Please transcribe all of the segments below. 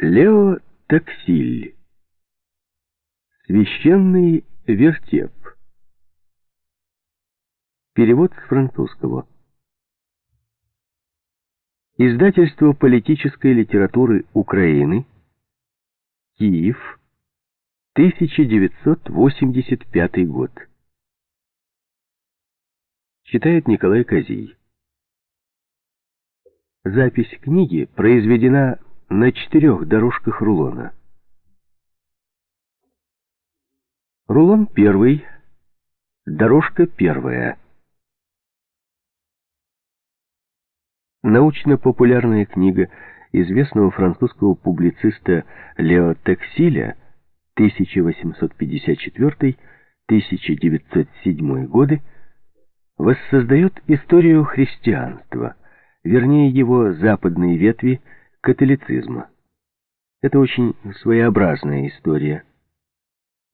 Лео Таксиль. Священный вертеп. Перевод с французского. Издательство политической литературы Украины. Киев. 1985 год. Читает Николай Козий. Запись книги произведена на четырех дорожках рулона. Рулон первый, дорожка первая. Научно-популярная книга известного французского публициста Лео Тексиля 1854-1907 годы воссоздает историю христианства, вернее его западные ветви – католицизма. Это очень своеобразная история.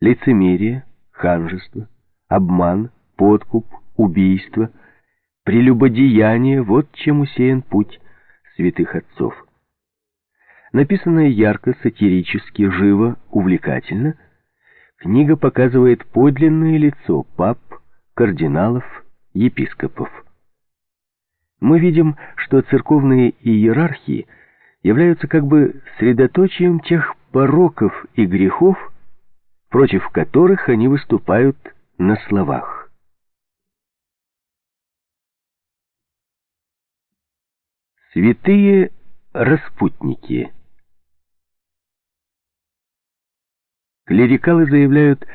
Лицемерие, ханжество, обман, подкуп, убийство, прелюбодеяние — вот чем усеян путь святых отцов. Написанная ярко, сатирически, живо, увлекательно, книга показывает подлинное лицо пап, кардиналов, епископов. Мы видим, что церковные иерархии — являются как бы средоточием тех пороков и грехов, против которых они выступают на словах. Святые распутники Клерикалы заявляют,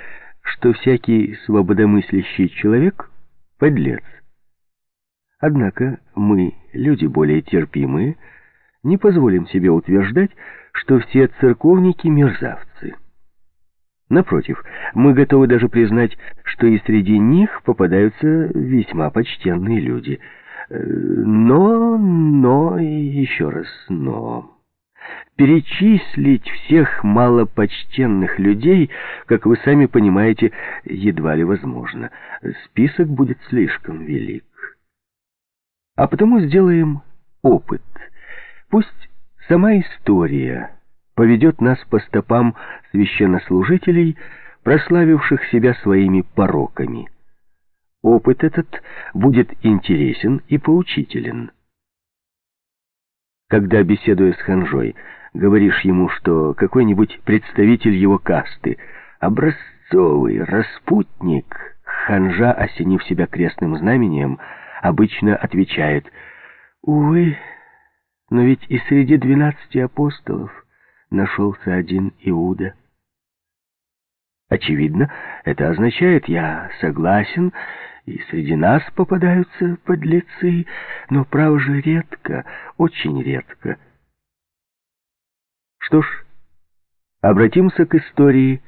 что всякий свободомыслящий человек — подлец. Однако мы, люди более терпимые, не позволим себе утверждать, что все церковники мерзавцы. Напротив, мы готовы даже признать, что и среди них попадаются весьма почтенные люди. Э, но, но и еще раз но... Перечислить всех малопочтенных людей, как вы сами понимаете, едва ли возможно. Список будет слишком велик. А потому сделаем опыт — Пусть сама история поведет нас по стопам священнослужителей, прославивших себя своими пороками. Опыт этот будет интересен и поучителен. Когда, беседуя с ханжой, говоришь ему, что какой-нибудь представитель его касты, образцовый распутник, ханжа, осенив себя крестным знамением, обычно отвечает «Увы, но ведь и среди двенадцати апостолов нашелся один Иуда. Очевидно, это означает, я согласен, и среди нас попадаются подлецы, но, право же, редко, очень редко. Что ж, обратимся к истории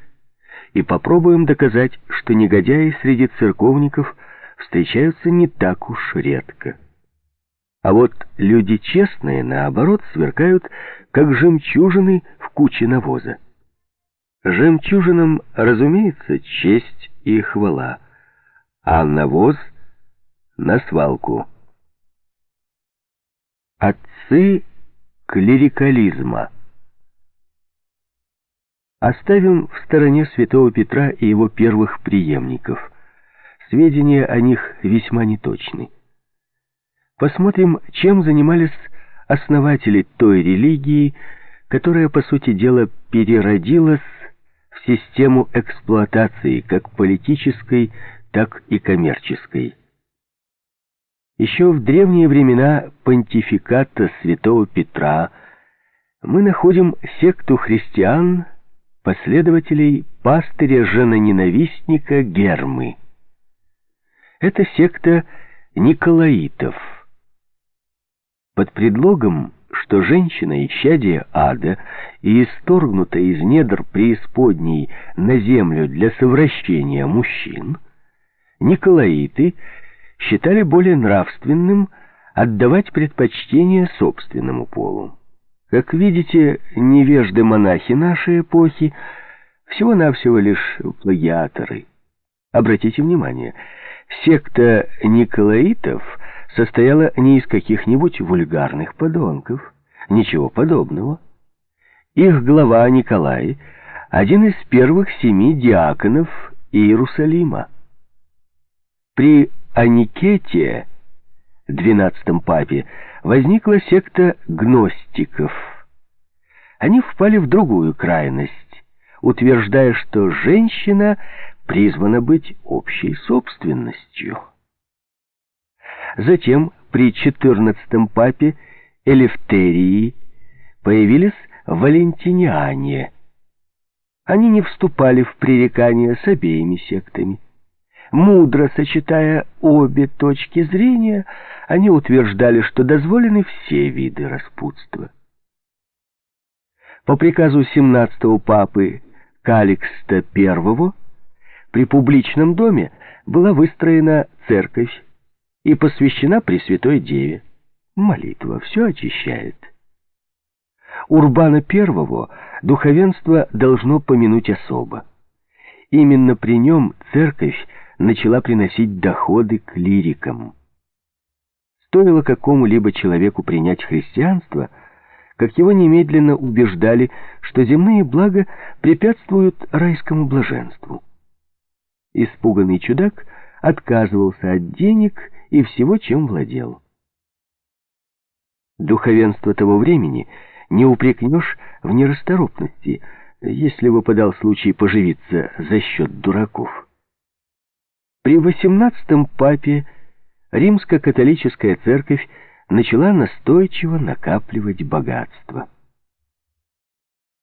и попробуем доказать, что негодяи среди церковников встречаются не так уж редко. А вот люди честные, наоборот, сверкают, как жемчужины в куче навоза. Жемчужинам, разумеется, честь и хвала, а навоз — на свалку. Отцы клерикализма. Оставим в стороне святого Петра и его первых преемников. Сведения о них весьма неточны. Посмотрим, чем занимались основатели той религии, которая, по сути дела, переродилась в систему эксплуатации, как политической, так и коммерческой. Еще в древние времена понтификата святого Петра мы находим секту христиан, последователей пастыря-женоненавистника Гермы. Это секта Николаитов – под предлогом, что женщина, исчадие ада и исторгнутая из недр преисподней на землю для совращения мужчин, Николаиты считали более нравственным отдавать предпочтение собственному полу. Как видите, невежды-монахи нашей эпохи всего-навсего лишь плагиаторы. Обратите внимание, секта Николаитов — состояла не из каких-нибудь вульгарных подонков. Ничего подобного. их глава Николай – один из первых семи диаконов Иерусалима. При Аникете, двенадцатом папе, возникла секта гностиков. Они впали в другую крайность, утверждая, что женщина призвана быть общей собственностью. Затем при четырнадцатом папе Элефтерии появились валентиниане. Они не вступали в пререкания с обеими сектами. Мудро сочетая обе точки зрения, они утверждали, что дозволены все виды распутства. По приказу 17-го папы Каликста I при публичном доме была выстроена церковь и посвящена Пресвятой Деве. Молитва все очищает. Урбана I духовенство должно помянуть особо. Именно при нем церковь начала приносить доходы клирикам. Стоило какому-либо человеку принять христианство, как его немедленно убеждали, что земные блага препятствуют райскому блаженству. Испуганный чудак отказывался от денег и всего, чем владел. Духовенство того времени не упрекнешь в нерасторопности, если выпадал случай поживиться за счет дураков. При XVIII папе римско-католическая церковь начала настойчиво накапливать богатство.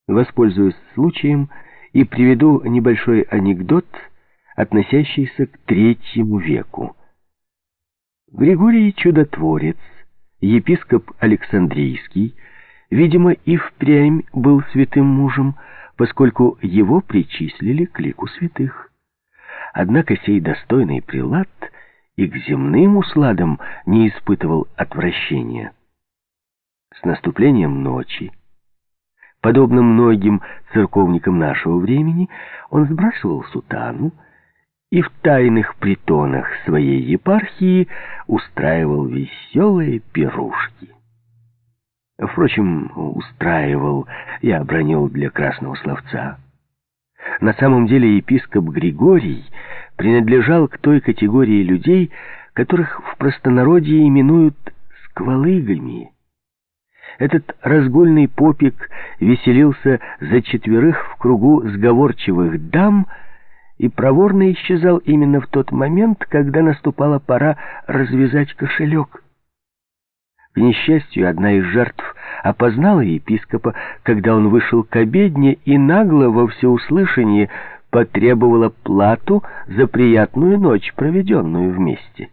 Воспользуюсь случаем и приведу небольшой анекдот, относящийся к третьему веку. Григорий Чудотворец, епископ Александрийский, видимо, и впрямь был святым мужем, поскольку его причислили к лику святых. Однако сей достойный прилад и к земным усладам не испытывал отвращения. С наступлением ночи, подобно многим церковникам нашего времени, он сбрасывал сутану и в тайных притонах своей епархии устраивал веселые пирушки. Впрочем, устраивал, я обронил для красного словца. На самом деле епископ Григорий принадлежал к той категории людей, которых в простонародье именуют сквалыгами. Этот разгульный попик веселился за четверых в кругу сговорчивых дам и проворно исчезал именно в тот момент, когда наступала пора развязать кошелек. К несчастью, одна из жертв опознала епископа, когда он вышел к обедне и нагло во всеуслышание потребовала плату за приятную ночь, проведенную вместе.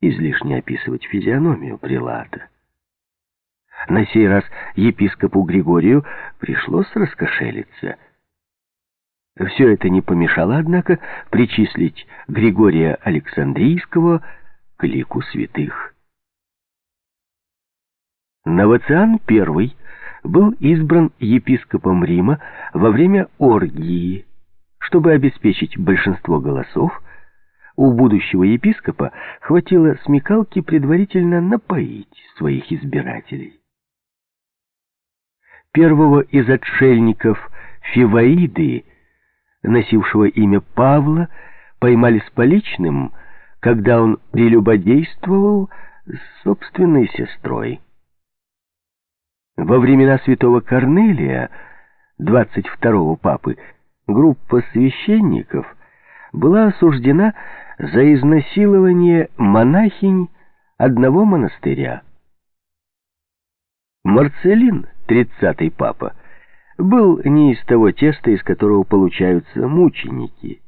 Излишне описывать физиономию прилата. На сей раз епископу Григорию пришлось раскошелиться. Все это не помешало, однако, причислить Григория Александрийского к лику святых. Новоциан I был избран епископом Рима во время оргии. Чтобы обеспечить большинство голосов, у будущего епископа хватило смекалки предварительно напоить своих избирателей. Первого из отшельников Фиваиды, носившего имя Павла, поймали с поличным, когда он прелюбодействовал с собственной сестрой. Во времена святого Корнелия, 22-го папы, группа священников была осуждена за изнасилование монахинь одного монастыря. Марцелин, 30-й папа, был не из того теста, из которого получаются мученики.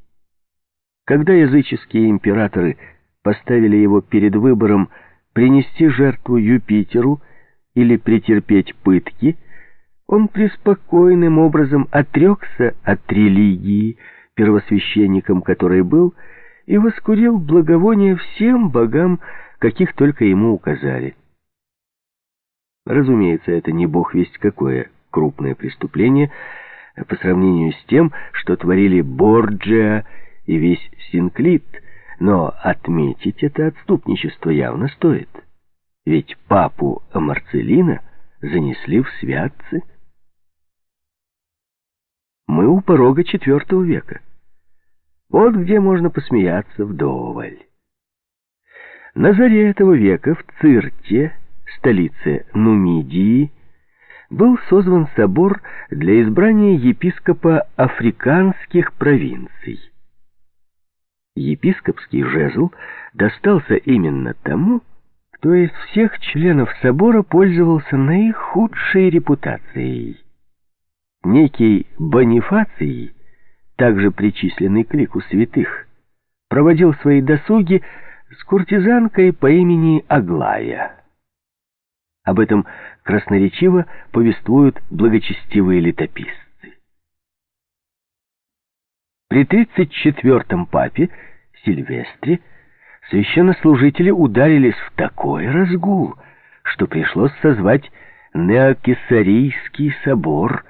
Когда языческие императоры поставили его перед выбором принести жертву Юпитеру, или претерпеть пытки, он преспокойным образом отрекся от религии, первосвященником которой был, и воскурил благовоние всем богам, каких только ему указали. Разумеется, это не бог весть какое крупное преступление по сравнению с тем, что творили Борджиа и весь Синклит, но отметить это отступничество явно стоит. Ведь папу Марцелина занесли в святцы, мы у порога IV века. Вот где можно посмеяться вдоволь. На заре этого века в Цирте, столице Нумидии, был созван собор для избрания епископа африканских провинций. Епископский жезл достался именно тому, кто из всех членов собора пользовался наихудшей репутацией. Некий Бонифаций, также причисленный к лику святых, проводил свои досуги с куртизанкой по имени Аглая. Об этом красноречиво повествуют благочестивые летописцы. При 34-м папе Сильвестре священнослужители ударились в такой разгул, что пришлось созвать Неокесарийский собор,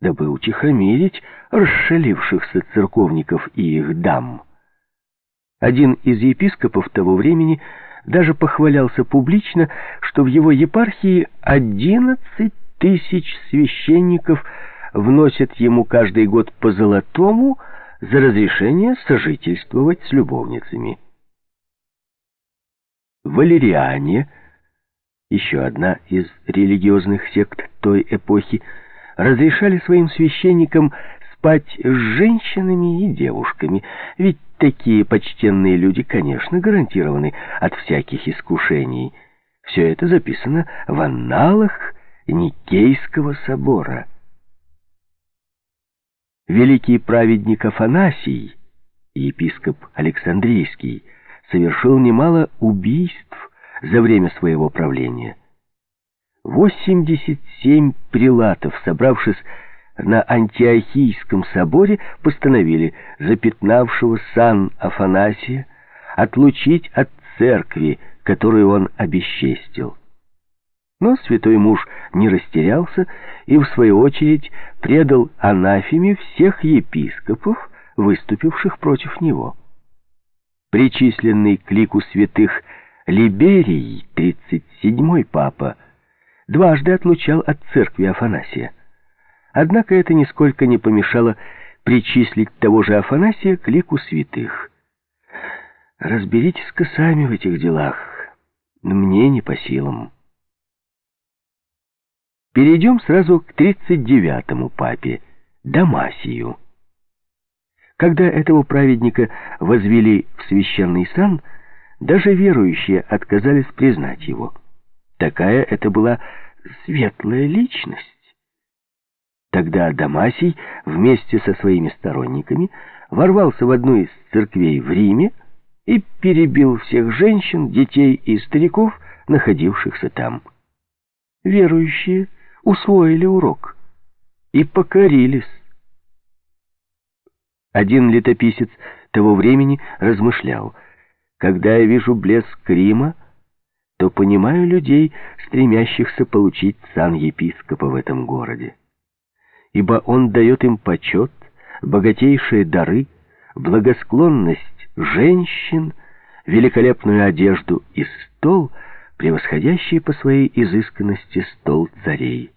дабы утихомирить расшалившихся церковников и их дам. Один из епископов того времени даже похвалялся публично, что в его епархии 11 тысяч священников вносят ему каждый год по золотому за разрешение сожительствовать с любовницами. Валериане, еще одна из религиозных сект той эпохи, разрешали своим священникам спать с женщинами и девушками, ведь такие почтенные люди, конечно, гарантированы от всяких искушений. Все это записано в анналах Никейского собора. Великий праведник Афанасий, епископ Александрийский, совершил немало убийств за время своего правления. 87 прилатов, собравшись на Антиохийском соборе, постановили запятнавшего сан Афанасия отлучить от церкви, которую он обесчестил. Но святой муж не растерялся и, в свою очередь, предал анафеме всех епископов, выступивших против него. Причисленный к лику святых Либерий, 37-й папа, дважды отлучал от церкви Афанасия. Однако это нисколько не помешало причислить того же Афанасия к лику святых. Разберитесь-ка сами в этих делах, мне не по силам. Перейдем сразу к 39-му папе, Дамасию. Когда этого праведника возвели в священный сан, даже верующие отказались признать его. Такая это была светлая личность. Тогда Дамасий вместе со своими сторонниками ворвался в одну из церквей в Риме и перебил всех женщин, детей и стариков, находившихся там. Верующие усвоили урок и покорились. Один летописец того времени размышлял, «Когда я вижу блеск Рима, то понимаю людей, стремящихся получить сан епископа в этом городе. Ибо он дает им почет, богатейшие дары, благосклонность женщин, великолепную одежду и стол, превосходящий по своей изысканности стол царей.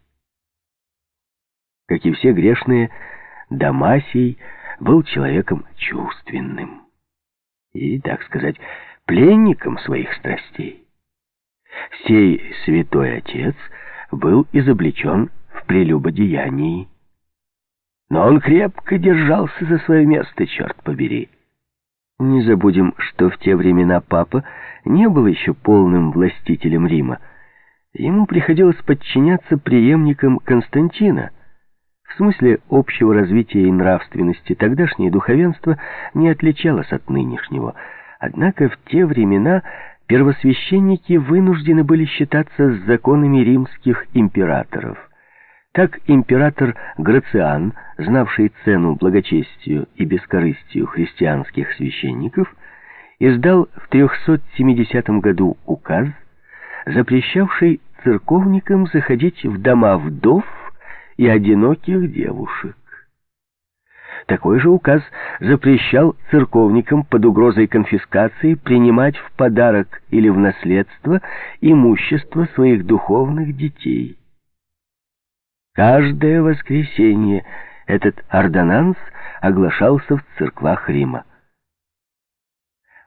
Как и все грешные, Дамасий был человеком чувственным и, так сказать, пленником своих страстей. Сей святой отец был изобличен в прелюбодеянии. Но он крепко держался за свое место, черт побери. Не забудем, что в те времена папа не был еще полным властителем Рима. Ему приходилось подчиняться преемникам Константина — в смысле общего развития и нравственности тогдашнее духовенство не отличалось от нынешнего. Однако в те времена первосвященники вынуждены были считаться с законами римских императоров. Так император Грациан, знавший цену благочестию и бескорыстию христианских священников, издал в 370 году указ, запрещавший церковникам заходить в дома вдов и одиноких девушек. Такой же указ запрещал церковникам под угрозой конфискации принимать в подарок или в наследство имущество своих духовных детей. Каждое воскресенье этот ордонанс оглашался в церквах Рима.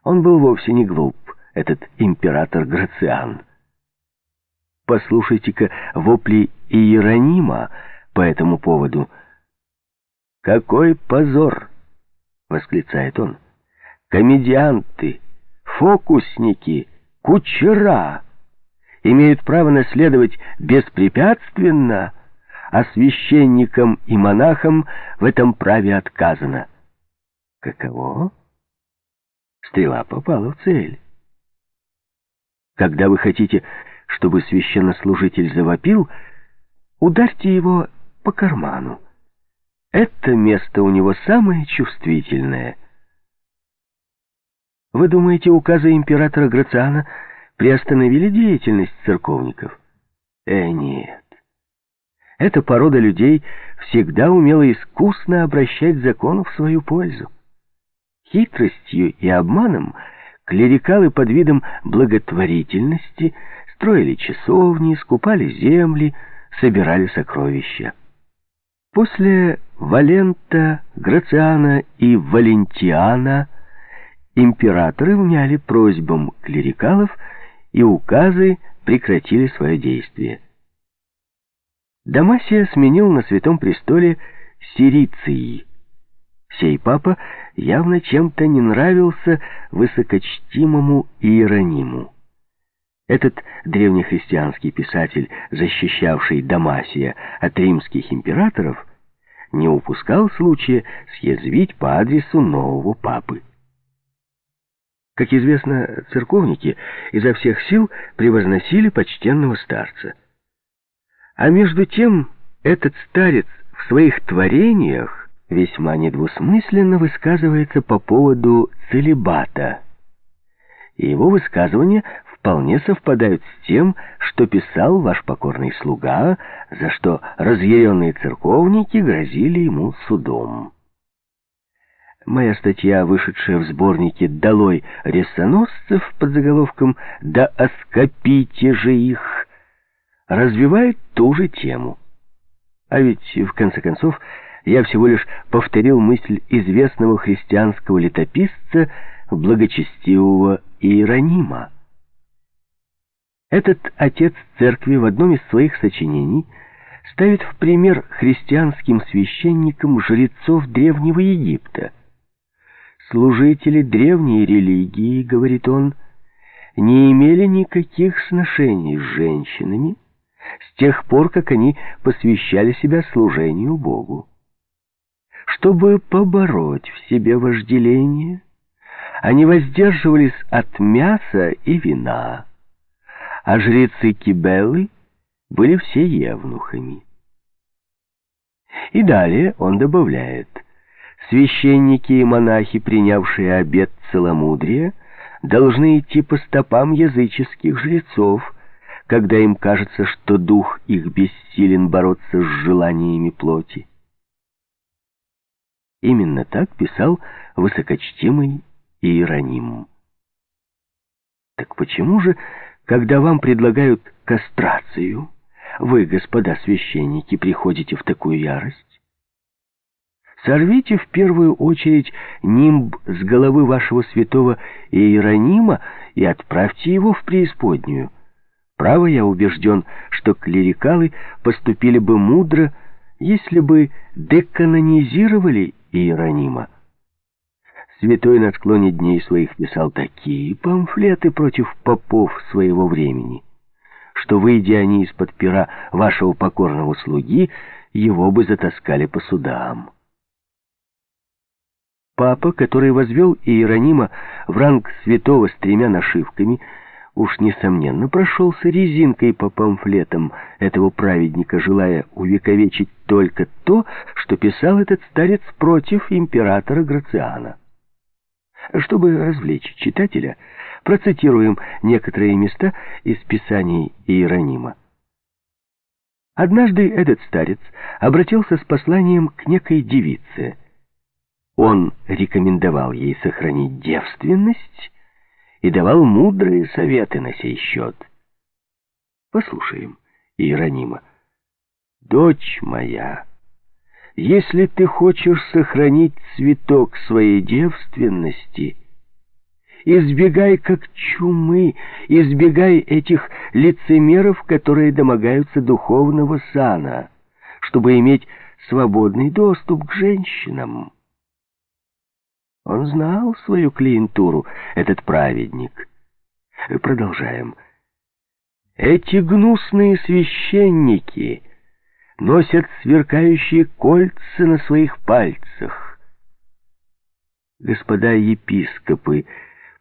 Он был вовсе не глуп, этот император Грациан. Послушайте-ка вопли Иеронима по этому поводу. «Какой позор!» — восклицает он. «Комедианты, фокусники, кучера имеют право наследовать беспрепятственно, а священникам и монахам в этом праве отказано». Каково? Стрела попала в цель. Когда вы хотите, чтобы священнослужитель завопил, ударьте его по карману. Это место у него самое чувствительное. Вы думаете, указы императора Грациана приостановили деятельность церковников? Э, нет. Эта порода людей всегда умела искусно обращать закон в свою пользу. Хитростью и обманом клерикалы под видом благотворительности строили часовни, скупали земли, собирали сокровища. После Валента, Грациана и Валентиана императоры вняли просьбам клерикалов, и указы прекратили свое действие. Дамасия сменил на Святом Престоле Сириций, Сей папа явно чем-то не нравился высокочтимому Иерониму. Этот древнехристианский писатель, защищавший Дамасия от римских императоров, не упускал случая съязвить по адресу нового папы. Как известно, церковники изо всех сил превозносили почтенного старца. А между тем этот старец в своих творениях весьма недвусмысленно высказывается по поводу целебата. И его высказывания вполне совпадают с тем, что писал ваш покорный слуга, за что разъяренные церковники грозили ему судом. Моя статья, вышедшая в сборнике «Долой ресоносцев» под заголовком «Да оскопите же их», развивает ту же тему. А ведь, в конце концов, я всего лишь повторил мысль известного христианского летописца благочестивого Иеронима. Этот отец церкви в одном из своих сочинений ставит в пример христианским священникам жрецов Древнего Египта. Служители древней религии, говорит он, не имели никаких сношений с женщинами с тех пор, как они посвящали себя служению Богу чтобы побороть в себе вожделение, они воздерживались от мяса и вина, а жрецы Кибелы были все евнухами. И далее он добавляет, священники и монахи, принявшие обет целомудрия, должны идти по стопам языческих жрецов, когда им кажется, что дух их бессилен бороться с желаниями плоти. Именно так писал высокочтимый Иероним. Так почему же, когда вам предлагают кастрацию, вы, господа священники, приходите в такую ярость? Сорвите в первую очередь нимб с головы вашего святого Иеронима и отправьте его в преисподнюю. Право, я убежден, что клерикалы поступили бы мудро, если бы деканонизировали Иеронима. Святой на склоне дней своих писал такие памфлеты против попов своего времени, что, выйдя они из-под пера вашего покорного слуги, его бы затаскали по судам. Папа, который возвел Иеронима в ранг святого с тремя нашивками, уж, несомненно, прошелся резинкой по памфлетам этого праведника, желая увековечить только то, что писал этот старец против императора Грациана. Чтобы развлечь читателя, процитируем некоторые места из писаний Иеронима. Однажды этот старец обратился с посланием к некой девице. Он рекомендовал ей сохранить девственность и давал мудрые советы на сей счет. Послушаем Иеронима. «Дочь моя, Если ты хочешь сохранить цветок своей девственности, избегай как чумы, избегай этих лицемеров, которые домогаются духовного сана, чтобы иметь свободный доступ к женщинам. Он знал свою клиентуру, этот праведник. Продолжаем. Эти гнусные священники носят сверкающие кольца на своих пальцах. Господа епископы,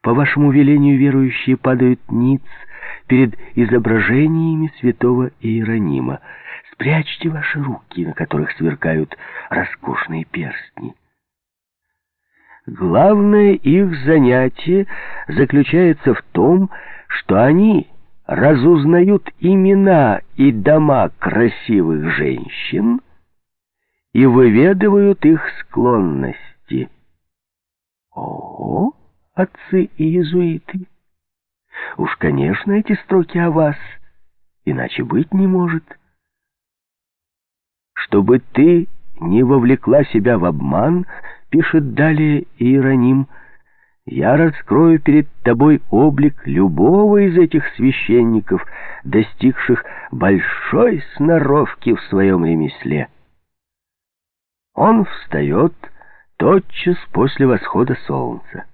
по вашему велению верующие падают ниц перед изображениями святого Иеронима. Спрячьте ваши руки, на которых сверкают роскошные перстни. Главное их занятие заключается в том, что они разузнают имена и дома красивых женщин и выведывают их склонности. О, отцы и иезуиты! Уж, конечно, эти строки о вас, иначе быть не может. Чтобы ты не вовлекла себя в обман, пишет далее Иероним, — я раскрою перед тобой облик любого из этих священников, достигших большой сноровки в своем ремесле. Он встает тотчас после восхода солнца.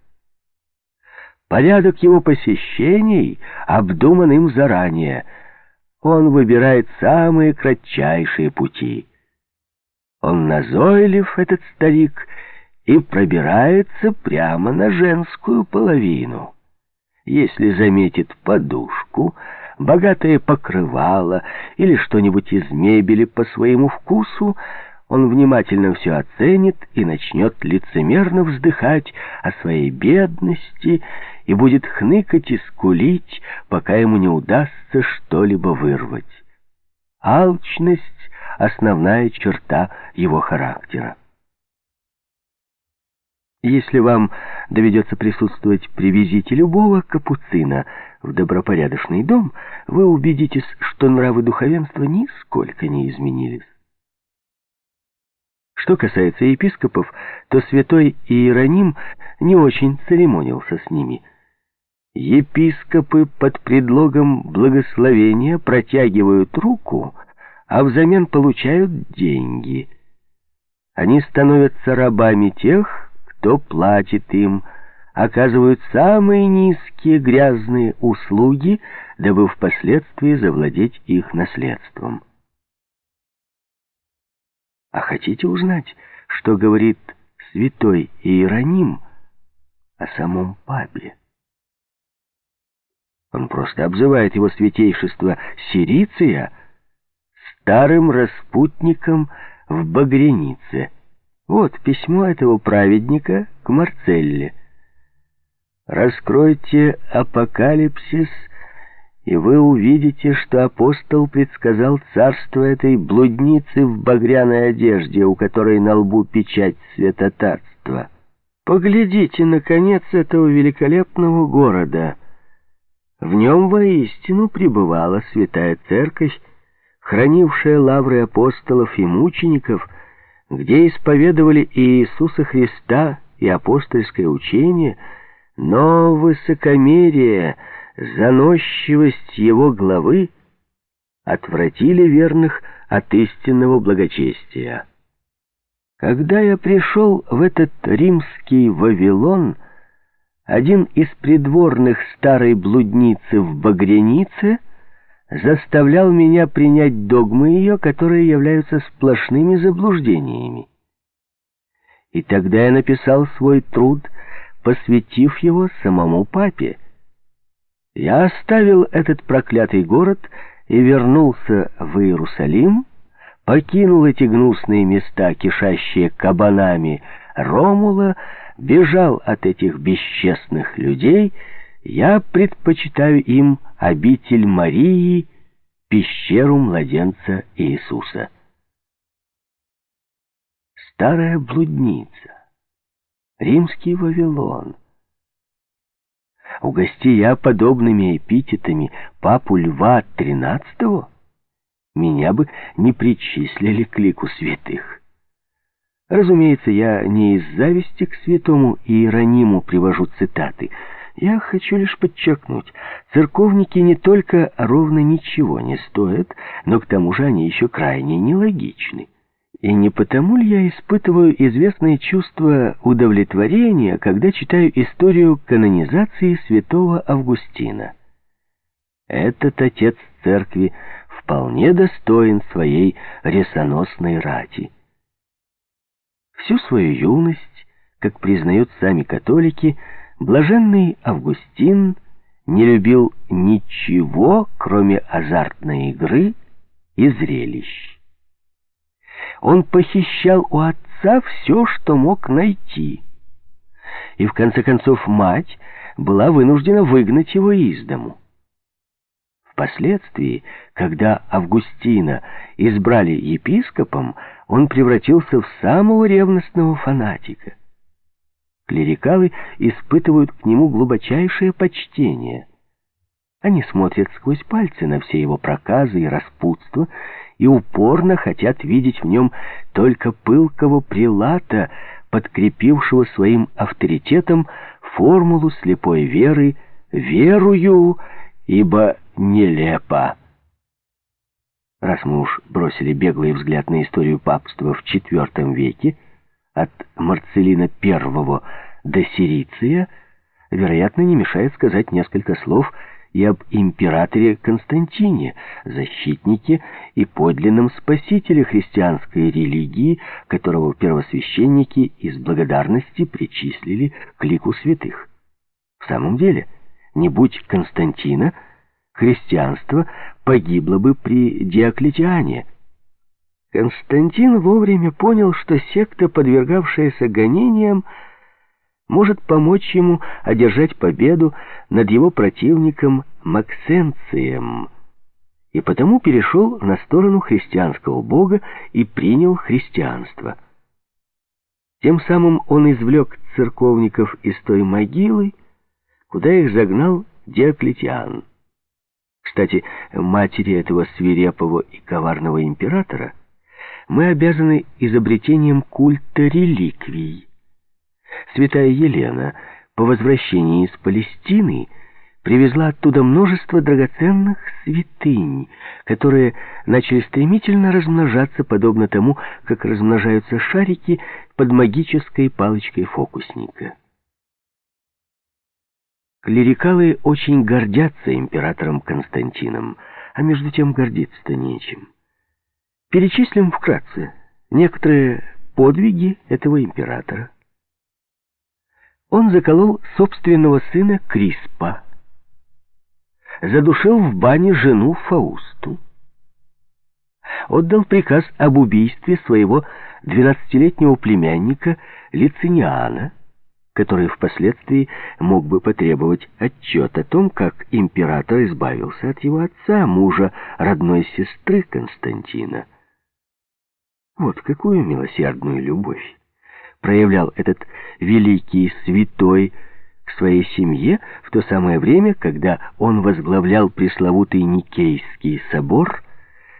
Порядок его посещений обдуман им заранее. Он выбирает самые кратчайшие пути. Он назойлив, этот старик, и пробирается прямо на женскую половину. Если заметит подушку, богатое покрывало или что-нибудь из мебели по своему вкусу, он внимательно все оценит и начнет лицемерно вздыхать о своей бедности и будет хныкать и скулить, пока ему не удастся что-либо вырвать. Алчность — основная черта его характера. Если вам доведется присутствовать при визите любого капуцина в добропорядочный дом, вы убедитесь, что нравы духовенства нисколько не изменились. Что касается епископов, то святой Иероним не очень церемонился с ними. Епископы под предлогом благословения протягивают руку, а взамен получают деньги. Они становятся рабами тех, кто платит им, оказывают самые низкие грязные услуги, дабы впоследствии завладеть их наследством. А хотите узнать, что говорит святой Иероним о самом папе? Он просто обзывает его святейшество Сириция старым распутником в Багренице — вот письмо этого праведника к Марцелле. «Раскройте апокалипсис, и вы увидите, что апостол предсказал царство этой блудницы в багряной одежде, у которой на лбу печать святотатства. Поглядите, наконец, этого великолепного города. В нем воистину пребывала святая церковь, хранившая лавры апостолов и мучеников — где исповедовали и Иисуса Христа, и апостольское учение, но высокомерие, заносчивость его главы отвратили верных от истинного благочестия. Когда я пришел в этот римский Вавилон, один из придворных старой блудницы в Багрянице — заставлял меня принять догмы ее, которые являются сплошными заблуждениями. И тогда я написал свой труд, посвятив его самому папе. Я оставил этот проклятый город и вернулся в Иерусалим, покинул эти гнусные места, кишащие кабанами Ромула, бежал от этих бесчестных людей — я предпочитаю им обитель Марии, пещеру младенца Иисуса. Старая блудница, римский Вавилон. Угости я подобными эпитетами папу Льва XIII, меня бы не причислили к лику святых. Разумеется, я не из зависти к святому Иерониму привожу цитаты. Я хочу лишь подчеркнуть, церковники не только ровно ничего не стоят, но к тому же они еще крайне нелогичны. И не потому ли я испытываю известное чувство удовлетворения, когда читаю историю канонизации святого Августина? Этот отец церкви вполне достоин своей ресоносной рати. Всю свою юность, как признают сами католики, блаженный Августин не любил ничего, кроме азартной игры и зрелищ. Он похищал у отца все, что мог найти. И в конце концов мать была вынуждена выгнать его из дому. Впоследствии, когда Августина избрали епископом, он превратился в самого ревностного фанатика. Клерикалы испытывают к нему глубочайшее почтение. Они смотрят сквозь пальцы на все его проказы и распутства и упорно хотят видеть в нем только пылкого прилата, подкрепившего своим авторитетом формулу слепой веры «верую, ибо нелепо». Раз мы уж бросили беглый взгляд на историю папства в IV веке, от Марцелина I до Сириция, вероятно, не мешает сказать несколько слов и об императоре Константине, защитнике и подлинном спасителе христианской религии, которого первосвященники из благодарности причислили к лику святых. В самом деле, не будь Константина, христианство погибло бы при Диоклетиане. Константин вовремя понял, что секта, подвергавшаяся гонениям, может помочь ему одержать победу над его противником Максенцием, и потому перешел на сторону христианского бога и принял христианство. Тем самым он извлек церковников из той могилы, куда их загнал Диоклетиан. Кстати, матери этого свирепого и коварного императора мы обязаны изобретением культа реликвий. Святая Елена по возвращении из Палестины привезла оттуда множество драгоценных святынь, которые начали стремительно размножаться, подобно тому, как размножаются шарики под магической палочкой фокусника. Клерикалы очень гордятся императором Константином, а между тем гордиться-то нечем. Перечислим вкратце некоторые подвиги этого императора. Он заколол собственного сына Криспа, задушил в бане жену Фаусту, отдал приказ об убийстве своего двенадцатилетнего племянника Лициниана, который впоследствии мог бы потребовать отчет о том, как император избавился от его отца, мужа родной сестры Константина. Вот какую милосердную любовь проявлял этот великий святой к своей семье в то самое время, когда он возглавлял пресловутый Никейский собор,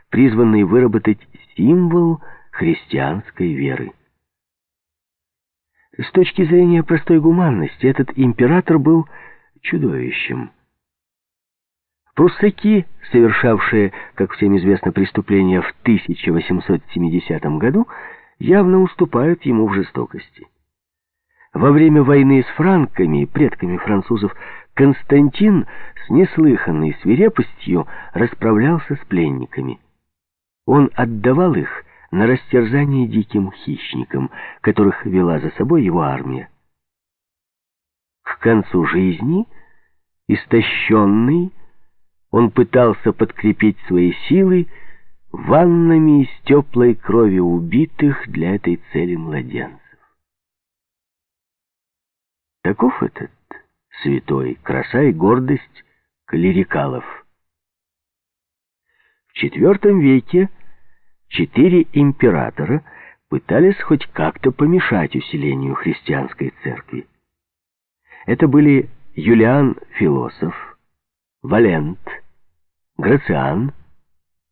призванный выработать символ христианской веры. С точки зрения простой гуманности, этот император был чудовищем. Пруссаки, совершавшие, как всем известно, преступления в 1870 году, явно уступают ему в жестокости. Во время войны с франками, предками французов, Константин с неслыханной свирепостью расправлялся с пленниками. Он отдавал их на растерзание диким хищникам, которых вела за собой его армия. К концу жизни, истощенный, он пытался подкрепить свои силы ваннами из теплой крови убитых для этой цели младенцев. Таков этот святой, краса и гордость клерикалов. В IV веке четыре императора пытались хоть как-то помешать усилению христианской церкви. Это были Юлиан Философ, Валент, Грациан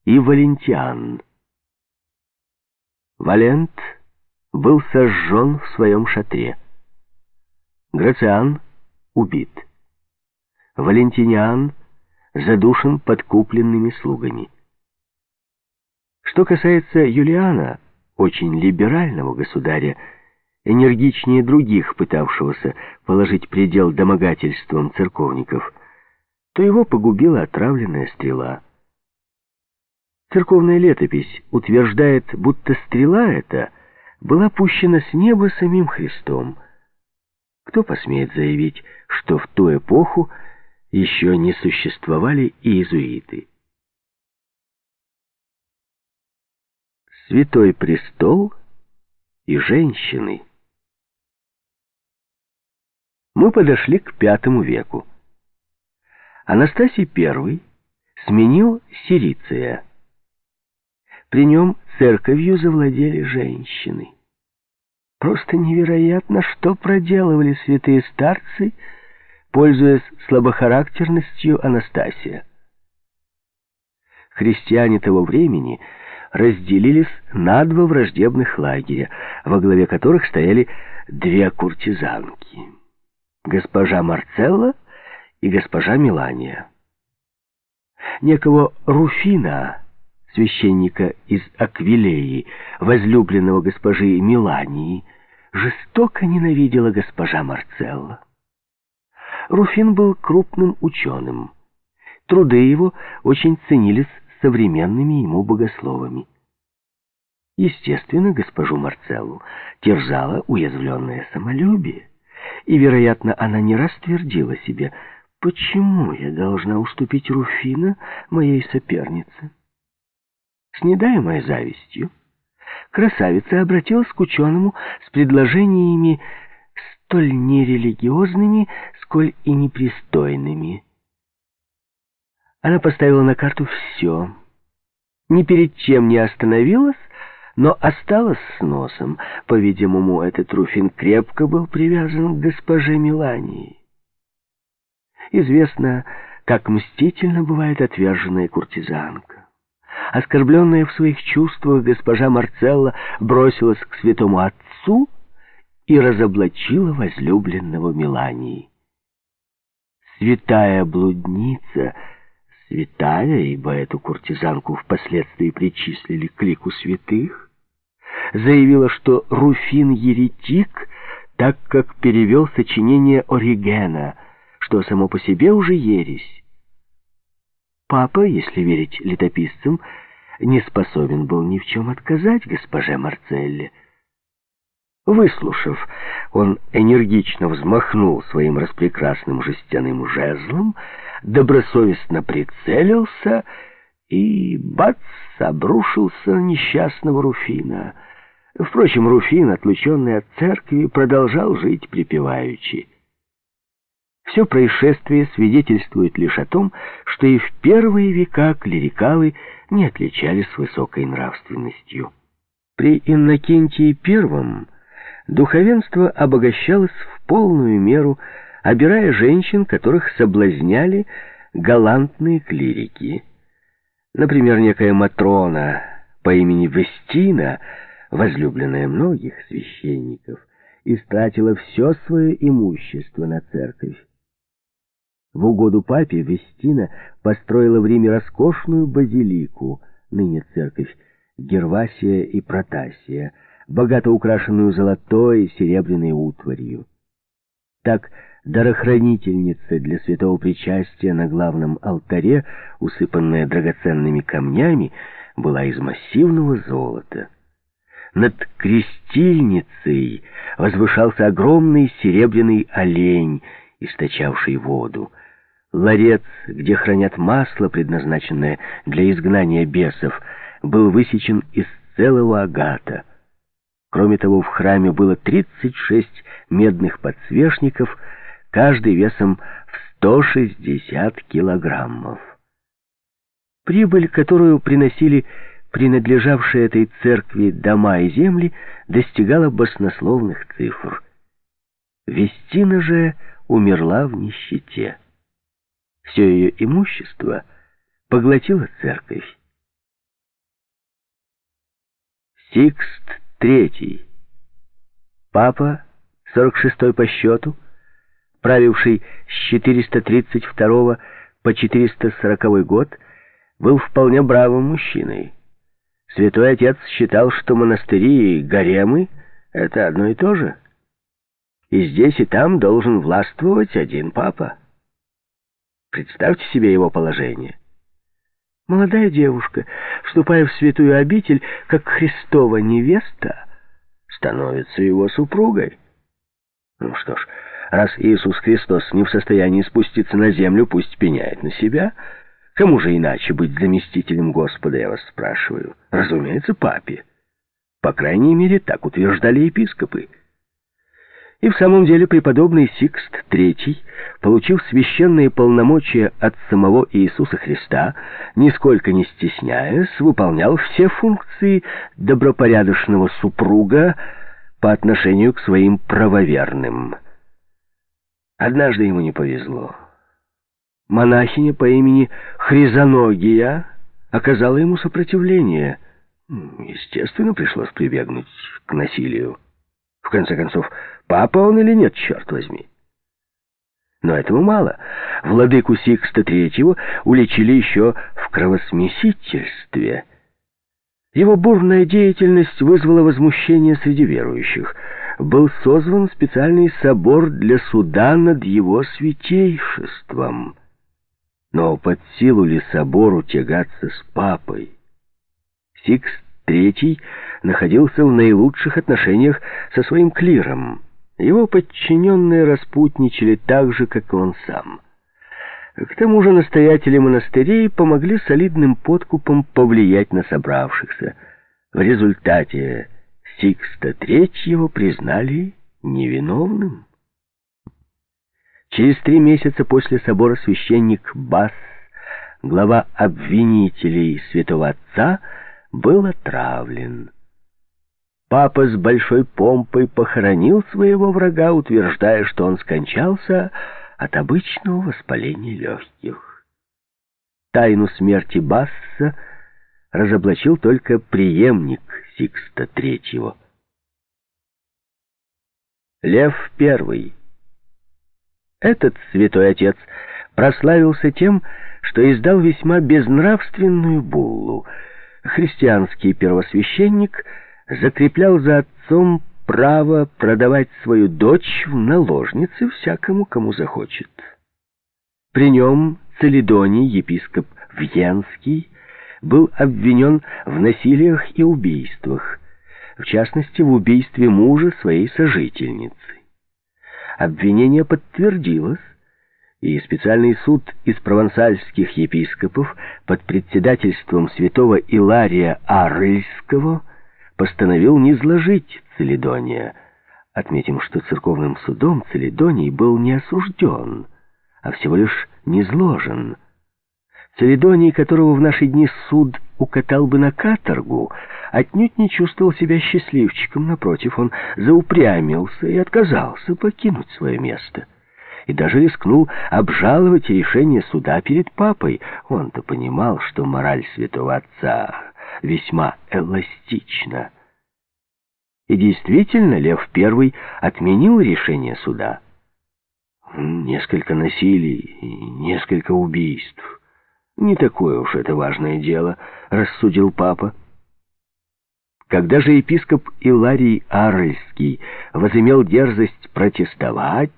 и Валентиан. Валент был сожжен в своем шатре. Грациан убит. Валентиниан задушен подкупленными слугами. Что касается Юлиана, очень либерального государя, энергичнее других, пытавшегося положить предел домогательствам церковников, то его погубила отравленная стрела. Церковная летопись утверждает, будто стрела эта была пущена с неба самим Христом. Кто посмеет заявить, что в ту эпоху еще не существовали иезуиты? Святой престол и женщины. Мы подошли к пятому веку. Анастасий I сменил Сириция. При нем церковью завладели женщины. Просто невероятно, что проделывали святые старцы, пользуясь слабохарактерностью Анастасия. Христиане того времени разделились на два враждебных лагеря, во главе которых стояли две куртизанки. Госпожа Марцелла и госпожа Милания. Некого Руфина, священника из Аквилеи, возлюбленного госпожи Милании, жестоко ненавидела госпожа Марцелла. Руфин был крупным ученым. Труды его очень ценились современными ему богословами. Естественно, госпожу Марцеллу терзало уязвленное самолюбие, и, вероятно, она не раз твердила себе, почему я должна уступить Руфина моей сопернице? С недаемой завистью красавица обратилась к ученому с предложениями столь нерелигиозными, сколь и непристойными. Она поставила на карту все. Ни перед чем не остановилась, но осталась с носом. По-видимому, этот Руфин крепко был привязан к госпоже Мелании. Известно, как мстительно бывает отверженная куртизанка. Оскорбленная в своих чувствах, госпожа Марцелла бросилась к святому отцу и разоблачила возлюбленного Мелании. Святая блудница — святая, ибо эту куртизанку впоследствии причислили к лику святых, заявила, что Руфин еретик, так как перевел сочинение Оригена, что само по себе уже ересь. Папа, если верить летописцам, не способен был ни в чем отказать госпоже Марцелле. Выслушав, он энергично взмахнул своим распрекрасным жестяным жезлом, добросовестно прицелился и, бац, обрушился на несчастного Руфина. Впрочем, Руфин, отлученный от церкви, продолжал жить припеваючи. Все происшествие свидетельствует лишь о том, что и в первые века клерикалы не отличались высокой нравственностью. При Иннокентии Первом духовенство обогащалось в полную меру, обирая женщин, которых соблазняли галантные клирики. Например, некая Матрона по имени Вестина, возлюбленная многих священников, истратила все свое имущество на церковь. В угоду папе Вестина построила в Риме роскошную базилику, ныне церковь Гервасия и Протасия, богато украшенную золотой и серебряной утварью. Так, дарохранительница для святого причастия на главном алтаре, усыпанная драгоценными камнями, была из массивного золота. Над крестильницей возвышался огромный серебряный олень, источавший воду. Ларец, где хранят масло, предназначенное для изгнания бесов, был высечен из целого агата — Кроме того, в храме было 36 медных подсвечников, каждый весом в 160 килограммов. Прибыль, которую приносили принадлежавшие этой церкви дома и земли, достигала баснословных цифр. Вестина же умерла в нищете. Все ее имущество поглотила церковь. Сикст Третий. Папа, 46-й по счету, правивший с 432 по 440 год, был вполне бравым мужчиной. Святой Отец считал, что монастыри и гаремы — это одно и то же. И здесь, и там должен властвовать один папа. Представьте себе его положение. Молодая девушка, вступая в святую обитель, как Христова невеста, становится его супругой. Ну что ж, раз Иисус Христос не в состоянии спуститься на землю, пусть пеняет на себя. Кому же иначе быть заместителем Господа, я вас спрашиваю? Разумеется, папе. По крайней мере, так утверждали епископы. И в самом деле преподобный Сикст III, получив священные полномочия от самого Иисуса Христа, нисколько не стесняясь, выполнял все функции добропорядочного супруга по отношению к своим правоверным. Однажды ему не повезло. Монахиня по имени Хризаногия оказала ему сопротивление. Естественно, пришлось прибегнуть к насилию. В конце концов, Папа он или нет, черт возьми? Но этого мало. Владыку Сикста Третьего уличили еще в кровосмесительстве. Его бурная деятельность вызвала возмущение среди верующих. Был созван специальный собор для суда над его святейшеством. Но под силу ли собору тягаться с папой? Сикст Третий находился в наилучших отношениях со своим клиром. Его подчиненные распутничали так же, как и он сам. К тому же настоятели монастырей помогли солидным подкупом повлиять на собравшихся. В результате Сикста Третьего признали невиновным. Через три месяца после собора священник Бас, глава обвинителей святого отца, был отравлен. Папа с большой помпой похоронил своего врага, утверждая, что он скончался от обычного воспаления легких. Тайну смерти Басса разоблачил только преемник Сикста Третьего. Лев Первый. Этот святой отец прославился тем, что издал весьма безнравственную буллу. Христианский первосвященник — закреплял за отцом право продавать свою дочь в наложницы всякому, кому захочет. При нем Целидоний, епископ Вьенский, был обвинен в насилиях и убийствах, в частности, в убийстве мужа своей сожительницы. Обвинение подтвердилось, и специальный суд из провансальских епископов под председательством святого Илария Арльского – постановил не изложить Целидония. Отметим, что церковным судом Целидоний был не осужден, а всего лишь низложен. Целидоний, которого в наши дни суд укатал бы на каторгу, отнюдь не чувствовал себя счастливчиком. Напротив, он заупрямился и отказался покинуть свое место. И даже рискнул обжаловать решение суда перед папой. Он-то понимал, что мораль святого отца весьма эластично. И действительно, Лев I отменил решение суда. Несколько насилий, несколько убийств. Не такое уж это важное дело, рассудил папа. Когда же епископ Иларий Арльский возымел дерзость протестовать,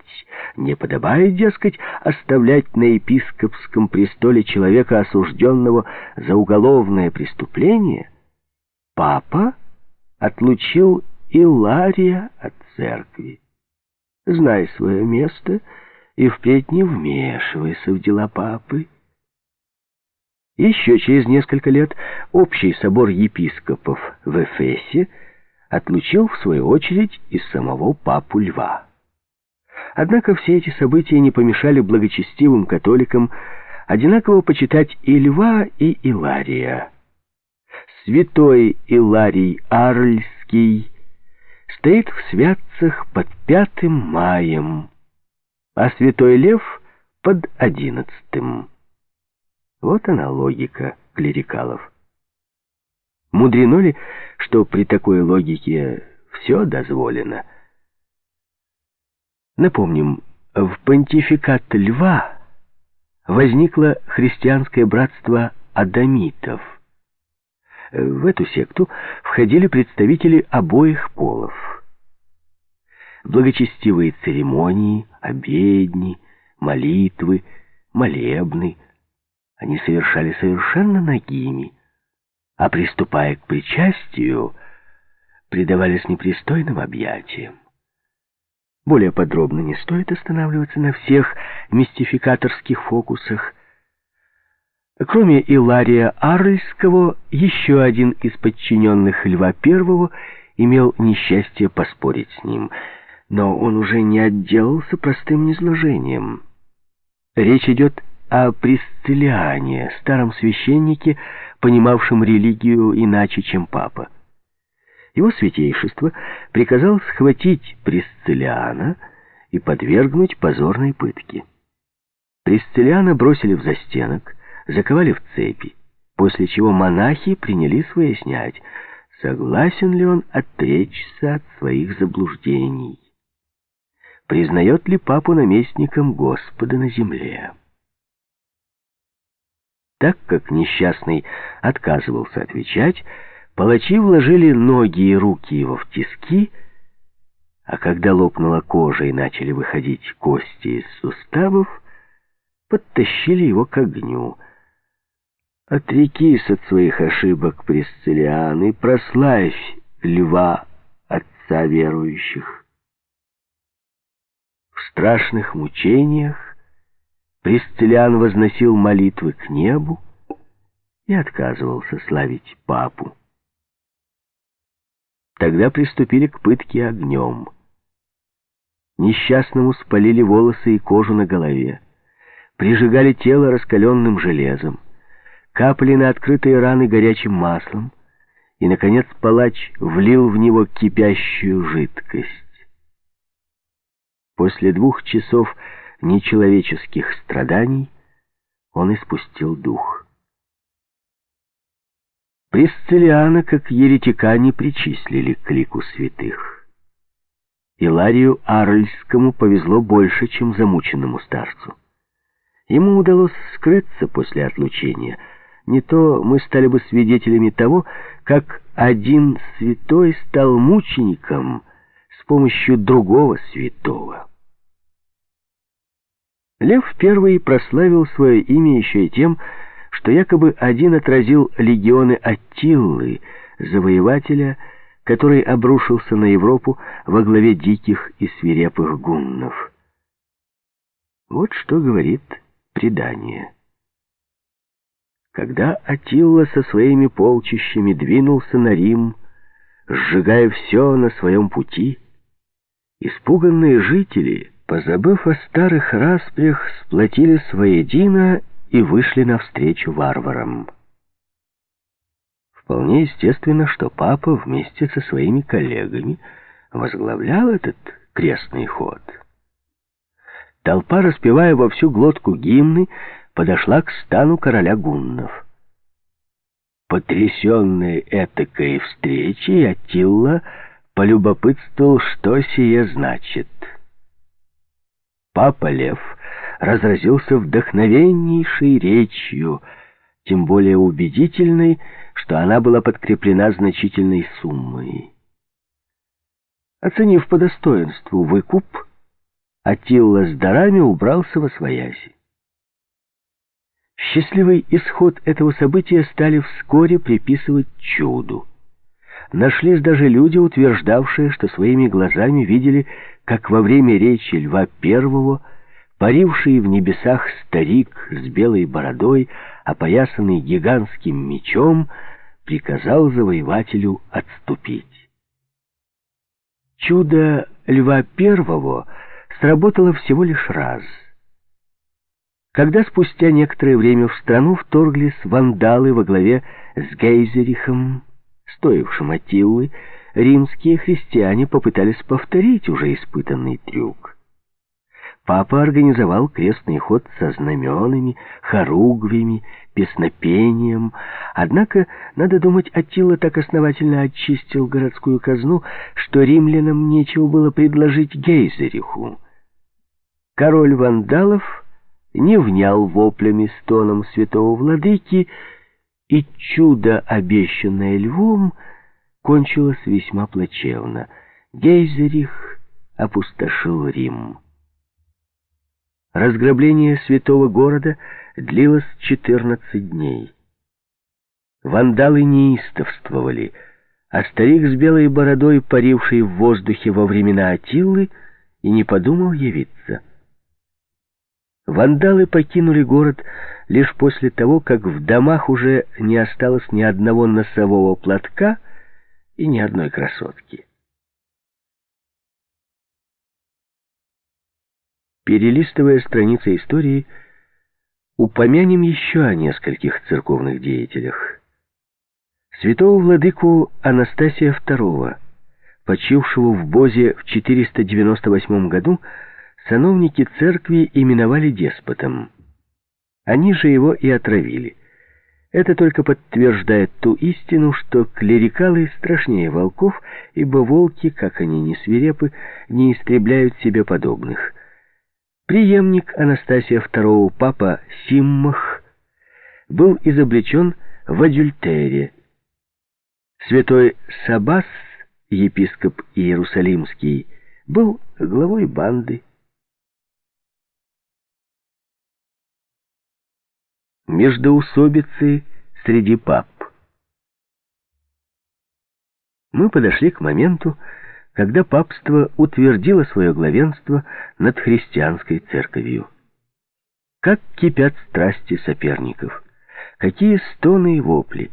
не подобает, дескать, оставлять на епископском престоле человека, осужденного за уголовное преступление, папа отлучил Илария от церкви. Знай свое место и впредь не вмешивайся в дела папы. Еще через несколько лет общий собор епископов в Эфесе отлучил, в свою очередь, и самого папу Льва. Однако все эти события не помешали благочестивым католикам одинаково почитать и Льва, и Илария. Святой Иларий Арльский стоит в святцах под пятым маем, а святой Лев — под одиннадцатым. Вот она логика клерикалов. Мудрено ли, что при такой логике все дозволено — Напомним, в понтификат Льва возникло христианское братство адамитов. В эту секту входили представители обоих полов. Благочестивые церемонии, обедни, молитвы, молебны они совершали совершенно нагими, а приступая к причастию, предавались непристойным объятиям. Более подробно не стоит останавливаться на всех мистификаторских фокусах. Кроме Илария Арльского, еще один из подчиненных Льва Первого имел несчастье поспорить с ним, но он уже не отделался простым низложением. Речь идет о Присциллиане, старом священнике, понимавшем религию иначе, чем папа. Его святейшество приказал схватить Присциллиана и подвергнуть позорной пытке. Присциллиана бросили в застенок, заковали в цепи, после чего монахи принялись выяснять, согласен ли он отречься от своих заблуждений. Признает ли папу наместником Господа на земле? Так как несчастный отказывался отвечать, Палачи вложили ноги и руки его в тиски, а когда лопнула кожа и начали выходить кости из суставов, подтащили его к огню. Отрекись от своих ошибок, Пресциллиан, и прославь льва отца верующих. В страшных мучениях Пресциллиан возносил молитвы к небу и отказывался славить папу. Тогда приступили к пытке огнем. Несчастному спалили волосы и кожу на голове, прижигали тело раскаленным железом, капали на открытые раны горячим маслом, и, наконец, палач влил в него кипящую жидкость. После двух часов нечеловеческих страданий он испустил дух. Присциллиана, как еретика, не причислили к лику святых. Иларию Арльскому повезло больше, чем замученному старцу. Ему удалось скрыться после отлучения. Не то мы стали бы свидетелями того, как один святой стал мучеником с помощью другого святого. Лев I прославил свое имя еще и тем, что якобы один отразил легионы Аттиллы, завоевателя, который обрушился на Европу во главе диких и свирепых гуннов. Вот что говорит предание. Когда Атилла со своими полчищами двинулся на Рим, сжигая все на своем пути, испуганные жители, позабыв о старых распрях, сплотились воедино и вышли навстречу варварам. Вполне естественно, что папа вместе со своими коллегами возглавлял этот крестный ход. Толпа, распевая во всю глотку гимны, подошла к стану короля гуннов. Потрясенный этакой встречей, Атилла полюбопытствовал, что сие значит. Папа Лев разразился вдохновеннейшей речью, тем более убедительной, что она была подкреплена значительной суммой. Оценив по достоинству выкуп, Атилла с дарами убрался во свояси. Счастливый исход этого события стали вскоре приписывать чуду. Нашлись даже люди, утверждавшие, что своими глазами видели, как во время речи Льва Первого Паривший в небесах старик с белой бородой, опоясанный гигантским мечом, приказал завоевателю отступить. Чудо Льва Первого сработало всего лишь раз. Когда спустя некоторое время в страну вторглись вандалы во главе с Гейзерихом, стоившим Атиллы, римские христиане попытались повторить уже испытанный трюк. Папа организовал крестный ход со знаменами, хоругвями, песнопением. Однако, надо думать, Аттила так основательно очистил городскую казну, что римлянам нечего было предложить Гейзериху. король вандалов не внял воплями стоном святого владыки, и чудо, обещанное львом, кончилось весьма плачевно. Гейзерих опустошил Рим. Разграбление святого города длилось 14 дней. Вандалы неистовствовали, а старик с белой бородой, паривший в воздухе во времена Атиллы, и не подумал явиться. Вандалы покинули город лишь после того, как в домах уже не осталось ни одного носового платка и ни одной красотки. Перелистывая страницы истории, упомянем еще о нескольких церковных деятелях. Святого владыку Анастасия II, почившего в Бозе в 498 году, сановники церкви именовали деспотом. Они же его и отравили. Это только подтверждает ту истину, что клерикалы страшнее волков, ибо волки, как они не свирепы, не истребляют себе подобных. Преемник Анастасия II, папа Симмах, был изобличен в адюльтере. Святой Сабас, епископ Иерусалимский, был главой банды. Междоусобицы среди пап. Мы подошли к моменту, когда папство утвердило свое главенство над христианской церковью. Как кипят страсти соперников, какие стоны и вопли.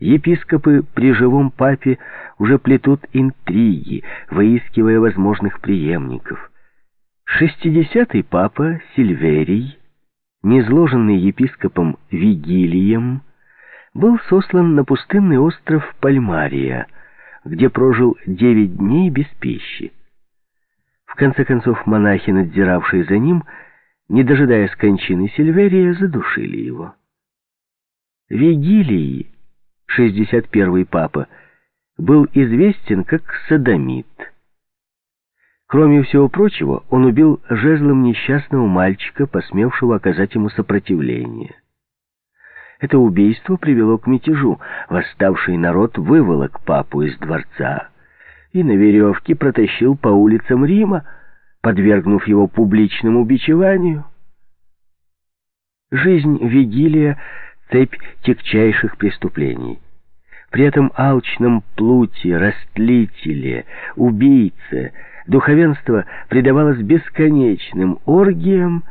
Епископы при живом папе уже плетут интриги, выискивая возможных преемников. Шестидесятый папа Сильверий низложенный епископом Вигилием, был сослан на пустынный остров Пальмария, где прожил девять дней без пищи. В конце концов, монахи, надзиравшие за ним, не дожидаясь кончины Сильверия, задушили его. Вигилий, 61-й папа, был известен как садомит – Кроме всего прочего, он убил жезлом несчастного мальчика, посмевшего оказать ему сопротивление. Это убийство привело к мятежу. Восставший народ выволок папу из дворца и на веревке протащил по улицам Рима, подвергнув его публичному бичеванию. Жизнь Вигилия — цепь тягчайших преступлений. При этом алчном плуте, растлителе, убийце — Духовенство предавалось бесконечным оргиям,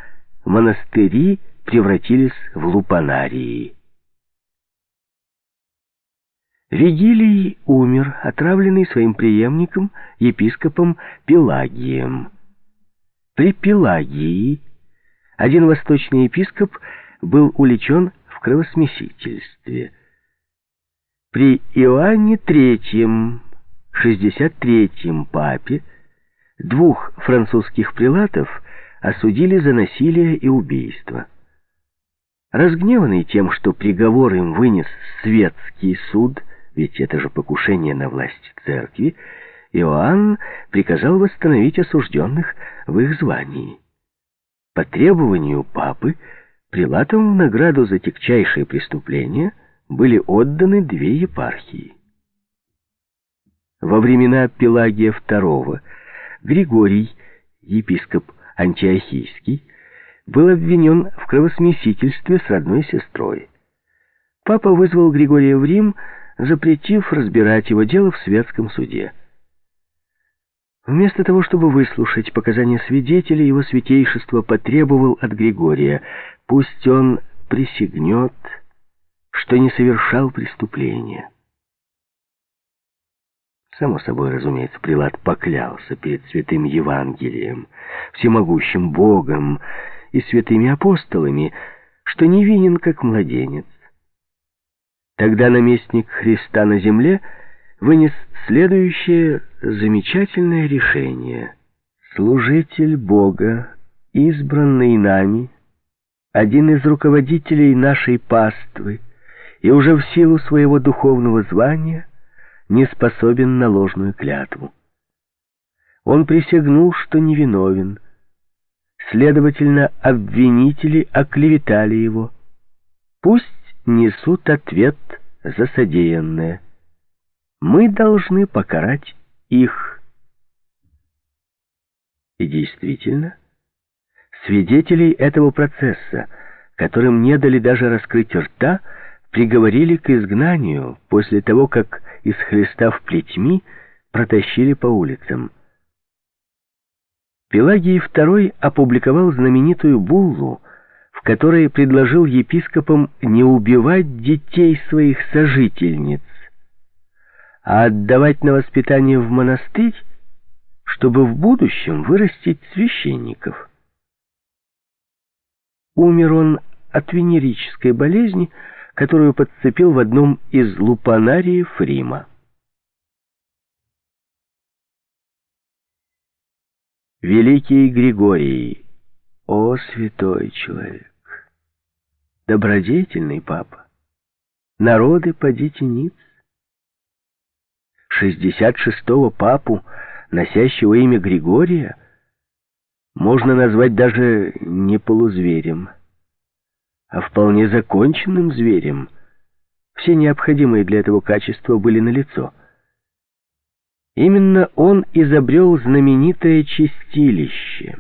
монастыри превратились в лупанарии. Вигилий умер, отравленный своим преемником, епископом Пелагием. При Пелагии один восточный епископ был уличен в кровосмесительстве. При Иоанне III, 63-м папе, Двух французских прилатов осудили за насилие и убийство. Разгневанный тем, что приговор им вынес светский суд, ведь это же покушение на власть церкви, Иоанн приказал восстановить осужденных в их звании. По требованию папы, прилатам в награду за тягчайшие преступления были отданы две епархии. Во времена Пелагия II Григорий, епископ Антиохийский, был обвинен в кровосмесительстве с родной сестрой. Папа вызвал Григория в Рим, запретив разбирать его дело в светском суде. Вместо того, чтобы выслушать показания свидетелей, его святейшество потребовал от Григория, пусть он присягнет, что не совершал преступления. Само собой, разумеется, Прилад поклялся перед святым Евангелием, всемогущим Богом и святыми апостолами, что невинен, как младенец. Тогда наместник Христа на земле вынес следующее замечательное решение. Служитель Бога, избранный нами, один из руководителей нашей паствы и уже в силу своего духовного звания — не способен на ложную клятву. Он присягнул, что невиновен. Следовательно, обвинители оклеветали его. Пусть несут ответ за содеянное. Мы должны покарать их. И действительно, свидетелей этого процесса, которым не дали даже раскрыть рта, приговорили к изгнанию после того, как, исхлестав плетьми, протащили по улицам. Пелагий II опубликовал знаменитую буллу, в которой предложил епископам не убивать детей своих сожительниц, а отдавать на воспитание в монастырь, чтобы в будущем вырастить священников. Умер он от венерической болезни, которую подцепил в одном из лупанариев Рима. Великий Григорий, о святой человек, добродетельный папа, народы подите ниц. Шестьдесят шестого папу, носящего имя Григория, можно назвать даже не полузверем, а вполне законченным зверем. Все необходимые для этого качества были налицо — Именно он изобрел знаменитое чистилище.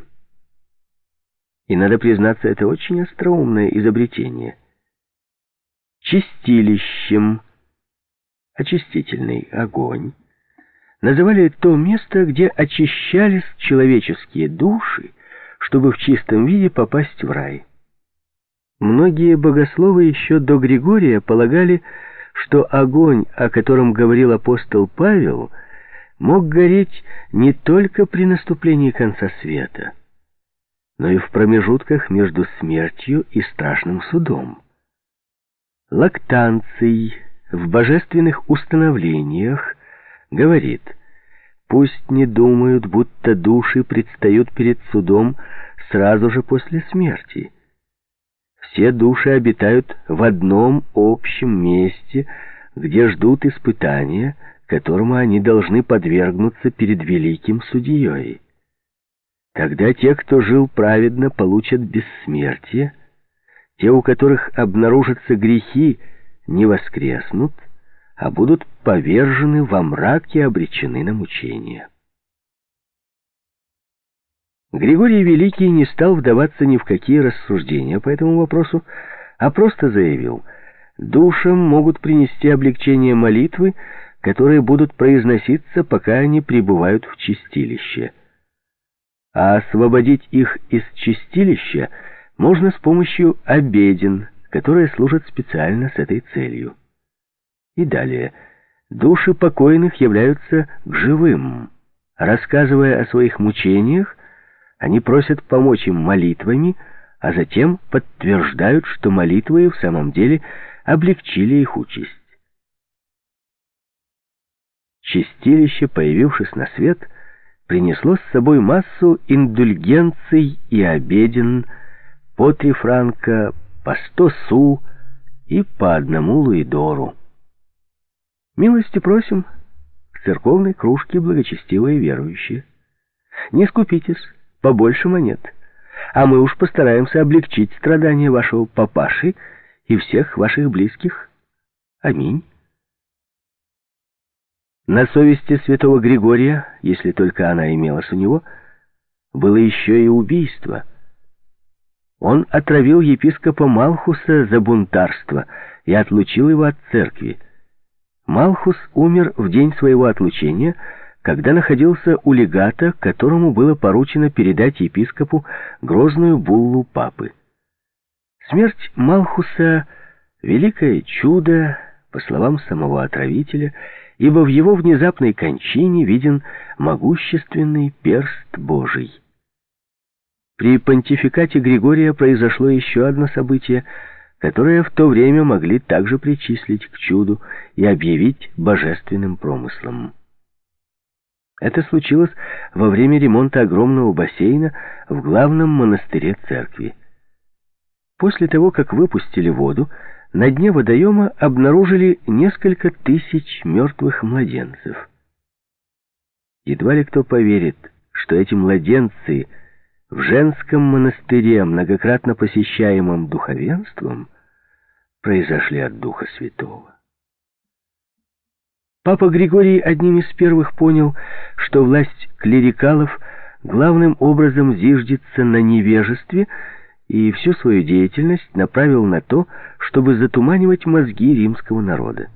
И, надо признаться, это очень остроумное изобретение. Чистилищем, очистительный огонь, называли то место, где очищались человеческие души, чтобы в чистом виде попасть в рай. Многие богословы еще до Григория полагали, что огонь, о котором говорил апостол Павел, — мог гореть не только при наступлении конца света, но и в промежутках между смертью и страшным судом. Лактанций в божественных установлениях говорит, пусть не думают, будто души предстают перед судом сразу же после смерти. Все души обитают в одном общем месте, где ждут испытания, которому они должны подвергнуться перед великим судьей. Тогда те, кто жил праведно, получат бессмертие, те, у которых обнаружатся грехи, не воскреснут, а будут повержены во мрак и обречены на мучения. Григорий Великий не стал вдаваться ни в какие рассуждения по этому вопросу, а просто заявил, душам могут принести облегчение молитвы, которые будут произноситься, пока они пребывают в чистилище. А освободить их из чистилища можно с помощью обеден, которые служат специально с этой целью. И далее. Души покойных являются к живым. Рассказывая о своих мучениях, они просят помочь им молитвами, а затем подтверждают, что молитвы в самом деле облегчили их участь. Чистилище, появившись на свет, принесло с собой массу индульгенций и обеден, по три франка, по сто су и по одному луидору. Милости просим к церковной кружке благочестивые верующие. Не скупитесь, побольше монет, а мы уж постараемся облегчить страдания вашего папаши и всех ваших близких. Аминь. На совести святого Григория, если только она имелась у него, было еще и убийство. Он отравил епископа Малхуса за бунтарство и отлучил его от церкви. Малхус умер в день своего отлучения, когда находился у легата, которому было поручено передать епископу грозную буллу папы. Смерть Малхуса — великое чудо, по словам самого отравителя, ибо в его внезапной кончине виден могущественный перст Божий. При понтификате Григория произошло еще одно событие, которое в то время могли также причислить к чуду и объявить божественным промыслом. Это случилось во время ремонта огромного бассейна в главном монастыре церкви. После того, как выпустили воду, на дне водоема обнаружили несколько тысяч мертвых младенцев. Едва ли кто поверит, что эти младенцы в женском монастыре, многократно посещаемом духовенством, произошли от Духа Святого. Папа Григорий одним из первых понял, что власть клерикалов главным образом зиждется на невежестве и всю свою деятельность направил на то, чтобы затуманивать мозги римского народа.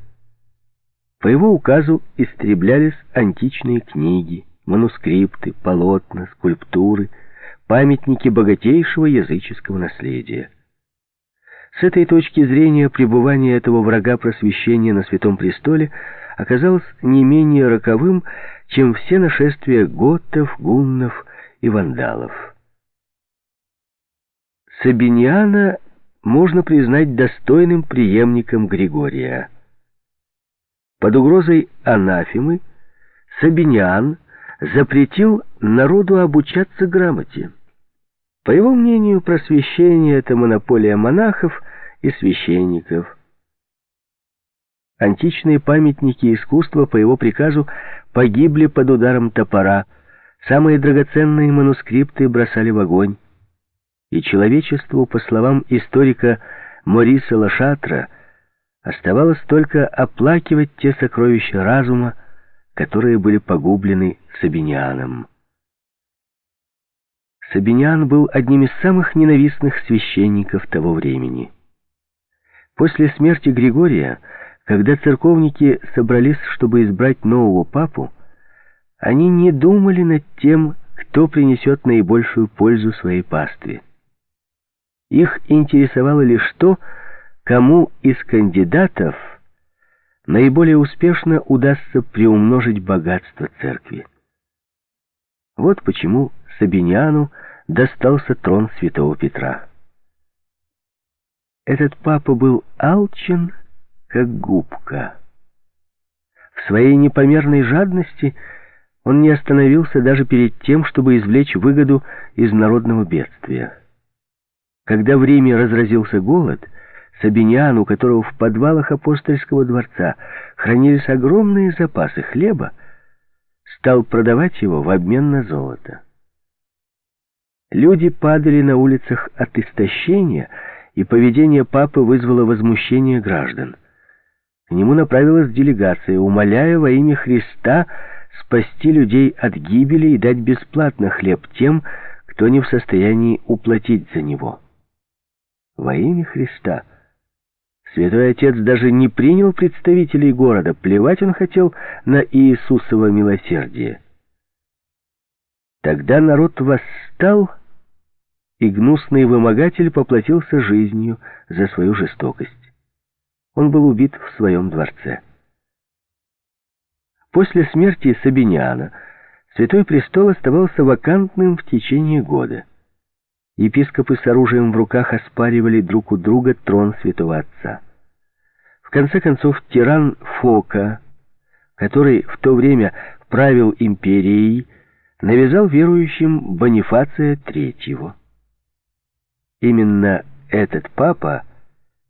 По его указу истреблялись античные книги, манускрипты, полотна, скульптуры, памятники богатейшего языческого наследия. С этой точки зрения пребывание этого врага просвещения на Святом Престоле оказалось не менее роковым, чем все нашествия готов, гуннов и вандалов. Сабиниана можно признать достойным преемником Григория. Под угрозой анафемы Сабиниан запретил народу обучаться грамоте. По его мнению, просвещение — это монополия монахов и священников. Античные памятники искусства по его приказу погибли под ударом топора, самые драгоценные манускрипты бросали в огонь. И человечеству, по словам историка Мориса Лашатра, Оставалось только оплакивать те сокровища разума, которые были погублены Сабинианом. Сабиниан был одним из самых ненавистных священников того времени. После смерти Григория, когда церковники собрались, чтобы избрать нового папу, они не думали над тем, кто принесет наибольшую пользу своей пастве. Их интересовало лишь то, кому из кандидатов наиболее успешно удастся приумножить богатство церкви. Вот почему Сабиниану достался трон святого Петра. Этот папа был алчен, как губка. В своей непомерной жадности он не остановился даже перед тем, чтобы извлечь выгоду из народного бедствия. Когда в Риме разразился голод, Сабиниан, у которого в подвалах апостольского дворца хранились огромные запасы хлеба, стал продавать его в обмен на золото. Люди падали на улицах от истощения, и поведение папы вызвало возмущение граждан. К нему направилась делегация, умоляя во имя Христа спасти людей от гибели и дать бесплатно хлеб тем, кто не в состоянии уплатить за него. Во имя Христа — Святой Отец даже не принял представителей города, плевать он хотел на Иисусово милосердие. Тогда народ восстал, и гнусный вымогатель поплатился жизнью за свою жестокость. Он был убит в своем дворце. После смерти Сабиниана Святой Престол оставался вакантным в течение года. Епископы с оружием в руках оспаривали друг у друга трон святого отца. В конце концов, тиран Фока, который в то время правил империей, навязал верующим Бонифация III. Именно этот папа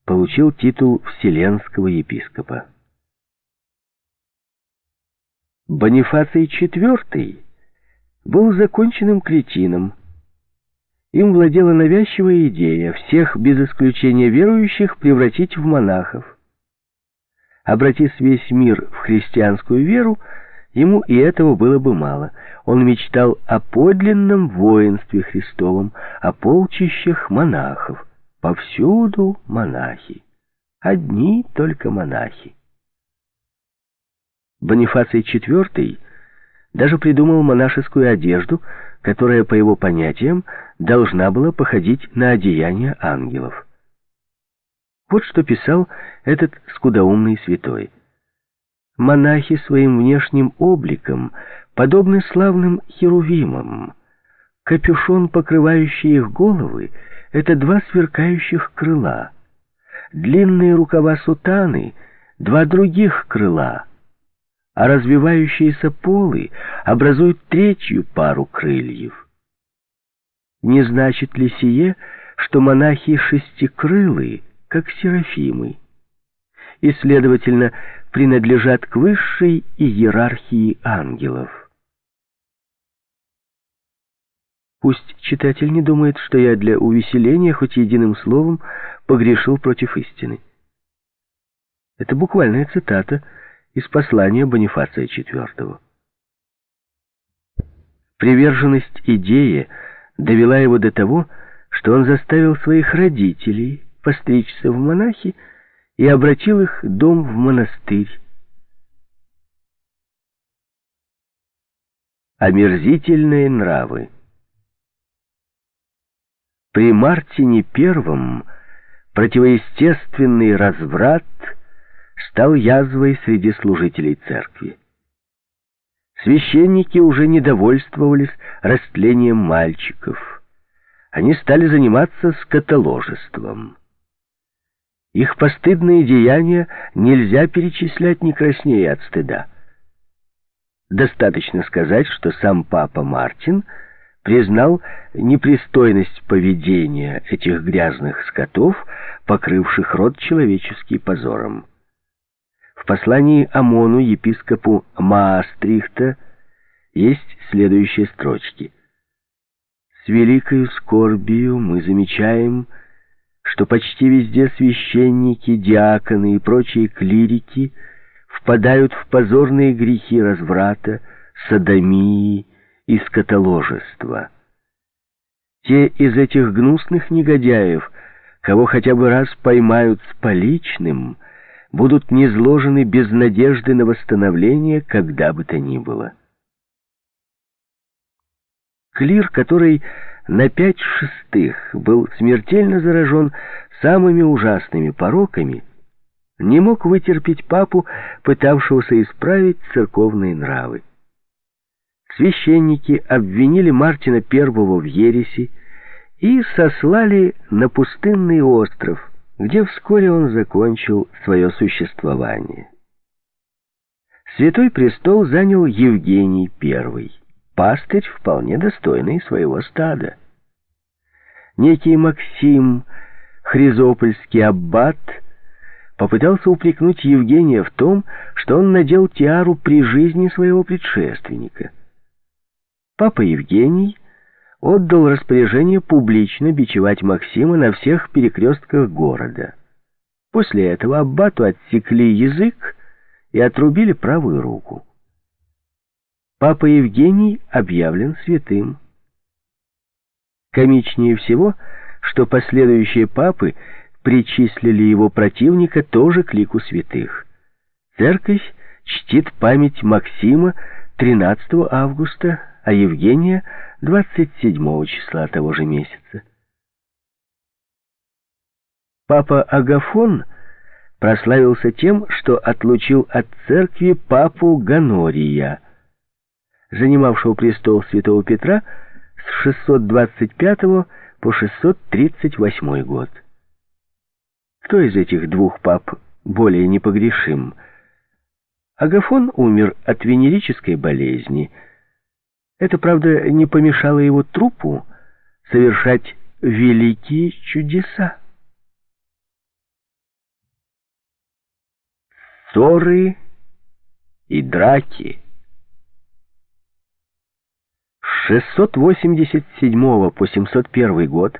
получил титул Вселенского епископа. Бонифаций IV был законченным кретином, им владела навязчивая идея всех, без исключения верующих, превратить в монахов. Обратись весь мир в христианскую веру, ему и этого было бы мало. Он мечтал о подлинном воинстве Христовом, о полчищах монахов. Повсюду монахи. Одни только монахи. Бонифаций IV даже придумал монашескую одежду, которая, по его понятиям, должна была походить на одеяние ангелов. Вот что писал этот скудоумный святой. «Монахи своим внешним обликом подобны славным херувимам. Капюшон, покрывающий их головы, — это два сверкающих крыла. Длинные рукава сутаны — два других крыла» а развивающиеся полы образуют третью пару крыльев. Не значит ли сие, что монахи шестикрылые, как серафимы, и, следовательно, принадлежат к высшей иерархии ангелов? Пусть читатель не думает, что я для увеселения хоть единым словом погрешил против истины. Это буквальная цитата из послания Бонифация IV. Приверженность идее довела его до того, что он заставил своих родителей постричься в монахи и обратил их дом в монастырь. Омерзительные нравы При Мартине Первом противоестественный разврат стал язвой среди служителей церкви. Священники уже не довольствовались растлением мальчиков. Они стали заниматься скотоложеством. Их постыдные деяния нельзя перечислять не краснее от стыда. Достаточно сказать, что сам папа Мартин признал непристойность поведения этих грязных скотов, покрывших род человеческий позором. В послании Амону, епископу Маастрихта, есть следующие строчки. «С великою скорбию мы замечаем, что почти везде священники, диаконы и прочие клирики впадают в позорные грехи разврата, садомии и скотоложества. Те из этих гнусных негодяев, кого хотя бы раз поймают с поличным – будут низложены без надежды на восстановление, когда бы то ни было. Клир, который на пять шестых был смертельно заражен самыми ужасными пороками, не мог вытерпеть папу, пытавшегося исправить церковные нравы. Священники обвинили Мартина Первого в ереси и сослали на пустынный остров, где вскоре он закончил свое существование. Святой престол занял Евгений I, пастырь, вполне достойный своего стада. Некий Максим, хризопольский аббат, попытался упрекнуть Евгения в том, что он надел тиару при жизни своего предшественника. Папа Евгений отдал распоряжение публично бичевать Максима на всех перекрестках города. После этого аббату отсекли язык и отрубили правую руку. Папа Евгений объявлен святым. Комичнее всего, что последующие папы причислили его противника тоже к лику святых. Церковь чтит память Максима 13 августа, а Евгения — 27 числа того же месяца. Папа Агафон прославился тем, что отлучил от церкви папу Ганория, занимавшего престол святого Петра с 625 по 638 год. Кто из этих двух пап более непогрешим? Агафон умер от венерической болезни – это, правда, не помешало его трупу совершать великие чудеса. Ссоры и драки. С 687 по 701 год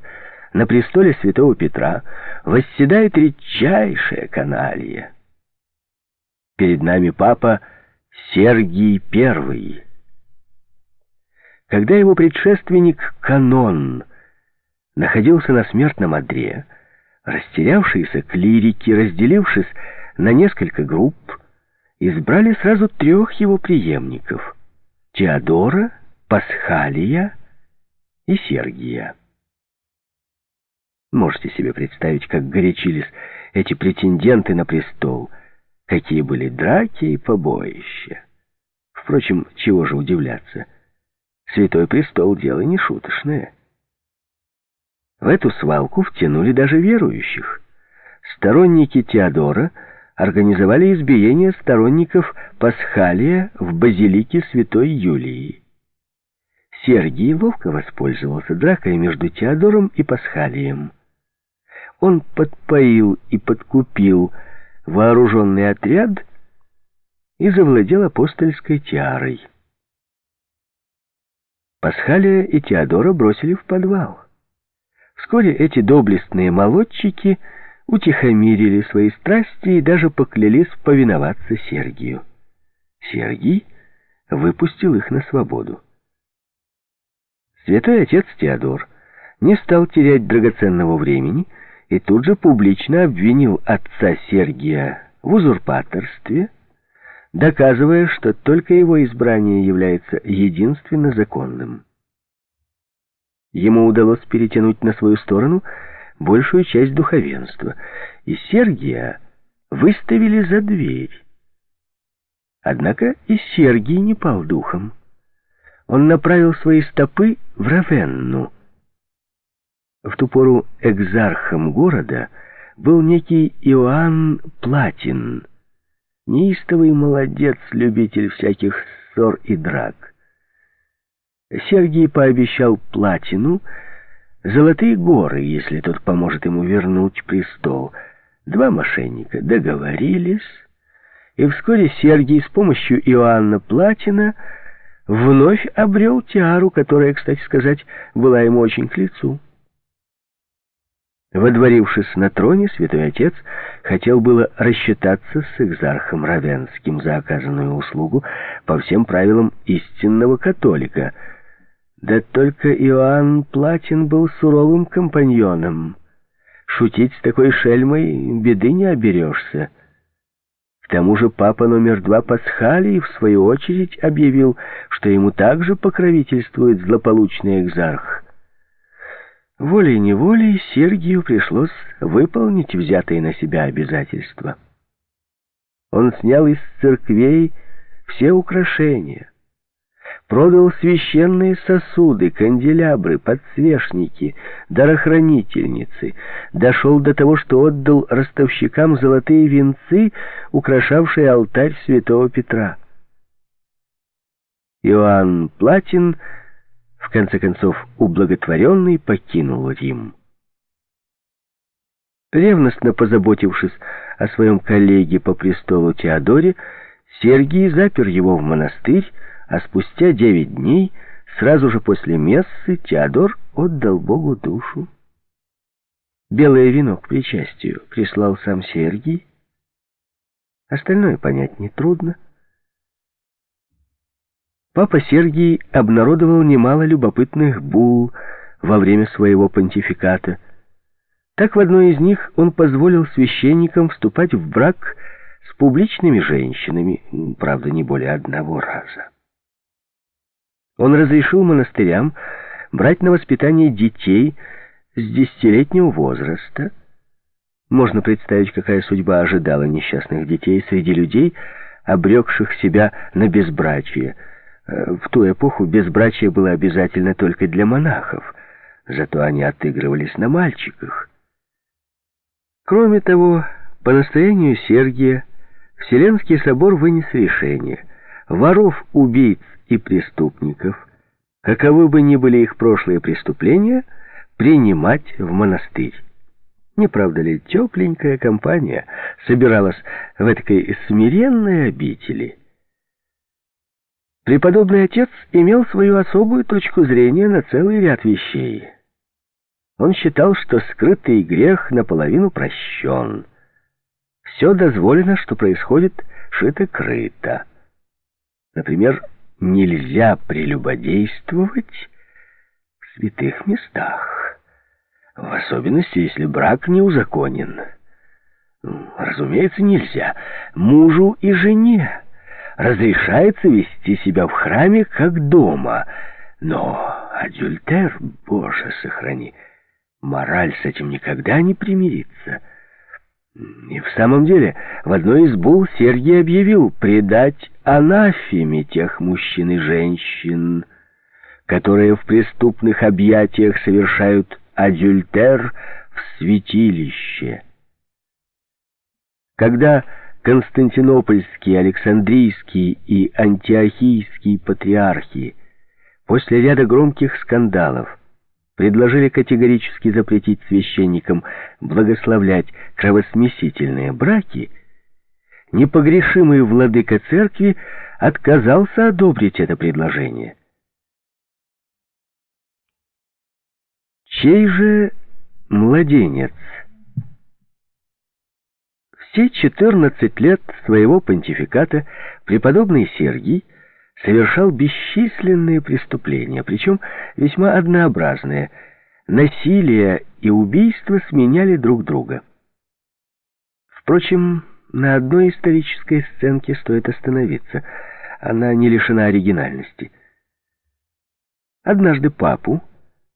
на престоле святого Петра восседает редчайшая каналья. Перед нами папа Сергий I. Когда его предшественник Канон находился на смертном одре, растерявшиеся клирики, разделившись на несколько групп, избрали сразу трех его преемников — Теодора, Пасхалия и Сергия. Можете себе представить, как горячились эти претенденты на престол, какие были драки и побоища. Впрочем, чего же удивляться — Святой престол — дело не шуточное. В эту свалку втянули даже верующих. Сторонники Теодора организовали избиение сторонников Пасхалия в базилике Святой Юлии. Сергий ловко воспользовался дракой между Теодором и Пасхалием. Он подпоил и подкупил вооруженный отряд и завладел апостольской тиарой. Пасхалия и Теодора бросили в подвал. Вскоре эти доблестные молодчики утихомирили свои страсти и даже поклялись повиноваться Сергию. Сергий выпустил их на свободу. Святой отец Теодор не стал терять драгоценного времени и тут же публично обвинил отца Сергия в узурпаторстве, доказывая, что только его избрание является единственно законным. Ему удалось перетянуть на свою сторону большую часть духовенства, и Сергия выставили за дверь. Однако и Сергий не пал духом. Он направил свои стопы в Равенну. В ту пору экзархом города был некий Иоанн Платин, неистовый молодец, любитель всяких ссор и драк. Сергий пообещал Платину золотые горы, если тот поможет ему вернуть престол. Два мошенника договорились, и вскоре Сергий с помощью Иоанна Платина вновь обрел тиару, которая, кстати сказать, была ему очень к лицу. Водворившись на троне, святой отец хотел было рассчитаться с экзархом Равенским за оказанную услугу по всем правилам истинного католика. Да только Иоанн Платин был суровым компаньоном. Шутить с такой шельмой беды не оберешься. К тому же папа номер два Пасхалий, в свою очередь, объявил, что ему также покровительствует злополучный экзарх. Волей-неволей Сергию пришлось выполнить взятые на себя обязательства. Он снял из церквей все украшения, продал священные сосуды, канделябры, подсвечники, дарохранительницы, дошел до того, что отдал ростовщикам золотые венцы, украшавшие алтарь святого Петра. Иоанн Платин — в конце концов, ублаготворенный покинул Рим. Ревностно позаботившись о своем коллеге по престолу Теодоре, Сергий запер его в монастырь, а спустя девять дней, сразу же после мессы, Теодор отдал Богу душу. Белое вино к причастию прислал сам Сергий. Остальное понять нетрудно. Папа Сергий обнародовал немало любопытных бул во время своего понтификата. Так в одной из них он позволил священникам вступать в брак с публичными женщинами, правда, не более одного раза. Он разрешил монастырям брать на воспитание детей с десятилетнего возраста. Можно представить, какая судьба ожидала несчастных детей среди людей, обрекших себя на безбрачие – в ту эпоху безбрачие было обязательно только для монахов, зато они отыгрывались на мальчиках. Кроме того, по настоянию Сергия Вселенский собор вынес решение воров, убийц и преступников, каковы бы ни были их прошлые преступления, принимать в монастырь. Не правда ли, тепленькая компания собиралась в этой смиренной обители — Преподобный отец имел свою особую точку зрения на целый ряд вещей. Он считал, что скрытый грех наполовину прощен. Все дозволено, что происходит шито-крыто. Например, нельзя прелюбодействовать в святых местах, в особенности, если брак не узаконен. Разумеется, нельзя мужу и жене разрешается вести себя в храме как дома. Но адюльтер, Боже, сохрани, мораль с этим никогда не примирится. И в самом деле, в одной из бул Сергий объявил предать анафеме тех мужчин и женщин, которые в преступных объятиях совершают адюльтер в святилище. Когда Константинопольский, Александрийский и Антиохийский патриархи после ряда громких скандалов предложили категорически запретить священникам благословлять кровосмесительные браки, непогрешимый владыка церкви отказался одобрить это предложение. Чей же младенец? Все 14 лет своего понтификата преподобный Сергий совершал бесчисленные преступления, причем весьма однообразные. Насилие и убийство сменяли друг друга. Впрочем, на одной исторической сценке стоит остановиться. Она не лишена оригинальности. Однажды папу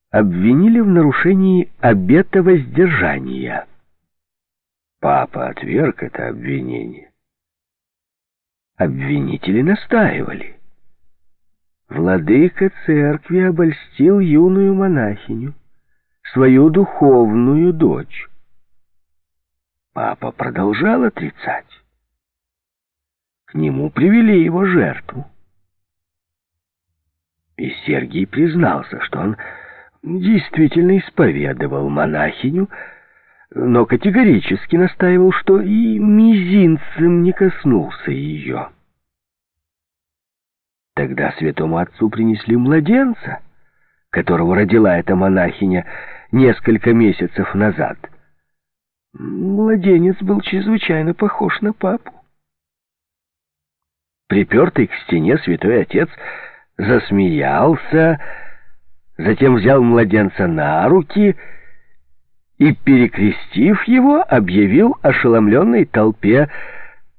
обвинили в нарушении обета воздержания. Папа отверг это обвинение. Обвинители настаивали. Владыка церкви обольстил юную монахиню, свою духовную дочь. Папа продолжал отрицать. К нему привели его жертву. И Сергий признался, что он действительно исповедовал монахиню, но категорически настаивал, что и мизинцем не коснулся ее. Тогда святому отцу принесли младенца, которого родила эта монахиня несколько месяцев назад. Младенец был чрезвычайно похож на папу. Припертый к стене святой отец засмеялся, затем взял младенца на руки и, перекрестив его, объявил ошеломленной толпе,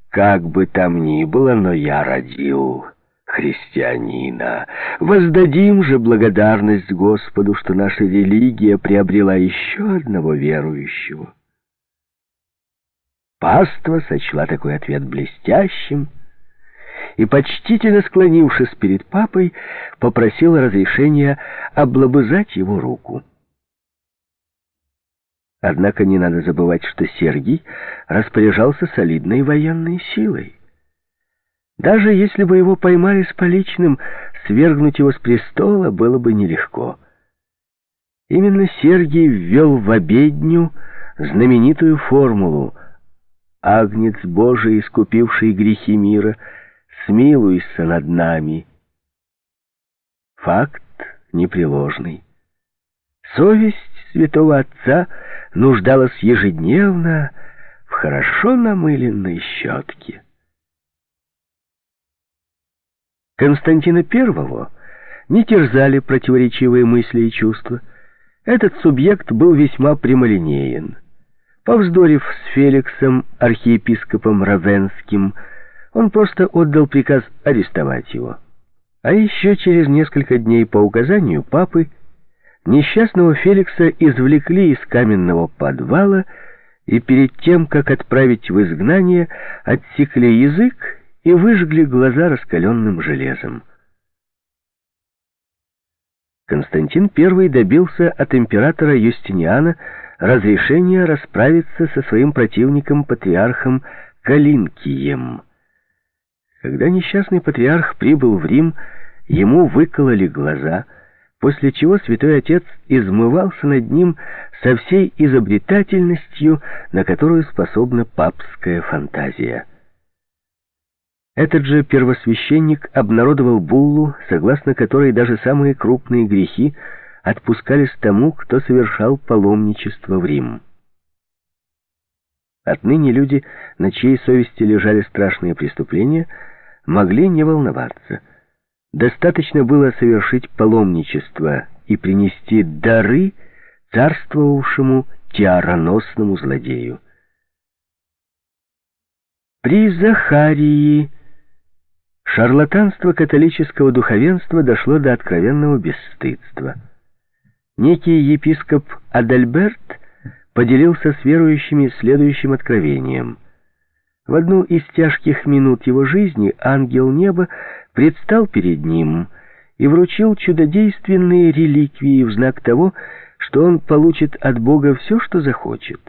«Как бы там ни было, но я родил христианина. Воздадим же благодарность Господу, что наша религия приобрела еще одного верующего». Паства сочла такой ответ блестящим, и, почтительно склонившись перед папой, попросил разрешения облобызать его руку. Однако не надо забывать, что Сергий распоряжался солидной военной силой. Даже если бы его поймали с поличным, свергнуть его с престола было бы нелегко. Именно Сергий ввел в обедню знаменитую формулу «Агнец Божий, искупивший грехи мира», смилуйся над нами. Факт непреложный. Совесть святого отца нуждалась ежедневно в хорошо намыленной щетке. Константина I не терзали противоречивые мысли и чувства. Этот субъект был весьма прямолинеен. Повздорив с Феликсом, архиепископом Равенским, он просто отдал приказ арестовать его. А еще через несколько дней по указанию папы несчастного Феликса извлекли из каменного подвала и перед тем, как отправить в изгнание, отсекли язык и выжгли глаза раскаленным железом. Константин I добился от императора Юстиниана разрешения расправиться со своим противником-патриархом Калинкием – когда несчастный патриарх прибыл в Рим, ему выкололи глаза, после чего святой отец измывался над ним со всей изобретательностью, на которую способна папская фантазия. Этот же первосвященник обнародовал буллу, согласно которой даже самые крупные грехи отпускались тому, кто совершал паломничество в Рим. Отныне люди, на чьей совести лежали страшные преступления, могли не волноваться. Достаточно было совершить паломничество и принести дары царствовавшему тиароносному злодею. При Захарии шарлатанство католического духовенства дошло до откровенного бесстыдства. Некий епископ Адальберт поделился с верующими следующим откровением – в одну из тяжких минут его жизни ангел неба предстал перед ним и вручил чудодейственные реликвии в знак того, что он получит от Бога все, что захочет.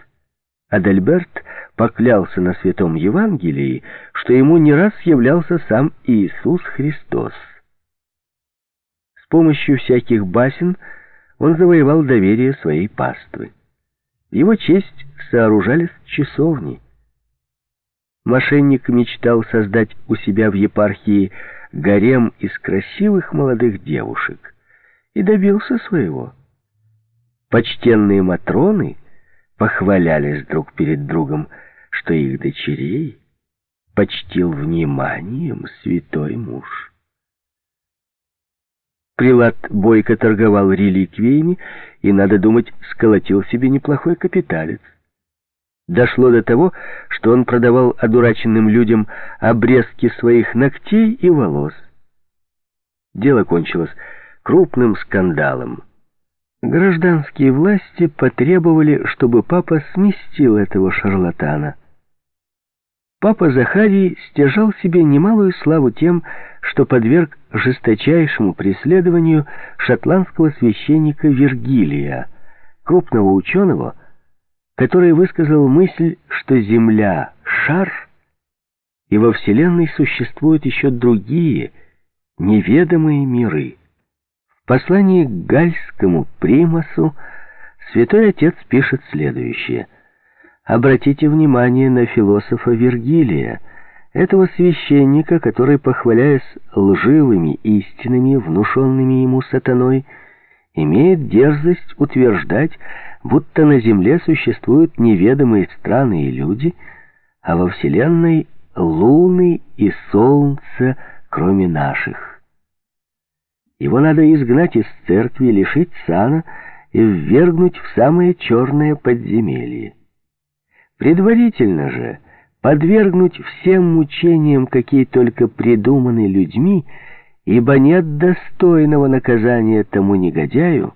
Адальберт поклялся на Святом Евангелии, что ему не раз являлся сам Иисус Христос. С помощью всяких басен он завоевал доверие своей паствы. Его честь сооружались часовни. Мошенник мечтал создать у себя в епархии гарем из красивых молодых девушек и добился своего. Почтенные матроны похвалялись друг перед другом, что их дочерей почтил вниманием святой муж. Прилад бойко торговал реликвиями и, надо думать, сколотил себе неплохой капиталец. Дошло до того, что он продавал одураченным людям обрезки своих ногтей и волос. Дело кончилось крупным скандалом. Гражданские власти потребовали, чтобы папа сместил этого шарлатана. Папа Захарий стяжал себе немалую славу тем, что подверг жесточайшему преследованию шотландского священника Вергилия, крупного ученого, который высказал мысль, что Земля — шар, и во Вселенной существуют еще другие, неведомые миры. В послании к гальскому примасу святой отец пишет следующее. «Обратите внимание на философа Вергилия, этого священника, который, похваляясь лживыми истинами, внушенными ему сатаной, имеет дерзость утверждать, будто на земле существуют неведомые страны и люди, а во Вселенной луны и солнце, кроме наших. Его надо изгнать из церкви, лишить сана и ввергнуть в самое черное подземелье. Предварительно же подвергнуть всем мучениям, какие только придуманы людьми, ибо нет достойного наказания тому негодяю,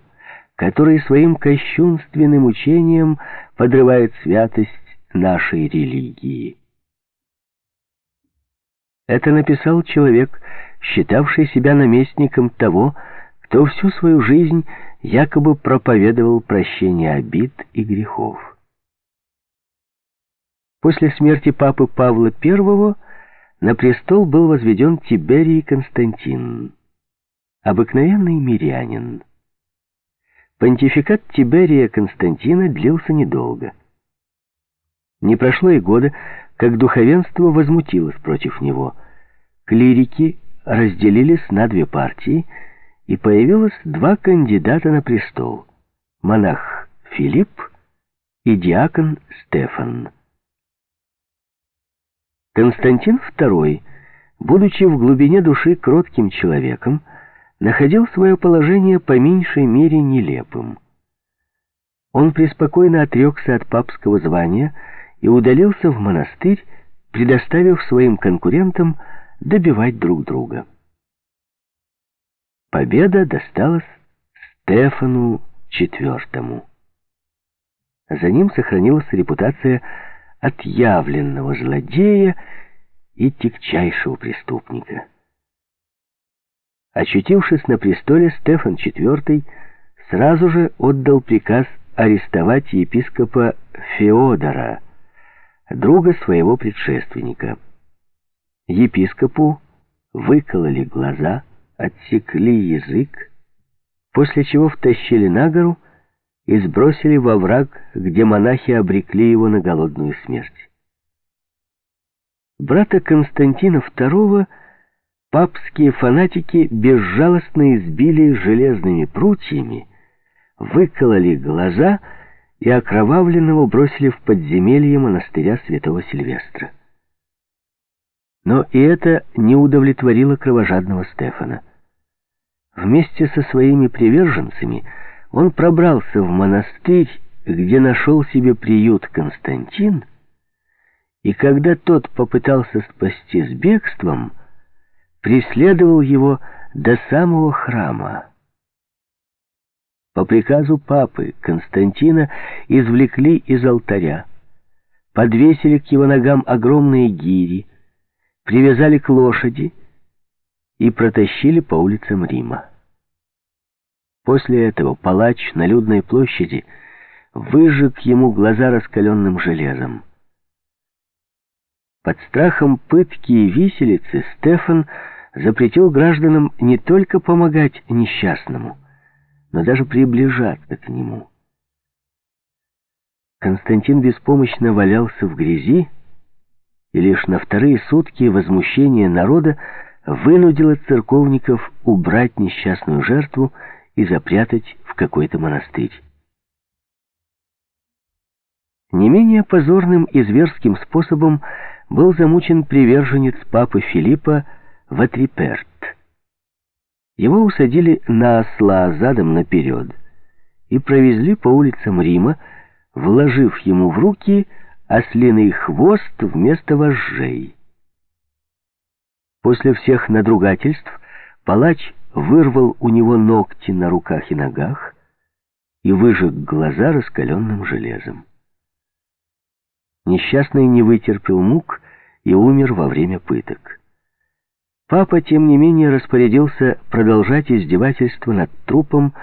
который своим кощунственным учением подрывает святость нашей религии. Это написал человек, считавший себя наместником того, кто всю свою жизнь якобы проповедовал прощение обид и грехов. После смерти папы Павла I на престол был возведен Тиберий Константин, обыкновенный мирянин. Понтификат Тиберия Константина длился недолго. Не прошло и года, как духовенство возмутилось против него. Клирики разделились на две партии, и появилось два кандидата на престол — монах Филипп и диакон Стефан. Константин II, будучи в глубине души кротким человеком, находил свое положение по меньшей мере нелепым. Он преспокойно отрекся от папского звания и удалился в монастырь, предоставив своим конкурентам добивать друг друга. Победа досталась Стефану IV. За ним сохранилась репутация отъявленного злодея и тягчайшего преступника. Очутившись на престоле, Стефан IV сразу же отдал приказ арестовать епископа Феодора, друга своего предшественника. Епископу выкололи глаза, отсекли язык, после чего втащили на гору и сбросили во враг, где монахи обрекли его на голодную смерть. Брата Константина II папские фанатики безжалостно избили железными прутьями, выкололи глаза и окровавленного бросили в подземелье монастыря святого Сильвестра. Но и это не удовлетворило кровожадного Стефана. Вместе со своими приверженцами – он пробрался в монастырь, где нашел себе приют Константин, и когда тот попытался спасти с бегством, преследовал его до самого храма. По приказу папы Константина извлекли из алтаря, подвесили к его ногам огромные гири, привязали к лошади и протащили по улицам Рима. После этого палач на людной площади выжег ему глаза раскаленным железом. Под страхом пытки и виселицы Стефан запретил гражданам не только помогать несчастному, но даже приближаться к нему. Константин беспомощно валялся в грязи, и лишь на вторые сутки возмущение народа вынудило церковников убрать несчастную жертву и запрятать в какой-то монастырь. Не менее позорным и зверским способом был замучен приверженец папы Филиппа Ватриперт. Его усадили на осла задом наперед и провезли по улицам Рима, вложив ему в руки ослиный хвост вместо вожжей. После всех надругательств палач вырвал у него ногти на руках и ногах и выжег глаза раскаленным железом. Несчастный не вытерпел мук и умер во время пыток. Папа, тем не менее, распорядился продолжать издевательство над трупом,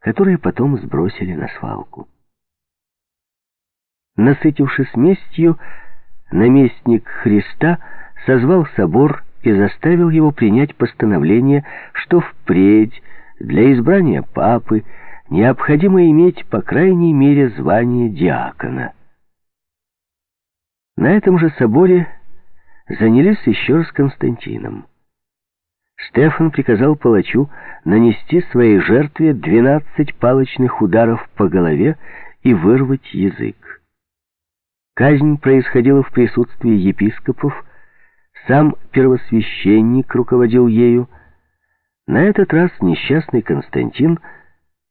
которые потом сбросили на свалку. Насытившись местью, наместник Христа созвал собор и заставил его принять постановление, что впредь для избрания папы необходимо иметь по крайней мере звание диакона. На этом же соборе занялись еще раз Константином. Стефан приказал палачу нанести своей жертве двенадцать палочных ударов по голове и вырвать язык. Казнь происходила в присутствии епископов, сам первосвященник руководил ею. На этот раз несчастный Константин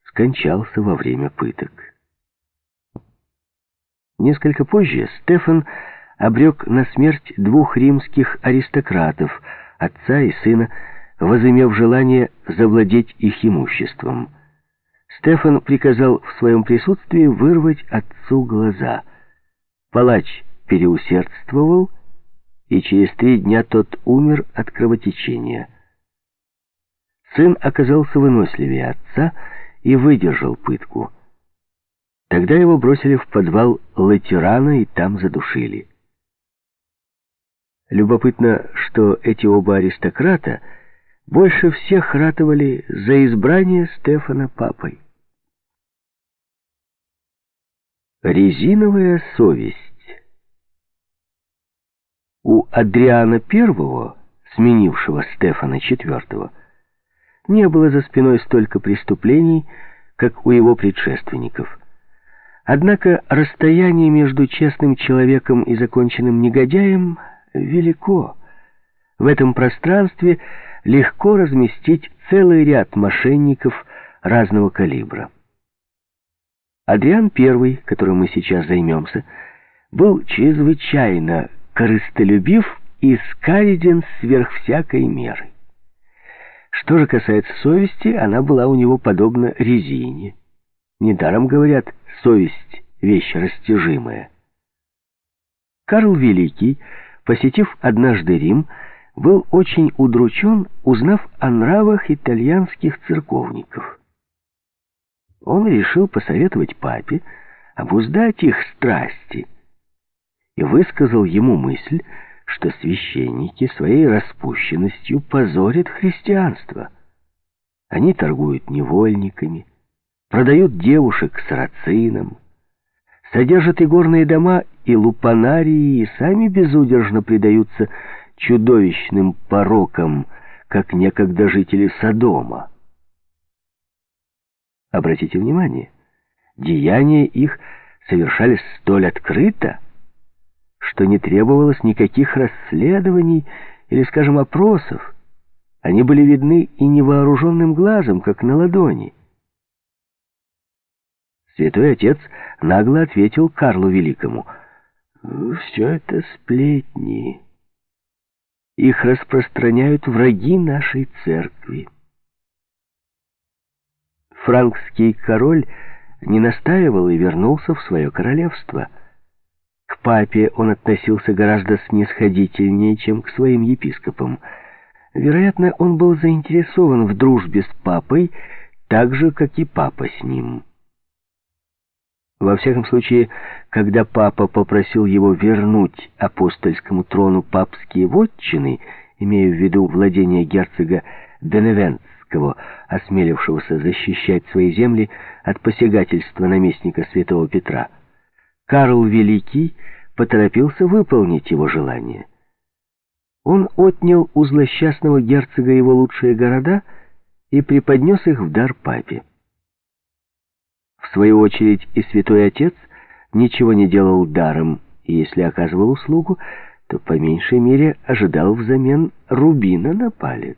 скончался во время пыток. Несколько позже Стефан обрек на смерть двух римских аристократов, отца и сына, возымев желание завладеть их имуществом. Стефан приказал в своем присутствии вырвать отцу глаза. Палач переусердствовал и через три дня тот умер от кровотечения. Сын оказался выносливее отца и выдержал пытку. Тогда его бросили в подвал Латерана и там задушили. Любопытно, что эти оба аристократа больше всех ратовали за избрание Стефана папой. Резиновая совесть у Адриана I, сменившего Стефана IV, не было за спиной столько преступлений, как у его предшественников. Однако расстояние между честным человеком и законченным негодяем велико. В этом пространстве легко разместить целый ряд мошенников разного калибра. Адриан I, которым мы сейчас займемся, был чрезвычайно корыстолюбив и скариден сверх всякой меры. Что же касается совести, она была у него подобна резине. Недаром говорят, совесть — вещь растяжимая. Карл Великий, посетив однажды Рим, был очень удручен, узнав о нравах итальянских церковников. Он решил посоветовать папе обуздать их страсти — и высказал ему мысль, что священники своей распущенностью позорят христианство. Они торгуют невольниками, продают девушек сарацинам, содержат игорные дома и лупанарии, и сами безудержно предаются чудовищным порокам, как некогда жители Содома. Обратите внимание, деяния их совершались столь открыто, что не требовалось никаких расследований или, скажем, опросов. Они были видны и невооруженным глазом, как на ладони. Святой Отец нагло ответил Карлу Великому, «Все это сплетни. Их распространяют враги нашей церкви». Франкский король не настаивал и вернулся в свое королевство – к папе он относился гораздо снисходительнее, чем к своим епископам. Вероятно, он был заинтересован в дружбе с папой, так же, как и папа с ним. Во всяком случае, когда папа попросил его вернуть апостольскому трону папские вотчины, имея в виду владение герцога Деневенского, осмелившегося защищать свои земли от посягательства наместника святого Петра, Карл Великий поторопился выполнить его желание. Он отнял у злосчастного герцога его лучшие города и преподнес их в дар папе. Свою очередь и святой отец ничего не делал даром, и если оказывал услугу, то по меньшей мере ожидал взамен рубина на палец.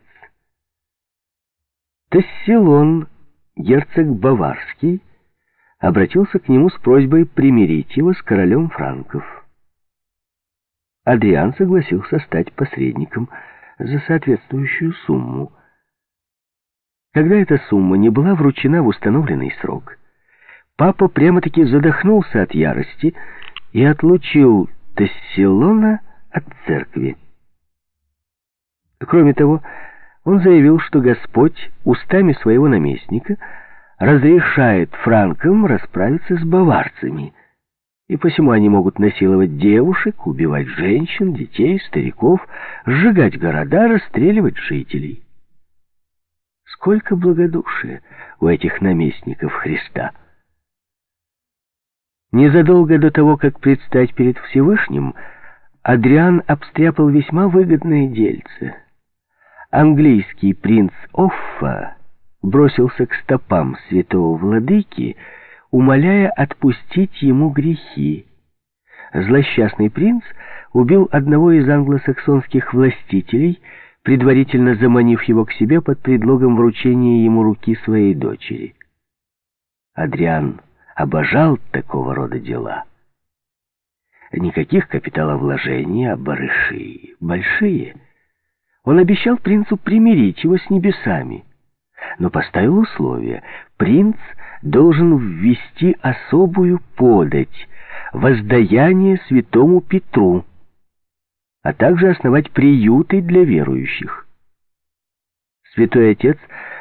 Тессилон, герцог Баварский, обратился к нему с просьбой примирить его с королем франков. Адриан согласился стать посредником за соответствующую сумму. Когда эта сумма не была вручена в установленный срок, папа прямо-таки задохнулся от ярости и отлучил Тессилона от церкви. Кроме того, он заявил, что Господь устами своего наместника разрешает франкам расправиться с баварцами, и посему они могут насиловать девушек, убивать женщин, детей, стариков, сжигать города, расстреливать жителей. Сколько благодушия у этих наместников Христа! Незадолго до того, как предстать перед Всевышним, Адриан обстряпал весьма выгодное дельце. Английский принц Оффа бросился к стопам святого владыки, умоляя отпустить ему грехи. Злосчастный принц убил одного из англосаксонских властителей, предварительно заманив его к себе под предлогом вручения ему руки своей дочери. Адриан обожал такого рода дела. Никаких капиталовложений, а барыши большие. Он обещал принцу примирить его с небесами, но поставил условие. Принц должен ввести особую подать, воздаяние святому Петру, а также основать приюты для верующих. Святой Отец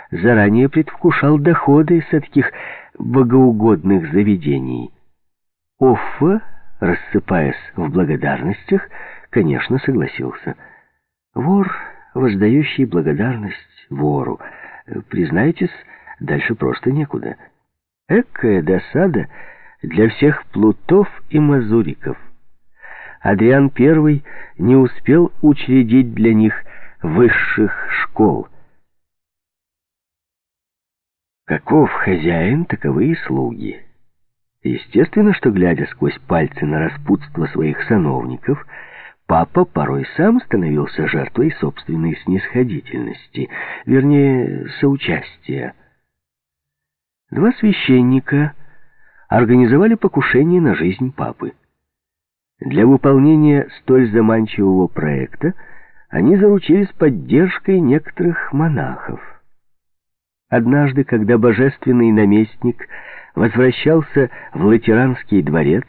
заранее предвкушал доходы с таких богоугодных заведений. Оффа рассыпаясь в благодарностях, конечно, согласился. Вор, воздающий благодарность вору. Признайтесь, дальше просто некуда. Экая досада для всех плутов и мазуриков. Адриан I не успел учредить для них высших школ. Каков хозяин, таковы и слуги. Естественно, что, глядя сквозь пальцы на распутство своих сановников, папа порой сам становился жертвой собственной снисходительности, вернее, соучастия. Два священника организовали покушение на жизнь папы. Для выполнения столь заманчивого проекта они заручились поддержкой некоторых монахов. Однажды, когда божественный наместник возвращался в Латеранский дворец,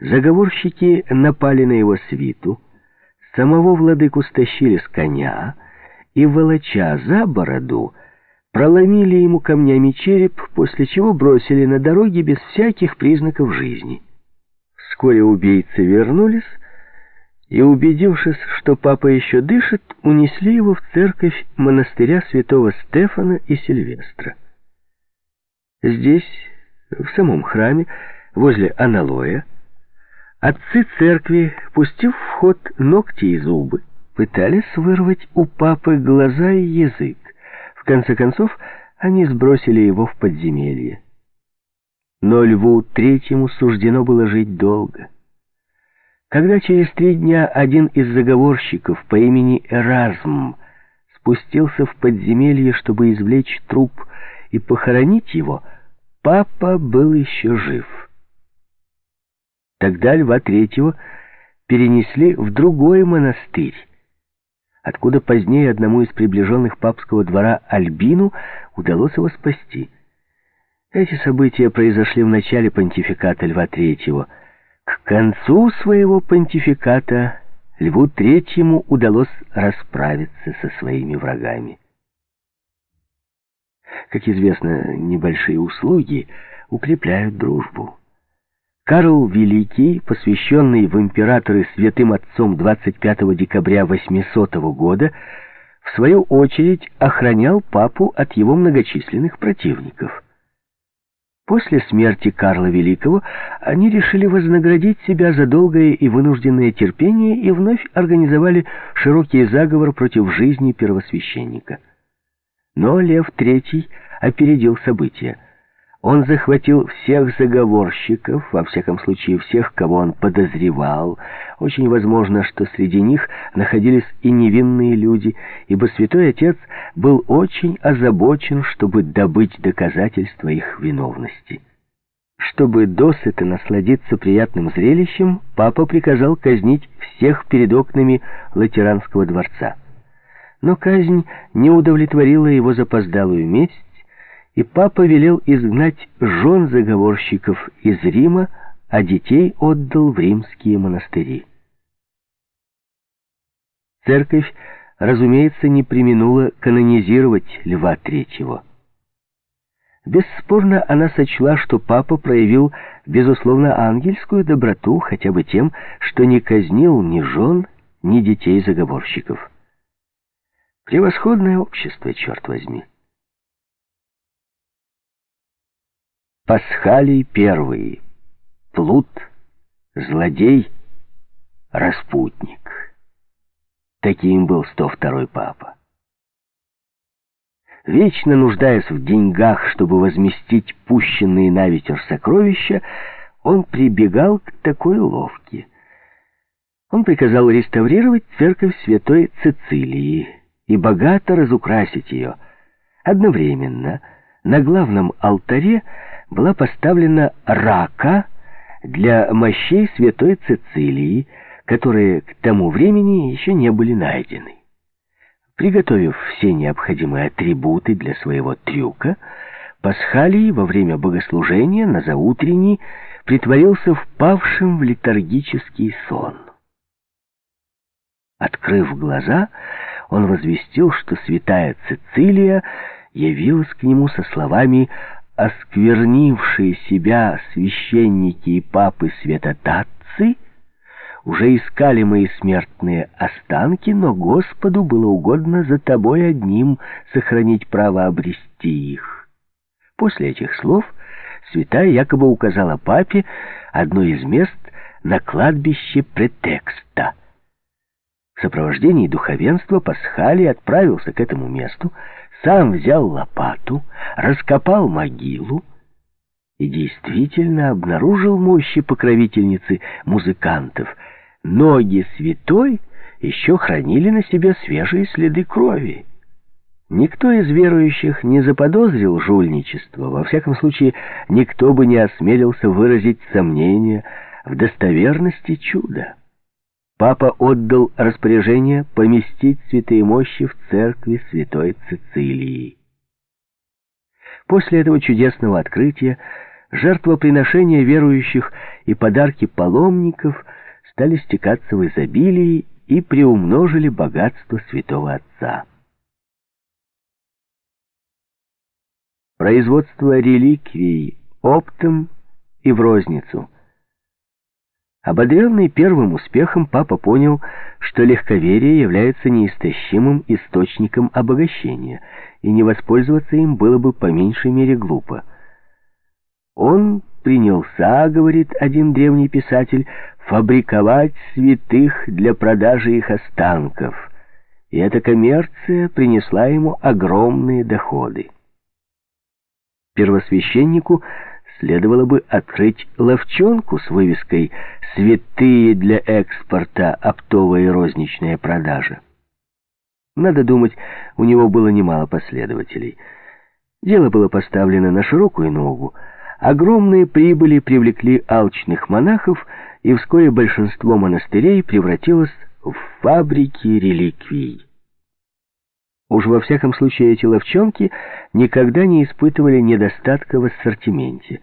заговорщики напали на его свиту, самого владыку стащили с коня и, волоча за бороду, проломили ему камнями череп, после чего бросили на дороге без всяких признаков жизни. Вскоре убийцы вернулись, и, убедившись, что папа еще дышит, унесли его в церковь монастыря святого Стефана и Сильвестра. Здесь в самом храме, возле аналоя, отцы церкви, пустив в ход ногти и зубы, пытались вырвать у папы глаза и язык. В конце концов, они сбросили его в подземелье. Но Льву Третьему суждено было жить долго. Когда через три дня один из заговорщиков по имени Эразм спустился в подземелье, чтобы извлечь труп и похоронить его, Папа был еще жив. Тогда Льва Третьего перенесли в другой монастырь, откуда позднее одному из приближенных папского двора Альбину удалось его спасти. Эти события произошли в начале понтификата Льва Третьего. К концу своего понтификата Льву Третьему удалось расправиться со своими врагами. Как известно, небольшие услуги укрепляют дружбу. Карл Великий, посвященный в императоры святым отцом 25 декабря 800 года, в свою очередь охранял папу от его многочисленных противников. После смерти Карла Великого они решили вознаградить себя за долгое и вынужденное терпение и вновь организовали широкий заговор против жизни первосвященника. Но Лев III опередил события. Он захватил всех заговорщиков, во всяком случае всех, кого он подозревал. Очень возможно, что среди них находились и невинные люди, ибо святой отец был очень озабочен, чтобы добыть доказательства их виновности. Чтобы досыта насладиться приятным зрелищем, папа приказал казнить всех перед окнами Латеранского дворца. Но казнь не удовлетворила его запоздалую месть, и папа велел изгнать жен заговорщиков из Рима, а детей отдал в римские монастыри. Церковь, разумеется, не применула канонизировать Льва Третьего. Бесспорно, она сочла, что папа проявил, безусловно, ангельскую доброту хотя бы тем, что не казнил ни жен, ни детей заговорщиков. Превосходное общество, черт возьми. Пасхалий первый, плут, злодей, распутник. Таким был 102-й папа. Вечно нуждаясь в деньгах, чтобы возместить пущенные на ветер сокровища, он прибегал к такой ловке. Он приказал реставрировать церковь святой Цицилии и богато разукрасить ее. Одновременно на главном алтаре была поставлена рака для мощей святой Цицилии, которые к тому времени еще не были найдены. Приготовив все необходимые атрибуты для своего трюка, Пасхалий во время богослужения на заутренний притворился впавшим в летаргический сон. Открыв глаза, он возвестил, что святая Цицилия явилась к нему со словами осквернившие себя священники и папы святотатцы уже искали мои смертные останки, но Господу было угодно за тобой одним сохранить право обрести их. После этих слов святая якобы указала папе одно из мест на кладбище претекста. В сопровождении духовенства Пасхали отправился к этому месту, сам взял лопату, раскопал могилу и действительно обнаружил мощи покровительницы музыкантов. Ноги святой еще хранили на себе свежие следы крови. Никто из верующих не заподозрил жульничество, во всяком случае, никто бы не осмелился выразить сомнения в достоверности чуда. Папа отдал распоряжение поместить святые мощи в церкви святой Цицилии. После этого чудесного открытия жертвоприношения верующих и подарки паломников стали стекаться в изобилии и приумножили богатство святого Отца. Производство реликвий оптом и в розницу – Ободренный первым успехом, папа понял, что легковерие является неистощимым источником обогащения, и не воспользоваться им было бы по меньшей мере глупо. Он принялся, говорит один древний писатель, фабриковать святых для продажи их останков, и эта коммерция принесла ему огромные доходы. Первосвященнику следовало бы открыть ловчонку с вывеской «Святые для экспорта, оптовая и розничная продажа». Надо думать, у него было немало последователей. Дело было поставлено на широкую ногу. Огромные прибыли привлекли алчных монахов, и вскоре большинство монастырей превратилось в фабрики реликвий. Уж во всяком случае эти ловчонки никогда не испытывали недостатка в ассортименте.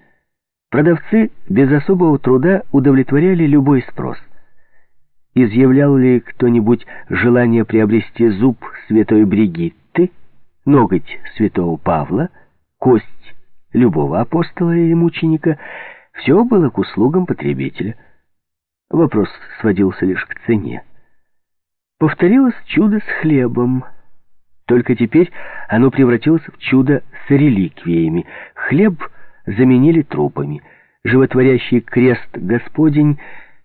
Продавцы без особого труда удовлетворяли любой спрос. Изъявлял ли кто-нибудь желание приобрести зуб святой Бригитты, ноготь святого Павла, кость любого апостола или мученика, все было к услугам потребителя. Вопрос сводился лишь к цене. Повторилось чудо с хлебом — только теперь оно превратилось в чудо с реликвиями. Хлеб заменили трупами. Животворящий крест Господень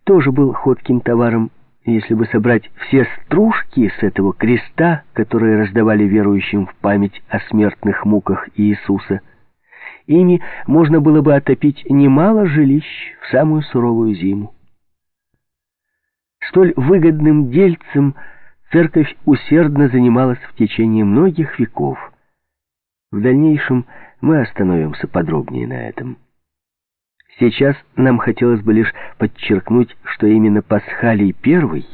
тоже был ходким товаром. Если бы собрать все стружки с этого креста, которые раздавали верующим в память о смертных муках Иисуса, Ими можно было бы отопить немало жилищ в самую суровую зиму. Столь выгодным дельцем церковь усердно занималась в течение многих веков. В дальнейшем мы остановимся подробнее на этом. Сейчас нам хотелось бы лишь подчеркнуть, что именно Пасхалий I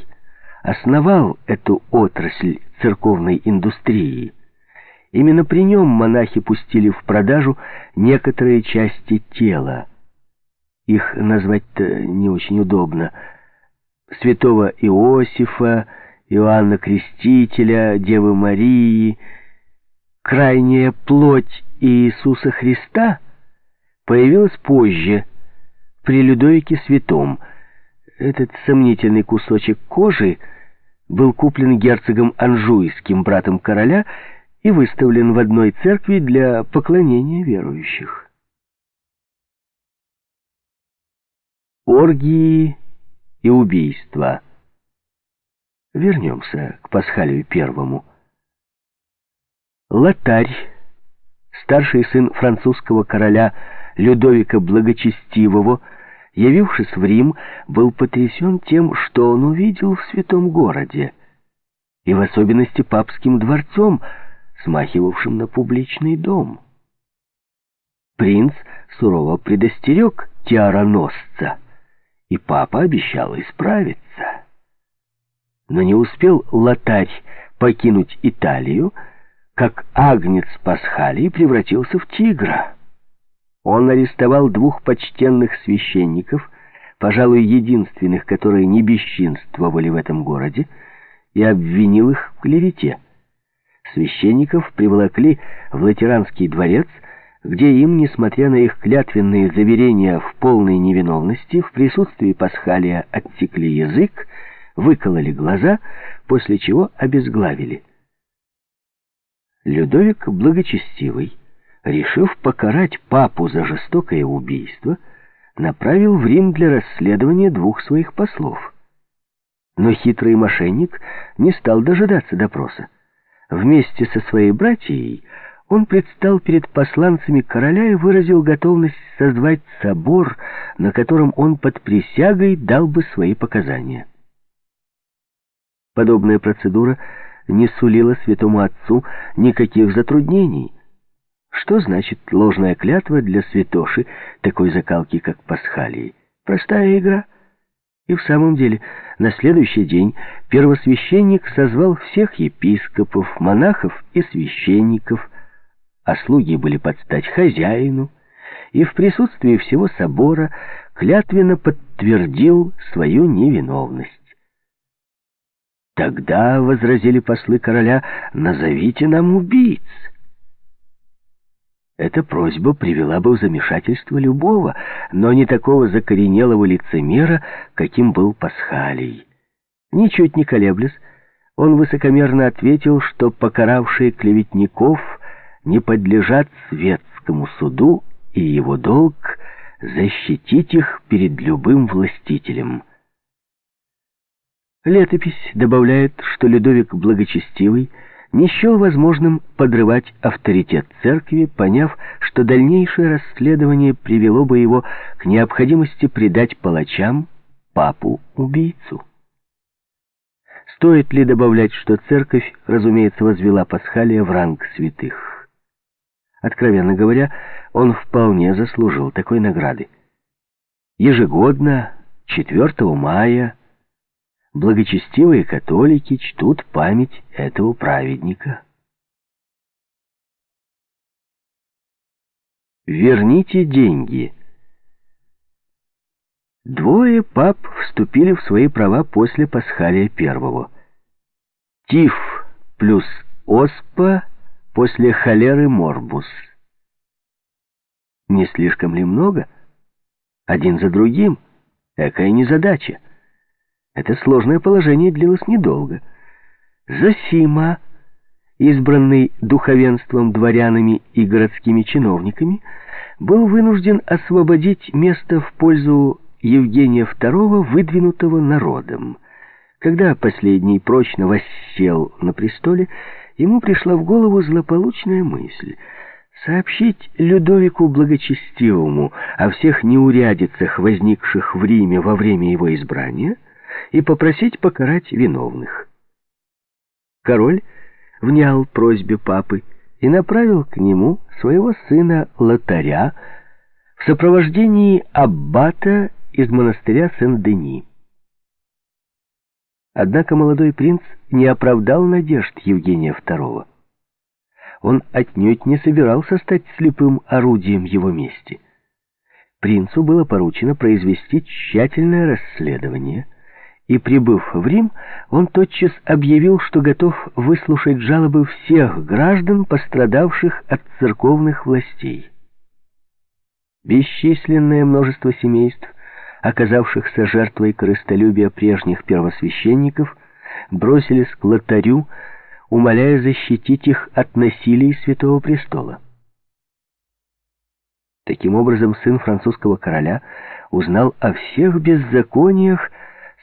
основал эту отрасль церковной индустрии. Именно при нем монахи пустили в продажу некоторые части тела. Их назвать-то не очень удобно. Святого Иосифа, Иоанна Крестителя, Девы Марии, крайняя плоть Иисуса Христа появилась позже – при Людовике Святом. Этот сомнительный кусочек кожи был куплен герцогом Анжуйским, братом короля, и выставлен в одной церкви для поклонения верующих. Оргии и убийства. Вернемся к Пасхалию Первому. Лотарь, старший сын французского короля Людовика Благочестивого, явившись в Рим, был потрясен тем, что он увидел в святом городе, и в особенности папским дворцом, смахивавшим на публичный дом. Принц сурово предостерег тиароносца, и папа обещал исправиться. Но не успел латарь покинуть Италию, как агнец Пасхалий превратился в тигра. Он арестовал двух почтенных священников, пожалуй, единственных, которые не бесчинствовали в этом городе, и обвинил их в клевете. Священников приволокли в Латеранский дворец, где им, несмотря на их клятвенные заверения в полной невиновности, в присутствии Пасхалия отсекли язык, выкололи глаза, после чего обезглавили. Людовик Благочестивый решив покарать папу за жестокое убийство, направил в Рим для расследования двух своих послов. Но хитрый мошенник не стал дожидаться допроса. Вместе со своей братьей он предстал перед посланцами короля и выразил готовность созвать собор, на котором он под присягой дал бы свои показания. Подобная процедура не сулила святому отцу никаких затруднений. Что значит ложная клятва для святоши, такой закалки, как Пасхалии? Простая игра. И в самом деле, на следующий день первосвященник созвал всех епископов, монахов и священников, а слуги были под стать хозяину, и в присутствии всего собора клятвенно подтвердил свою невиновность. Тогда, — возразили послы короля, — назовите нам убийц. Эта просьба привела бы в замешательство любого, но не такого закоренелого лицемера, каким был Пасхалий. Ничуть не колеблясь, он высокомерно ответил, что покаравшие клеветников не подлежат светскому суду, и его долг — защитить их перед любым властителем. Летопись добавляет, что Людовик Благочестивый — не счел возможным подрывать авторитет церкви, поняв, что дальнейшее расследование привело бы его к необходимости предать палачам папу-убийцу. Стоит ли добавлять, что церковь, разумеется, возвела Пасхалия в ранг святых? Откровенно говоря, он вполне заслужил такой награды. Ежегодно, 4 мая, благочестивые католики чтут память этого праведника. Верните деньги. Двое пап вступили в свои права после Пасхалия первого. Тиф плюс оспа после холеры морбус. Не слишком ли много? Один за другим. Экая незадача. Это сложное положение длилось недолго. Зосима, избранный духовенством, дворянами и городскими чиновниками, был вынужден освободить место в пользу Евгения II, выдвинутого народом. Когда последний прочно воссел на престоле, ему пришла в голову злополучная мысль — сообщить Людовику Благочестивому о всех неурядицах, возникших в Риме во время его избрания, и попросить покарать виновных. Король внял просьбе папы и направил к нему своего сына Лотаря в сопровождении аббата из монастыря Сен-Дени. Однако молодой принц не оправдал надежд Евгения II. Он отнюдь не собирался стать слепым орудием его мести. Принцу было поручено произвести тщательное расследование, и, прибыв в Рим, он тотчас объявил, что готов выслушать жалобы всех граждан, пострадавших от церковных властей. Бесчисленное множество семейств оказавшихся жертвой корыстолюбия прежних первосвященников, бросились к лотарю, умоляя защитить их от насилия Святого Престола. Таким образом, сын французского короля узнал о всех беззакониях,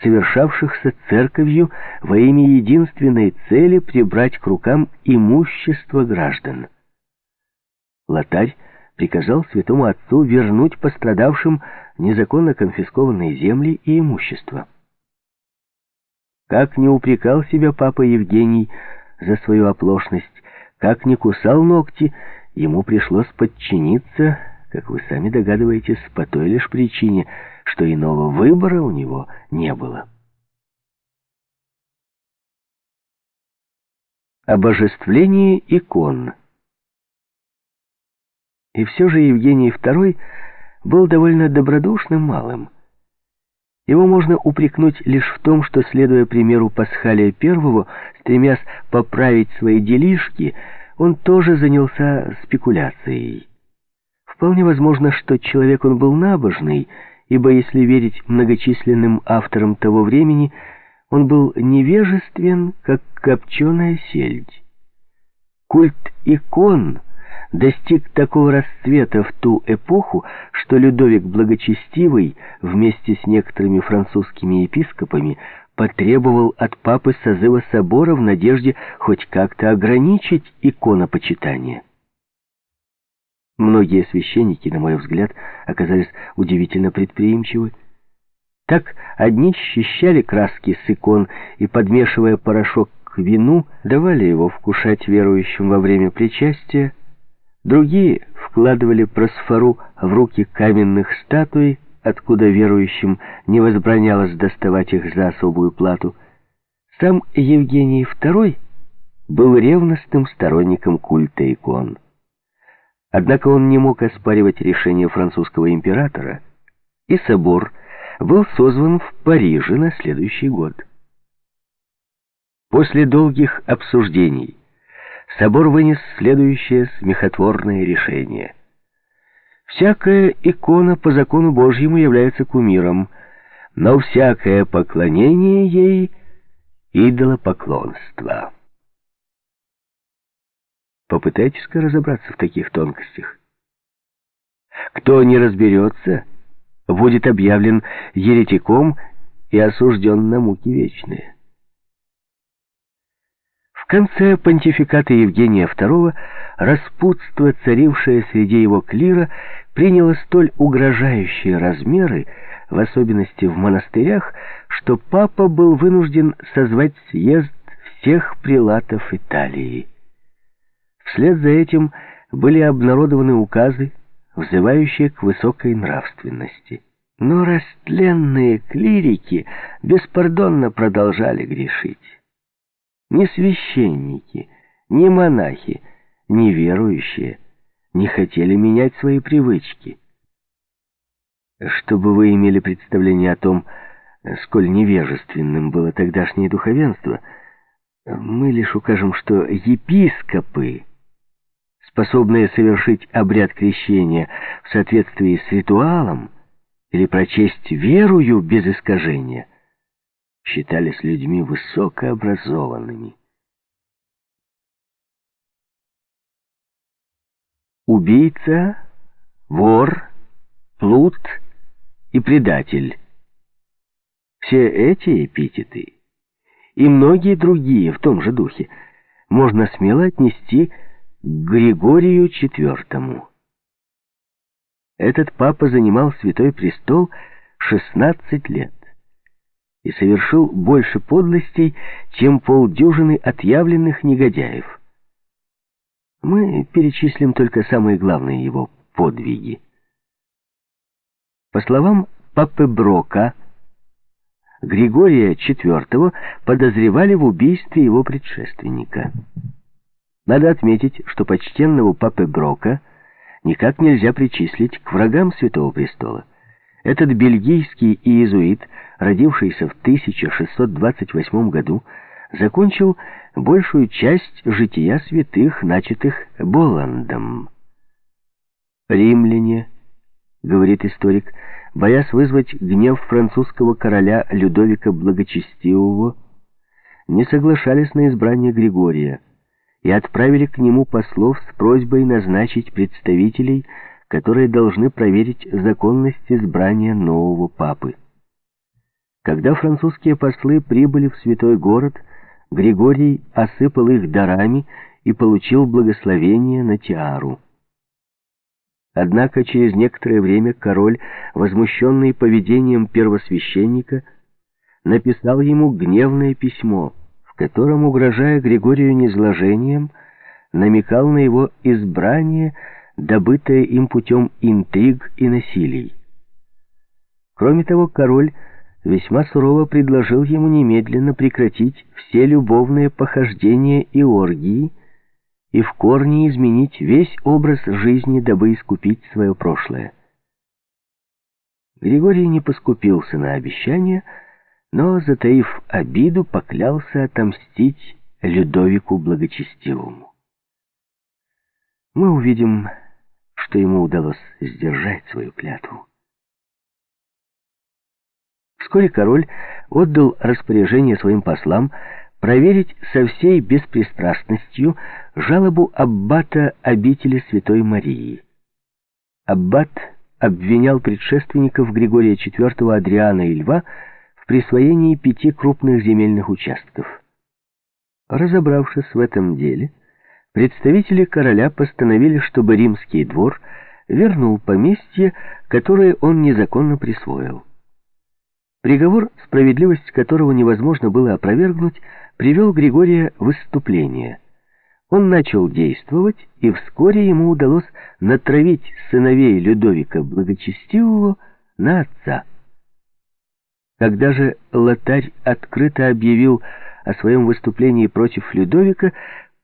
совершавшихся церковью во имя единственной цели прибрать к рукам имущество граждан. Лотарь приказал святому отцу вернуть пострадавшим незаконно конфискованные земли и имущество. Как не упрекал себя папа Евгений за свою оплошность, как не кусал ногти, ему пришлось подчиниться, как вы сами догадываетесь, по той лишь причине, что иного выбора у него не было. Обожествление икон И все же Евгений II был довольно добродушным малым. Его можно упрекнуть лишь в том, что, следуя примеру Пасхалия I, стремясь поправить свои делишки, он тоже занялся спекуляцией. Вполне возможно, что человек он был набожный, ибо, если верить многочисленным авторам того времени, он был невежествен, как копченая сельдь. Культ икон — достиг такого расцвета в ту эпоху, что Людовик Благочестивый вместе с некоторыми французскими епископами потребовал от папы созыва собора в надежде хоть как-то ограничить иконопочитание. Многие священники, на мой взгляд, оказались удивительно предприимчивы. Так одни счищали краски с икон и, подмешивая порошок к вину, давали его вкушать верующим во время причастия, Другие вкладывали просфору в руки каменных статуй, откуда верующим не возбранялось доставать их за особую плату. Сам Евгений II был ревностным сторонником культа икон. Однако он не мог оспаривать решение французского императора, и собор был созван в Париже на следующий год. После долгих обсуждений собор вынес следующее смехотворное решение. Всякая икона по закону Божьему является кумиром, но всякое поклонение ей — идолопоклонство. Попытайтесь-ка разобраться в таких тонкостях. Кто не разберется, будет объявлен еретиком и осужден на муки вечные конце понтификата Евгения II распутство, царившее среди его клира, приняло столь угрожающие размеры, в особенности в монастырях, что папа был вынужден созвать съезд всех прилатов Италии. Вслед за этим были обнародованы указы, взывающие к высокой нравственности. Но растленные клирики беспардонно продолжали грешить. Ни священники, ни монахи, ни верующие не хотели менять свои привычки. Чтобы вы имели представление о том, сколь невежественным было тогдашнее духовенство, мы лишь укажем, что епископы, способные совершить обряд крещения в соответствии с ритуалом или прочесть верую без искажения, считались людьми высокообразованными. Убийца, вор, плут и предатель. Все эти эпитеты и многие другие в том же духе можно смело отнести Григорию IV. Этот папа занимал святой престол 16 лет и совершил больше подлостей, чем полдюжины отъявленных негодяев. Мы перечислим только самые главные его подвиги. По словам папы Брока, Григория IV подозревали в убийстве его предшественника. Надо отметить, что почтенного папы Брока никак нельзя причислить к врагам Святого Престола. Этот бельгийский иезуит, родившийся в 1628 году, закончил большую часть жития святых, начатых Боландом. «Римляне», — говорит историк, боясь вызвать гнев французского короля Людовика Благочестивого, не соглашались на избрание Григория и отправили к нему послов с просьбой назначить представителей, которые должны проверить законность избрания нового папы. Когда французские послы прибыли в святой город, Григорий осыпал их дарами и получил благословение на тиару. Однако через некоторое время король, возмущенный поведением первосвященника, написал ему гневное письмо, в котором, угрожая Григорию низложением, намекал на его избрание, добытое им путем интриг и насилий. Кроме того, король весьма сурово предложил ему немедленно прекратить все любовные похождения и оргии и в корне изменить весь образ жизни, дабы искупить свое прошлое. Григорий не поскупился на обещание, но, затаив обиду, поклялся отомстить Людовику Благочестивому. Мы увидим, что ему удалось сдержать свою клятву. Вскоре король отдал распоряжение своим послам проверить со всей беспристрастностью жалобу аббата обители Святой Марии. Аббат обвинял предшественников Григория IV Адриана и Льва присвоении пяти крупных земельных участков. Разобравшись в этом деле, представители короля постановили, чтобы римский двор вернул поместье, которое он незаконно присвоил. Приговор, справедливость которого невозможно было опровергнуть, привел Григория в выступление. Он начал действовать, и вскоре ему удалось натравить сыновей Людовика Благочестивого на отца. Когда же Лотарь открыто объявил о своем выступлении против Людовика,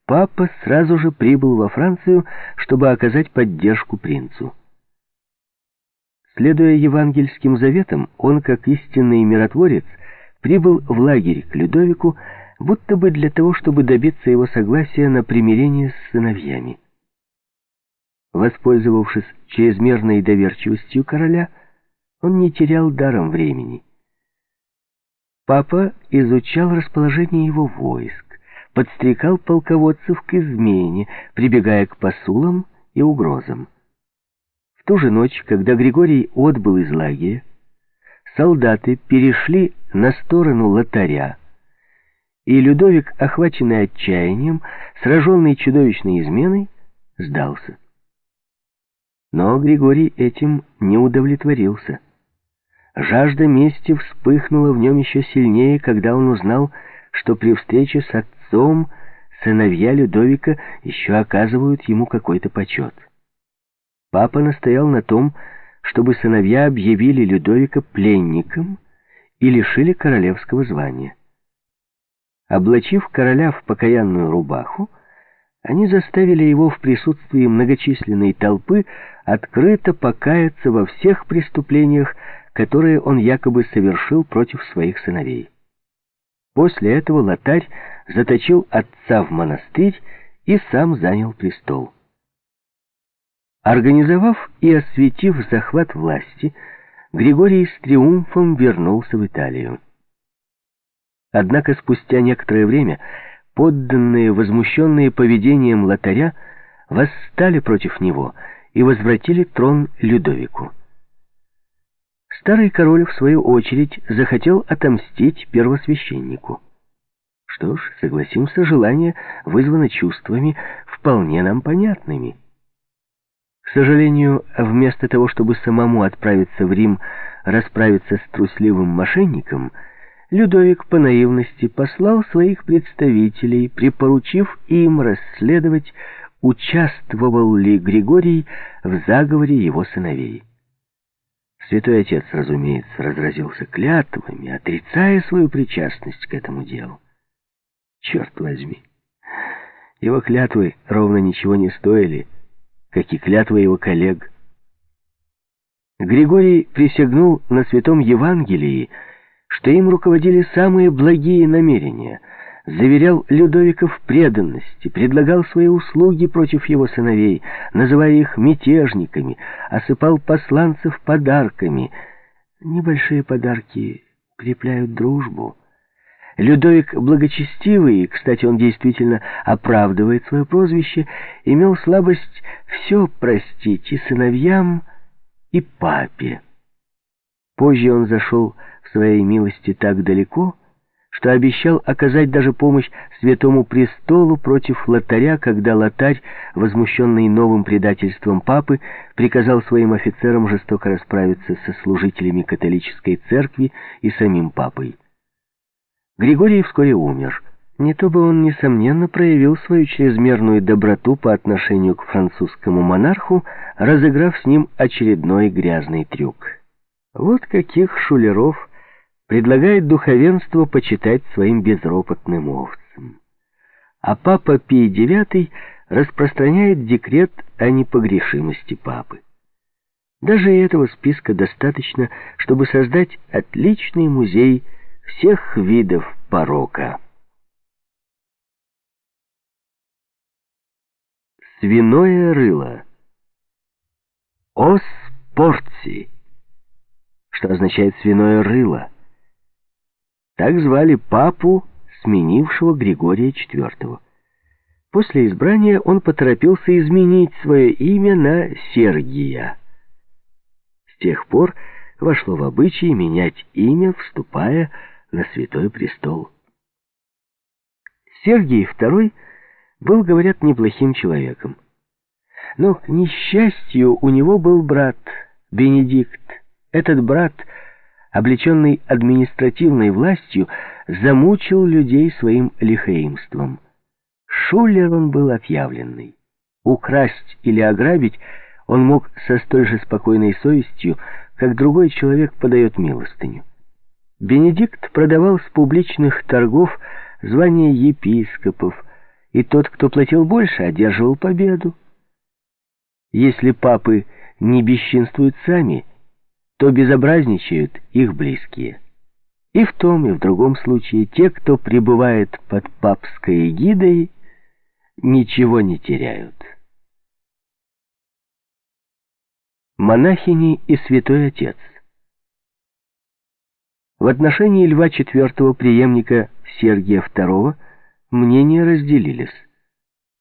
папа сразу же прибыл во Францию, чтобы оказать поддержку принцу. Следуя евангельским заветам, он, как истинный миротворец, прибыл в лагерь к Людовику, будто бы для того, чтобы добиться его согласия на примирение с сыновьями. Воспользовавшись чрезмерной доверчивостью короля, он не терял даром времени. Папа изучал расположение его войск, подстрекал полководцев к измене, прибегая к посулам и угрозам ту же ночь, когда Григорий отбыл из лагеря, солдаты перешли на сторону лотаря, и Людовик, охваченный отчаянием, сраженный чудовищной изменой, сдался. Но Григорий этим не удовлетворился. Жажда мести вспыхнула в нем еще сильнее, когда он узнал, что при встрече с отцом сыновья Людовика еще оказывают ему какой-то почет. Папа настоял на том, чтобы сыновья объявили Людовика пленником и лишили королевского звания. Облачив короля в покаянную рубаху, они заставили его в присутствии многочисленной толпы открыто покаяться во всех преступлениях, которые он якобы совершил против своих сыновей. После этого лотарь заточил отца в монастырь и сам занял престол. Организовав и осветив захват власти, Григорий с триумфом вернулся в Италию. Однако спустя некоторое время подданные, возмущенные поведением лотаря, восстали против него и возвратили трон Людовику. Старый король, в свою очередь, захотел отомстить первосвященнику. Что ж, согласимся, желание вызвано чувствами, вполне нам понятными. К сожалению, вместо того, чтобы самому отправиться в Рим, расправиться с трусливым мошенником, Людовик по наивности послал своих представителей, припоручив им расследовать, участвовал ли Григорий в заговоре его сыновей. Святой Отец, разумеется, разразился клятвами, отрицая свою причастность к этому делу. Черт возьми! Его клятвы ровно ничего не стоили, как и клятвы его коллег. Григорий присягнул на Святом Евангелии, что им руководили самые благие намерения, заверял Людовика в преданности, предлагал свои услуги против его сыновей, называя их мятежниками, осыпал посланцев подарками. Небольшие подарки укрепляют дружбу. Людовик благочестивый, кстати, он действительно оправдывает свое прозвище, имел слабость все простить и сыновьям, и папе. Позже он зашел в своей милости так далеко, что обещал оказать даже помощь Святому Престолу против лотаря, когда лотарь, возмущенный новым предательством папы, приказал своим офицерам жестоко расправиться со служителями католической церкви и самим папой. Григорий вскоре умер. Не то бы он, несомненно, проявил свою чрезмерную доброту по отношению к французскому монарху, разыграв с ним очередной грязный трюк. Вот каких шулеров предлагает духовенство почитать своим безропотным овцам. А папа Пий IX распространяет декрет о непогрешимости папы. Даже этого списка достаточно, чтобы создать отличный музей всех видов порока. Свиное рыло. Ос порци, что означает свиное рыло. Так звали папу, сменившего Григория IV. После избрания он поторопился изменить свое имя на Сергия. С тех пор вошло в обычай менять имя, вступая на Святой Престол. Сергий II был, говорят, неплохим человеком. Но, к несчастью, у него был брат, Бенедикт. Этот брат, облеченный административной властью, замучил людей своим лихаимством. Шулер он был отъявленный. Украсть или ограбить он мог со столь же спокойной совестью, как другой человек подает милостыню. Бенедикт продавал с публичных торгов звания епископов, и тот, кто платил больше, одерживал победу. Если папы не бесчинствуют сами, то безобразничают их близкие. И в том, и в другом случае те, кто пребывает под папской эгидой, ничего не теряют. Монахини и святой отец в отношении Льва IV, преемника Сергия II, мнения разделились.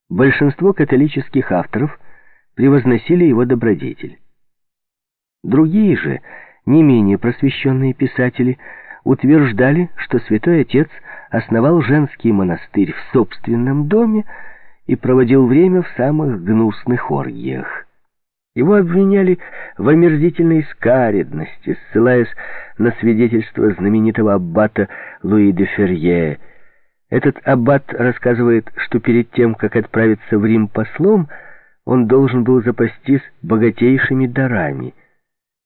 Большинство католических авторов превозносили его добродетель. Другие же, не менее просвещенные писатели, утверждали, что святой отец основал женский монастырь в собственном доме и проводил время в самых гнусных оргиях. Его обвиняли в омерзительной скаредности, ссылаясь на свидетельство знаменитого аббата Луи де Ферье. Этот аббат рассказывает, что перед тем, как отправиться в Рим послом, он должен был запастись богатейшими дарами,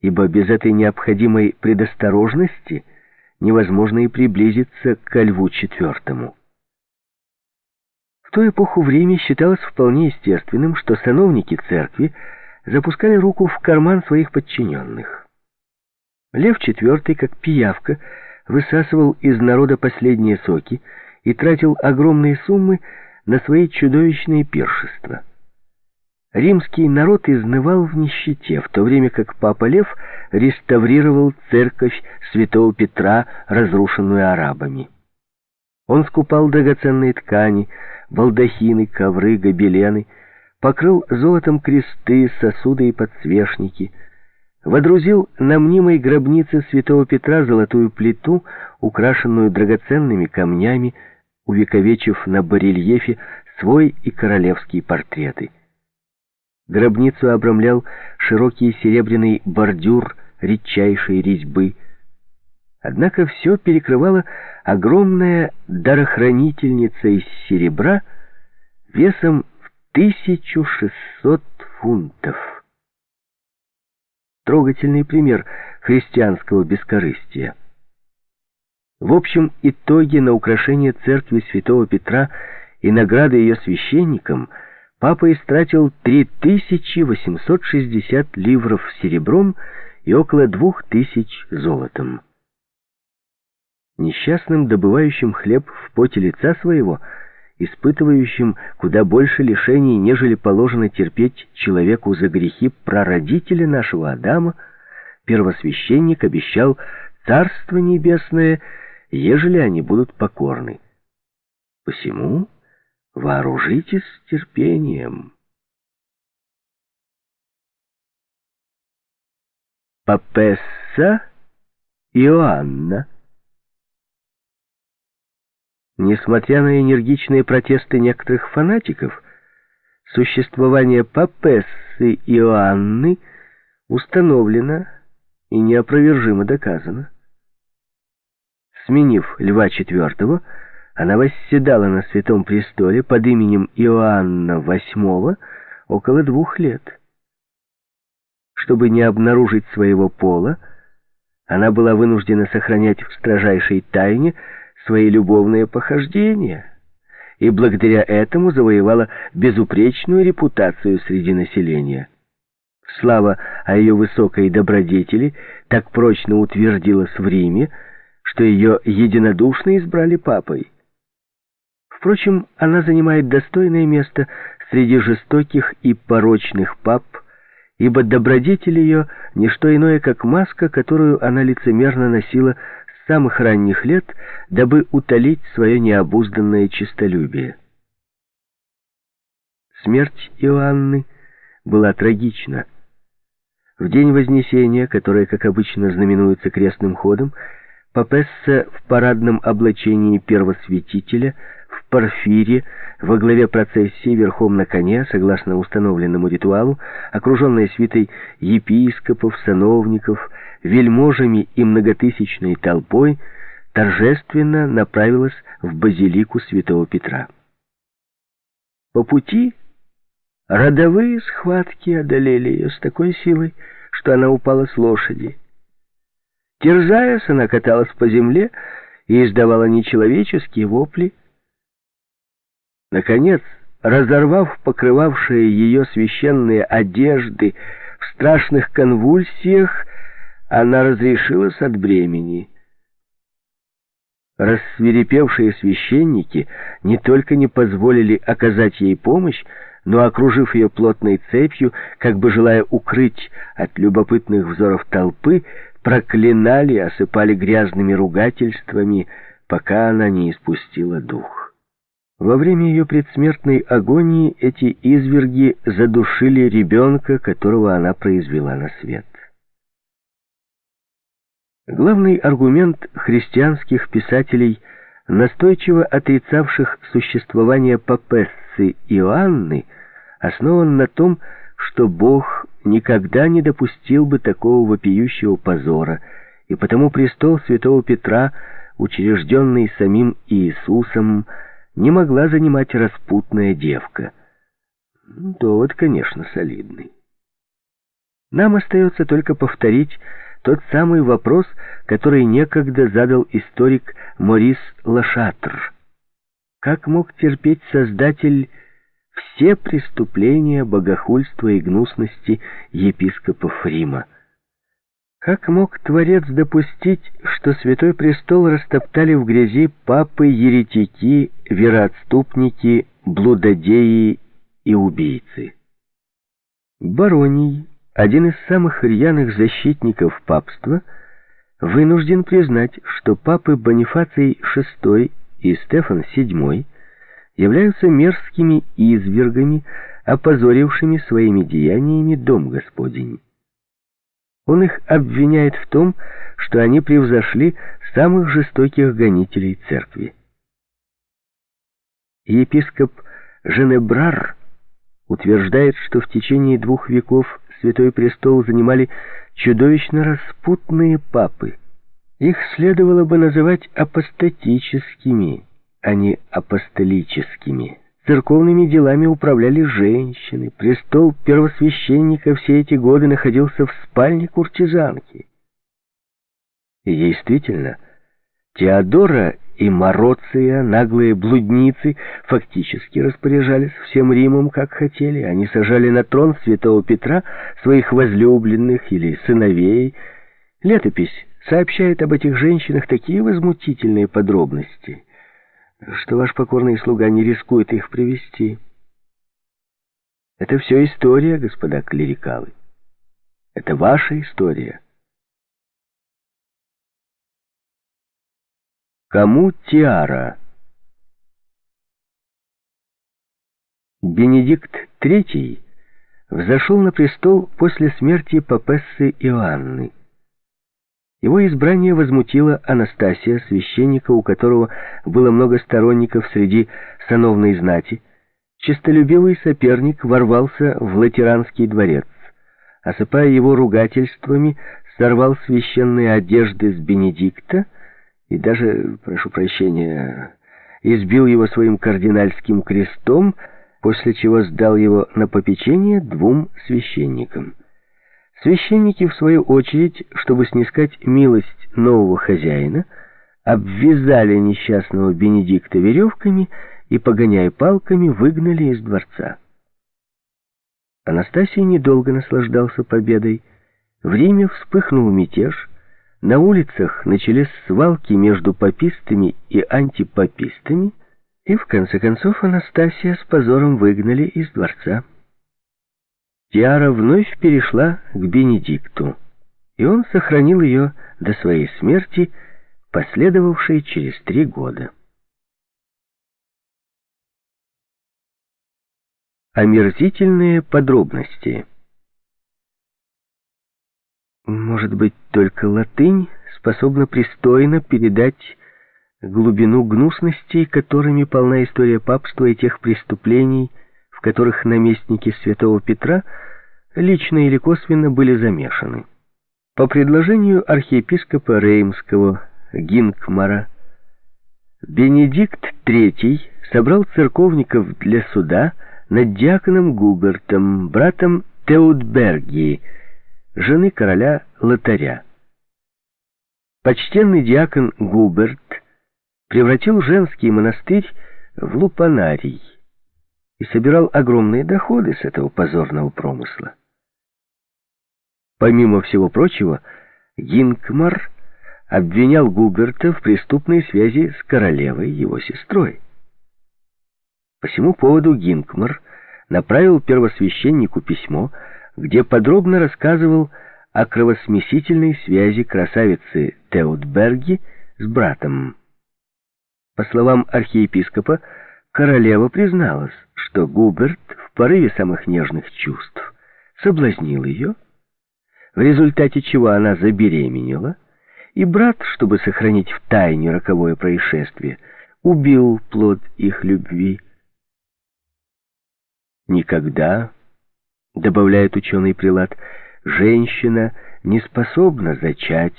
ибо без этой необходимой предосторожности невозможно и приблизиться к Льву IV. В ту эпоху в Риме считалось вполне естественным, что сановники церкви запускали руку в карман своих подчиненных. Лев IV, как пиявка, высасывал из народа последние соки и тратил огромные суммы на свои чудовищные пиршества. Римский народ изнывал в нищете, в то время как Папа Лев реставрировал церковь святого Петра, разрушенную арабами. Он скупал драгоценные ткани, балдахины, ковры, гобелены, покрыл золотом кресты, сосуды и подсвечники, водрузил на мнимой гробнице святого Петра золотую плиту, украшенную драгоценными камнями, увековечив на барельефе свой и королевские портреты. Гробницу обрамлял широкий серебряный бордюр редчайшей резьбы. Однако все перекрывала огромная дарохранительница из серебра весом в 1600 фунтов. Трогательный пример христианского бескорыстия. В общем итоге на украшение церкви святого Петра и награды ее священникам папа истратил 3860 ливров серебром и около 2000 золотом. Несчастным, добывающим хлеб в поте лица своего, испытывающим куда больше лишений, нежели положено терпеть человеку за грехи прародителя нашего Адама, первосвященник обещал Царство Небесное, ежели они будут покорны. Посему вооружитесь терпением. Папесса Иоанна Несмотря на энергичные протесты некоторых фанатиков, существование Папессы Иоанны установлено и неопровержимо доказано. Сменив Льва IV, она восседала на Святом Престоле под именем Иоанна VIII около двух лет. Чтобы не обнаружить своего пола, она была вынуждена сохранять в строжайшей тайне свои любовные похождения и благодаря этому завоевала безупречную репутацию среди населения. Слава о ее высокой добродетели так прочно утвердилась в Риме, что ее единодушно избрали папой. Впрочем, она занимает достойное место среди жестоких и порочных пап, ибо добродетель ее — не что иное, как маска, которую она лицемерно носила с самых ранних лет, дабы утолить свое необузданное честолюбие. Смерть Иоанны была трагична. В день Вознесения, которое, как обычно, знаменуется крестным ходом, Папесса в парадном облачении первосвятителя, в парфире, во главе процессии, верхом на коне, согласно установленному ритуалу, окруженная свитой епископов, сановников, вельможами и многотысячной толпой, торжественно направилась в базилику святого Петра. По пути родовые схватки одолели ее с такой силой, что она упала с лошади. Терзаясь, она каталась по земле и издавала нечеловеческие вопли. Наконец, разорвав покрывавшие ее священные одежды в страшных конвульсиях, она разрешилась от бремени. Рассверепевшие священники не только не позволили оказать ей помощь, но, окружив ее плотной цепью, как бы желая укрыть от любопытных взоров толпы, проклинали, осыпали грязными ругательствами, пока она не испустила дух. Во время ее предсмертной агонии эти изверги задушили ребенка, которого она произвела на свет. Главный аргумент христианских писателей, настойчиво отрицавших существование Папессы Иоанны, основан на том, что Бог никогда не допустил бы такого вопиющего позора, и потому престол святого Петра, учрежденный самим Иисусом, не могла занимать распутная девка. Довод, конечно, солидный. Нам остается только повторить тот самый вопрос, который некогда задал историк Морис Лашатр. Как мог терпеть Создатель все преступления богохульства и гнусности епископов Рима. Как мог Творец допустить, что Святой Престол растоптали в грязи папы-еретики, вероотступники, блудодеи и убийцы? Бароний, один из самых рьяных защитников папства, вынужден признать, что папы Бонифаций VI и Стефан VII являются мерзкими извергами, опозорившими своими деяниями дом Господень. Он их обвиняет в том, что они превзошли самых жестоких гонителей церкви. Епископ Женебрар утверждает, что в течение двух веков Святой Престол занимали чудовищно распутные папы. Их следовало бы называть апостатическими, не апостолическими. Церковными делами управляли женщины. Престол первосвященника все эти годы находился в спальне куртизанки. И действительно, Теодора и Мороция, наглые блудницы, фактически распоряжались всем Римом, как хотели. Они сажали на трон святого Петра своих возлюбленных или сыновей. Летопись сообщает об этих женщинах такие возмутительные подробности, что ваш покорный слуга не рискует их привести. Это все история, господа клерикалы. Это ваша история. Кому тиара? Бенедикт III взошел на престол после смерти папессы Иоанны. Его избрание возмутило Анастасия, священника, у которого было много сторонников среди сановной знати. Честолюбивый соперник ворвался в латеранский дворец. Осыпая его ругательствами, сорвал священные одежды с Бенедикта и даже, прошу прощения, избил его своим кардинальским крестом, после чего сдал его на попечение двум священникам. Священники, в свою очередь, чтобы снискать милость нового хозяина, обвязали несчастного Бенедикта веревками и, погоняя палками, выгнали из дворца. Анастасий недолго наслаждался победой. В Риме вспыхнул мятеж, на улицах начались свалки между папистами и антипапистами, и в конце концов Анастасия с позором выгнали из дворца. Тиара вновь перешла к Бенедикту, и он сохранил ее до своей смерти, последовавшей через три года. Омерзительные подробности может быть, только латынь способна пристойно передать глубину гнусностей, которыми полна история папства и тех преступлений, в которых наместники святого Петра лично или косвенно были замешаны. По предложению архиепископа Реймского Гинкмара, Бенедикт III собрал церковников для суда над диаконом Губертом, братом Теудбергии, жены короля Лотаря. Почтенный диакон Губерт превратил женский монастырь в лупанарий и собирал огромные доходы с этого позорного промысла. Помимо всего прочего, Гинкмар обвинял Губерта в преступной связи с королевой, его сестрой. По всему поводу Гинкмар направил первосвященнику письмо, где подробно рассказывал о кровосмесительной связи красавицы Теутберги с братом. По словам архиепископа, королева призналась, что Губерт в порыве самых нежных чувств соблазнил ее, в результате чего она забеременела, и брат, чтобы сохранить в тайне роковое происшествие, убил плод их любви. Никогда добавляет ученый Прилад, женщина не способна зачать,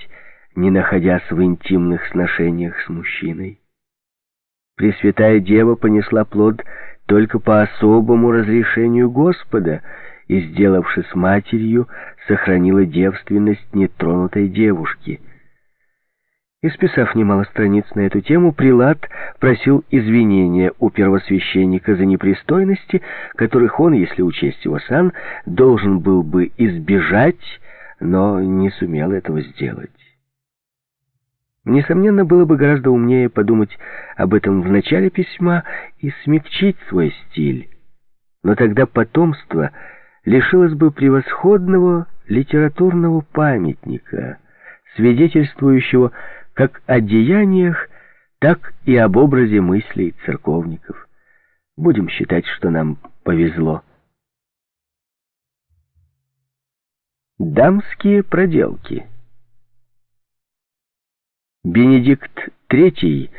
не находясь в интимных сношениях с мужчиной. Пресвятая Дева понесла плод только по особому разрешению Господа и, сделавшись матерью, сохранила девственность нетронутой девушки — Исписав немало страниц на эту тему, Прилад просил извинения у первосвященника за непристойности, которых он, если учесть его сан, должен был бы избежать, но не сумел этого сделать. Несомненно, было бы гораздо умнее подумать об этом в начале письма и смягчить свой стиль. Но тогда потомство лишилось бы превосходного литературного памятника, свидетельствующего как о деяниях, так и об образе мыслей церковников. Будем считать, что нам повезло. Дамские проделки Бенедикт III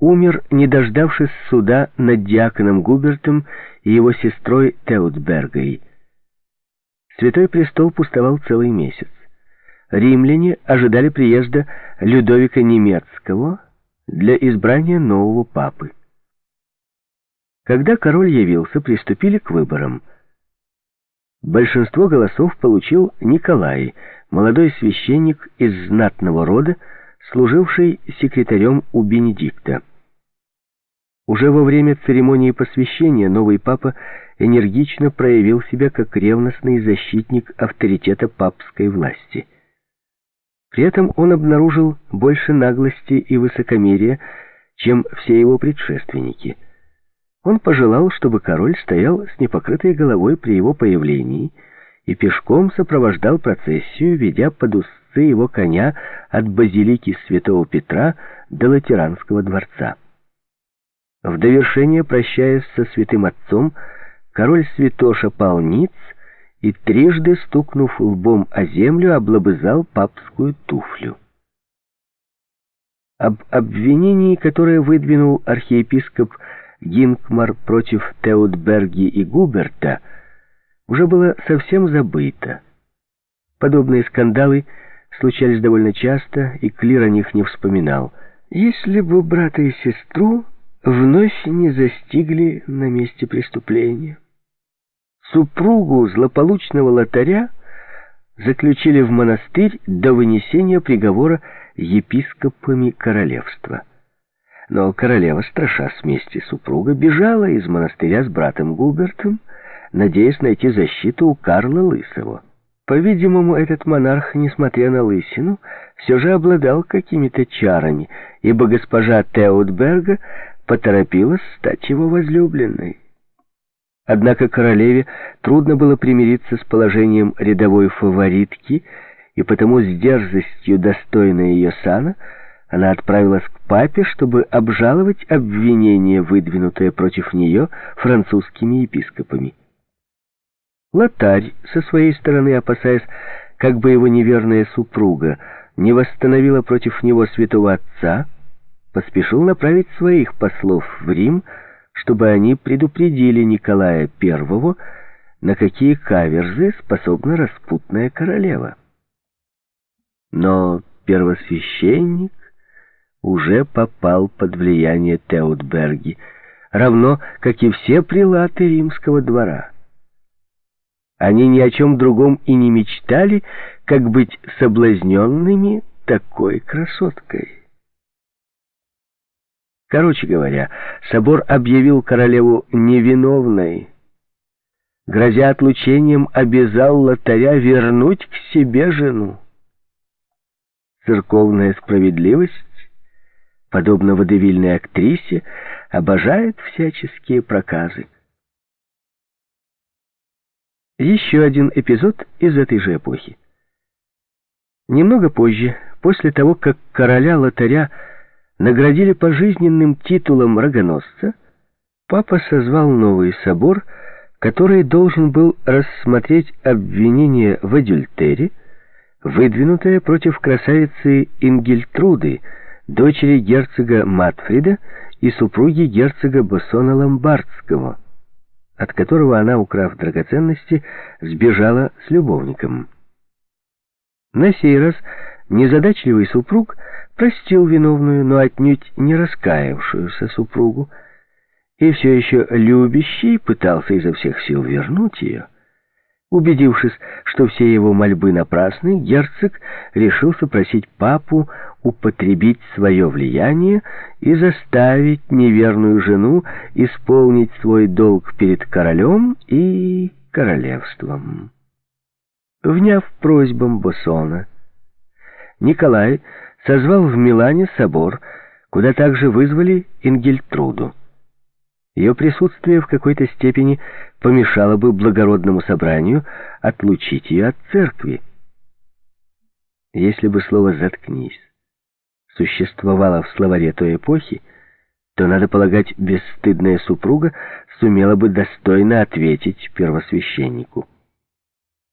умер, не дождавшись суда над диаконом Губертом и его сестрой Теутбергой. Святой престол пустовал целый месяц. Римляне ожидали приезда Людовика Немецкого для избрания нового папы. Когда король явился, приступили к выборам. Большинство голосов получил Николай, молодой священник из знатного рода, служивший секретарем у Бенедикта. Уже во время церемонии посвящения новый папа энергично проявил себя как ревностный защитник авторитета папской власти. При этом он обнаружил больше наглости и высокомерия, чем все его предшественники. Он пожелал, чтобы король стоял с непокрытой головой при его появлении и пешком сопровождал процессию, ведя под узцы его коня от базилики святого Петра до Латеранского дворца. В довершение, прощаясь со святым отцом, король святоша пал ниц и трижды, стукнув лбом о землю, облобызал папскую туфлю. Об обвинении, которое выдвинул архиепископ Гинкмар против Теутберги и Губерта, уже было совсем забыто. Подобные скандалы случались довольно часто, и Клир о них не вспоминал. Если бы брата и сестру вновь не застигли на месте преступления. Супругу злополучного лотаря заключили в монастырь до вынесения приговора епископами королевства. Но королева, страша смести супруга, бежала из монастыря с братом Губертом, надеясь найти защиту у Карла Лысого. По-видимому, этот монарх, несмотря на лысину, все же обладал какими-то чарами, ибо госпожа Теутберга поторопилась стать его возлюбленной. Однако королеве трудно было примириться с положением рядовой фаворитки, и потому с дерзостью, достойной ее сана, она отправилась к папе, чтобы обжаловать обвинение, выдвинутое против нее французскими епископами. Лотарь, со своей стороны опасаясь, как бы его неверная супруга не восстановила против него святого отца, поспешил направить своих послов в Рим, чтобы они предупредили Николая I, на какие каверзы способна распутная королева. Но первосвященник уже попал под влияние Теутберги, равно как и все прилаты римского двора. Они ни о чем другом и не мечтали, как быть соблазненными такой красоткой. Короче говоря, собор объявил королеву невиновной, грозя отлучением, обязал лотаря вернуть к себе жену. Церковная справедливость, подобно водевильной актрисе, обожает всяческие проказы. Еще один эпизод из этой же эпохи. Немного позже, после того, как короля-лотаря наградили пожизненным титулом рогоносца, папа созвал новый собор, который должен был рассмотреть обвинение в адюльтере, выдвинутое против красавицы Ингельтруды, дочери герцога Матфрида и супруги герцога Боссона Ломбардского, от которого она, украв драгоценности, сбежала с любовником. На сей раз незадачливый супруг простил виновную, но отнюдь не раскаявшуюся супругу, и все еще любящий пытался изо всех сил вернуть ее. Убедившись, что все его мольбы напрасны, герцог решился просить папу употребить свое влияние и заставить неверную жену исполнить свой долг перед королем и королевством. Вняв просьбам Босона, Николай созвал в Милане собор, куда также вызвали Ингельтруду. Ее присутствие в какой-то степени помешало бы благородному собранию отлучить ее от церкви. Если бы слово «заткнись» существовало в словаре той эпохи, то, надо полагать, бесстыдная супруга сумела бы достойно ответить первосвященнику.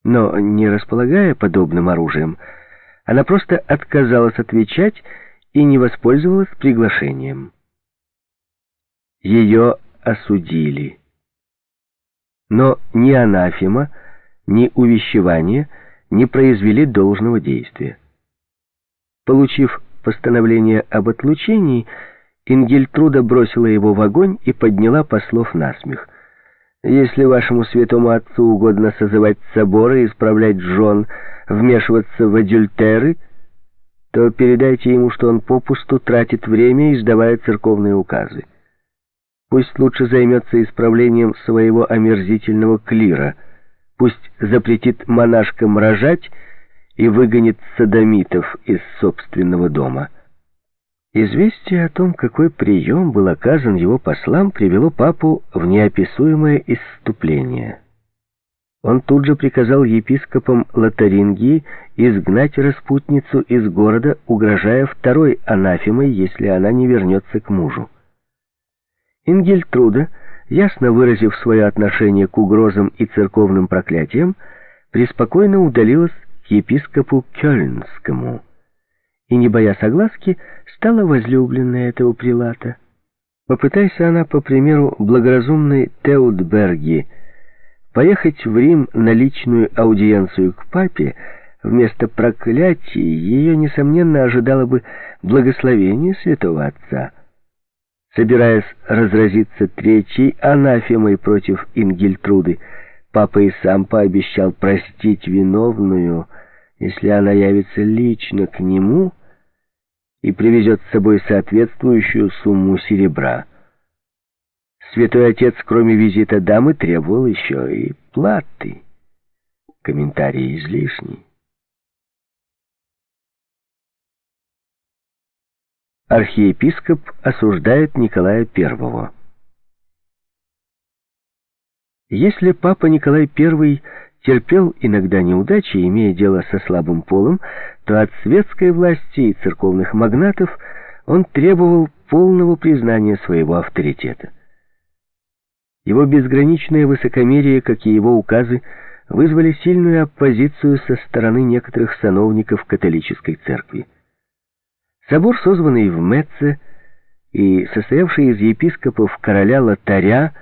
Но, не располагая подобным оружием, она просто отказалась отвечать и не воспользовалась приглашением. ее осудили. Но ни анафема, ни увещевание не произвели должного действия. Получив постановление об отлучении, Ингельтруда бросила его в огонь и подняла послов на смех. «Если вашему святому отцу угодно созывать соборы, исправлять жен, вмешиваться в адюльтеры, то передайте ему, что он попусту тратит время, издавая церковные указы. Пусть лучше займется исправлением своего омерзительного клира, пусть запретит монашкам рожать и выгонит садомитов из собственного дома». Известие о том, какой прием был оказан его послам, привело папу в неописуемое исступление. Он тут же приказал епископам Лотарингии изгнать распутницу из города, угрожая второй анафемой, если она не вернется к мужу. Ингельтруда, ясно выразив свое отношение к угрозам и церковным проклятиям, преспокойно удалилась к епископу Кёльнскому и, не боясь огласки, стала возлюбленной этого прилата. Попытайся она, по примеру благоразумной Теудберги, поехать в Рим на личную аудиенцию к папе, вместо проклятий ее, несомненно, ожидало бы благословение святого отца. Собираясь разразиться третьей анафемой против Ингельтруды, папа и сам пообещал простить виновную, если она явится лично к нему и привезет с собой соответствующую сумму серебра. Святой Отец, кроме визита дамы, требовал еще и платы. Комментарий излишний. Архиепископ осуждает Николая I. Если папа Николай I терпел иногда неудачи, имея дело со слабым полом, то от светской власти и церковных магнатов он требовал полного признания своего авторитета. Его безграничное высокомерие, как и его указы, вызвали сильную оппозицию со стороны некоторых сановников католической церкви. Собор, созванный в Метце и состоявший из епископов короля Лотаря,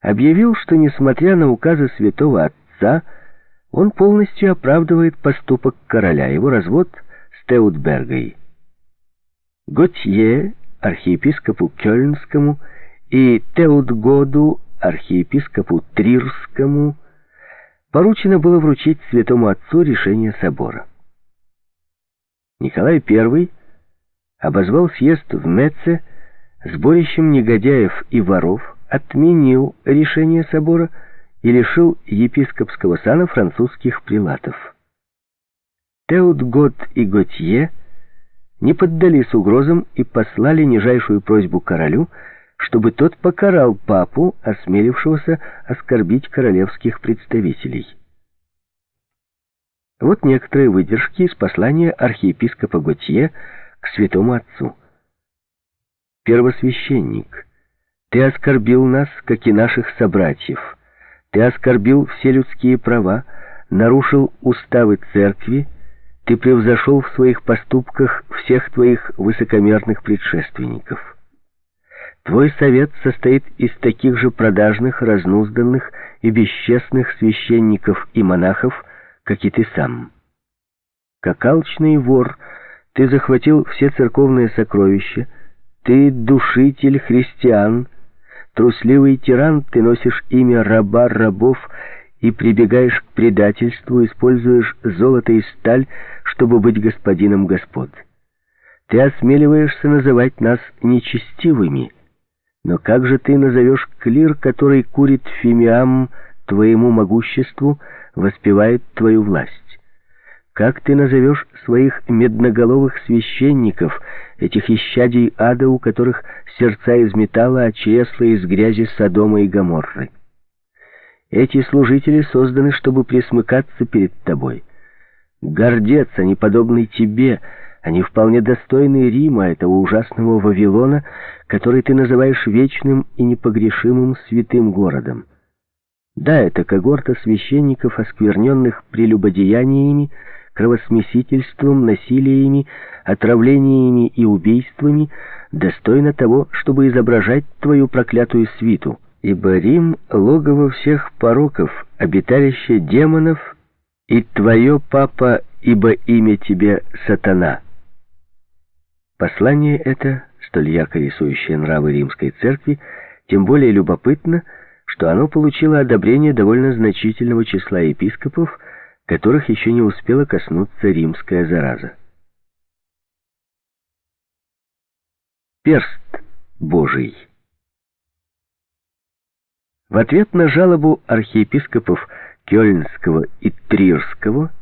объявил, что, несмотря на указы святого отца, он полностью оправдывает поступок короля, его развод с Теутбергой. Готье, архиепископу Кёльнскому, и Теутгоду, архиепископу Трирскому, поручено было вручить святому отцу решение собора. Николай I обозвал съезд в Меце сборищем негодяев и воров, отменил решение собора и лишил епископского сана французских прилатов. Теутгот и Готье не поддались угрозам и послали нижайшую просьбу королю, чтобы тот покарал папу, осмелившегося оскорбить королевских представителей. Вот некоторые выдержки из послания архиепископа Готье к святому отцу. «Первосвященник, ты оскорбил нас, как и наших собратьев. Ты оскорбил все людские права, нарушил уставы церкви, ты превзошел в своих поступках всех твоих высокомерных предшественников. Твой совет состоит из таких же продажных, разнузданных и бесчестных священников и монахов, как и ты сам. Как алчный вор — ты захватил все церковные сокровища. Ты душитель христиан. Трусливый тиран, ты носишь имя раба рабов и прибегаешь к предательству, используешь золото и сталь, чтобы быть господином господ. Ты осмеливаешься называть нас нечестивыми. Но как же ты назовешь клир, который курит фимиам твоему могуществу, воспевает твою власть? Как ты назовешь своих медноголовых священников, этих исчадий ада, у которых сердца из металла, а чресла из грязи Содома и Гоморры? Эти служители созданы, чтобы присмыкаться перед тобой. Гордец, они подобны тебе, они вполне достойны Рима, этого ужасного Вавилона, который ты называешь вечным и непогрешимым святым городом. Да, это когорта священников, оскверненных прелюбодеяниями, кровосмесительством, насилиями, отравлениями и убийствами достойно того, чтобы изображать твою проклятую свиту. Ибо Рим — логово всех пороков, обиталище демонов, и твое, папа, ибо имя тебе сатана». Послание это, столь ярко рисующее нравы римской церкви, тем более любопытно, что оно получило одобрение довольно значительного числа епископов, которых еще не успела коснуться римская зараза. Перст Божий В ответ на жалобу архиепископов Кёльнского и Трирского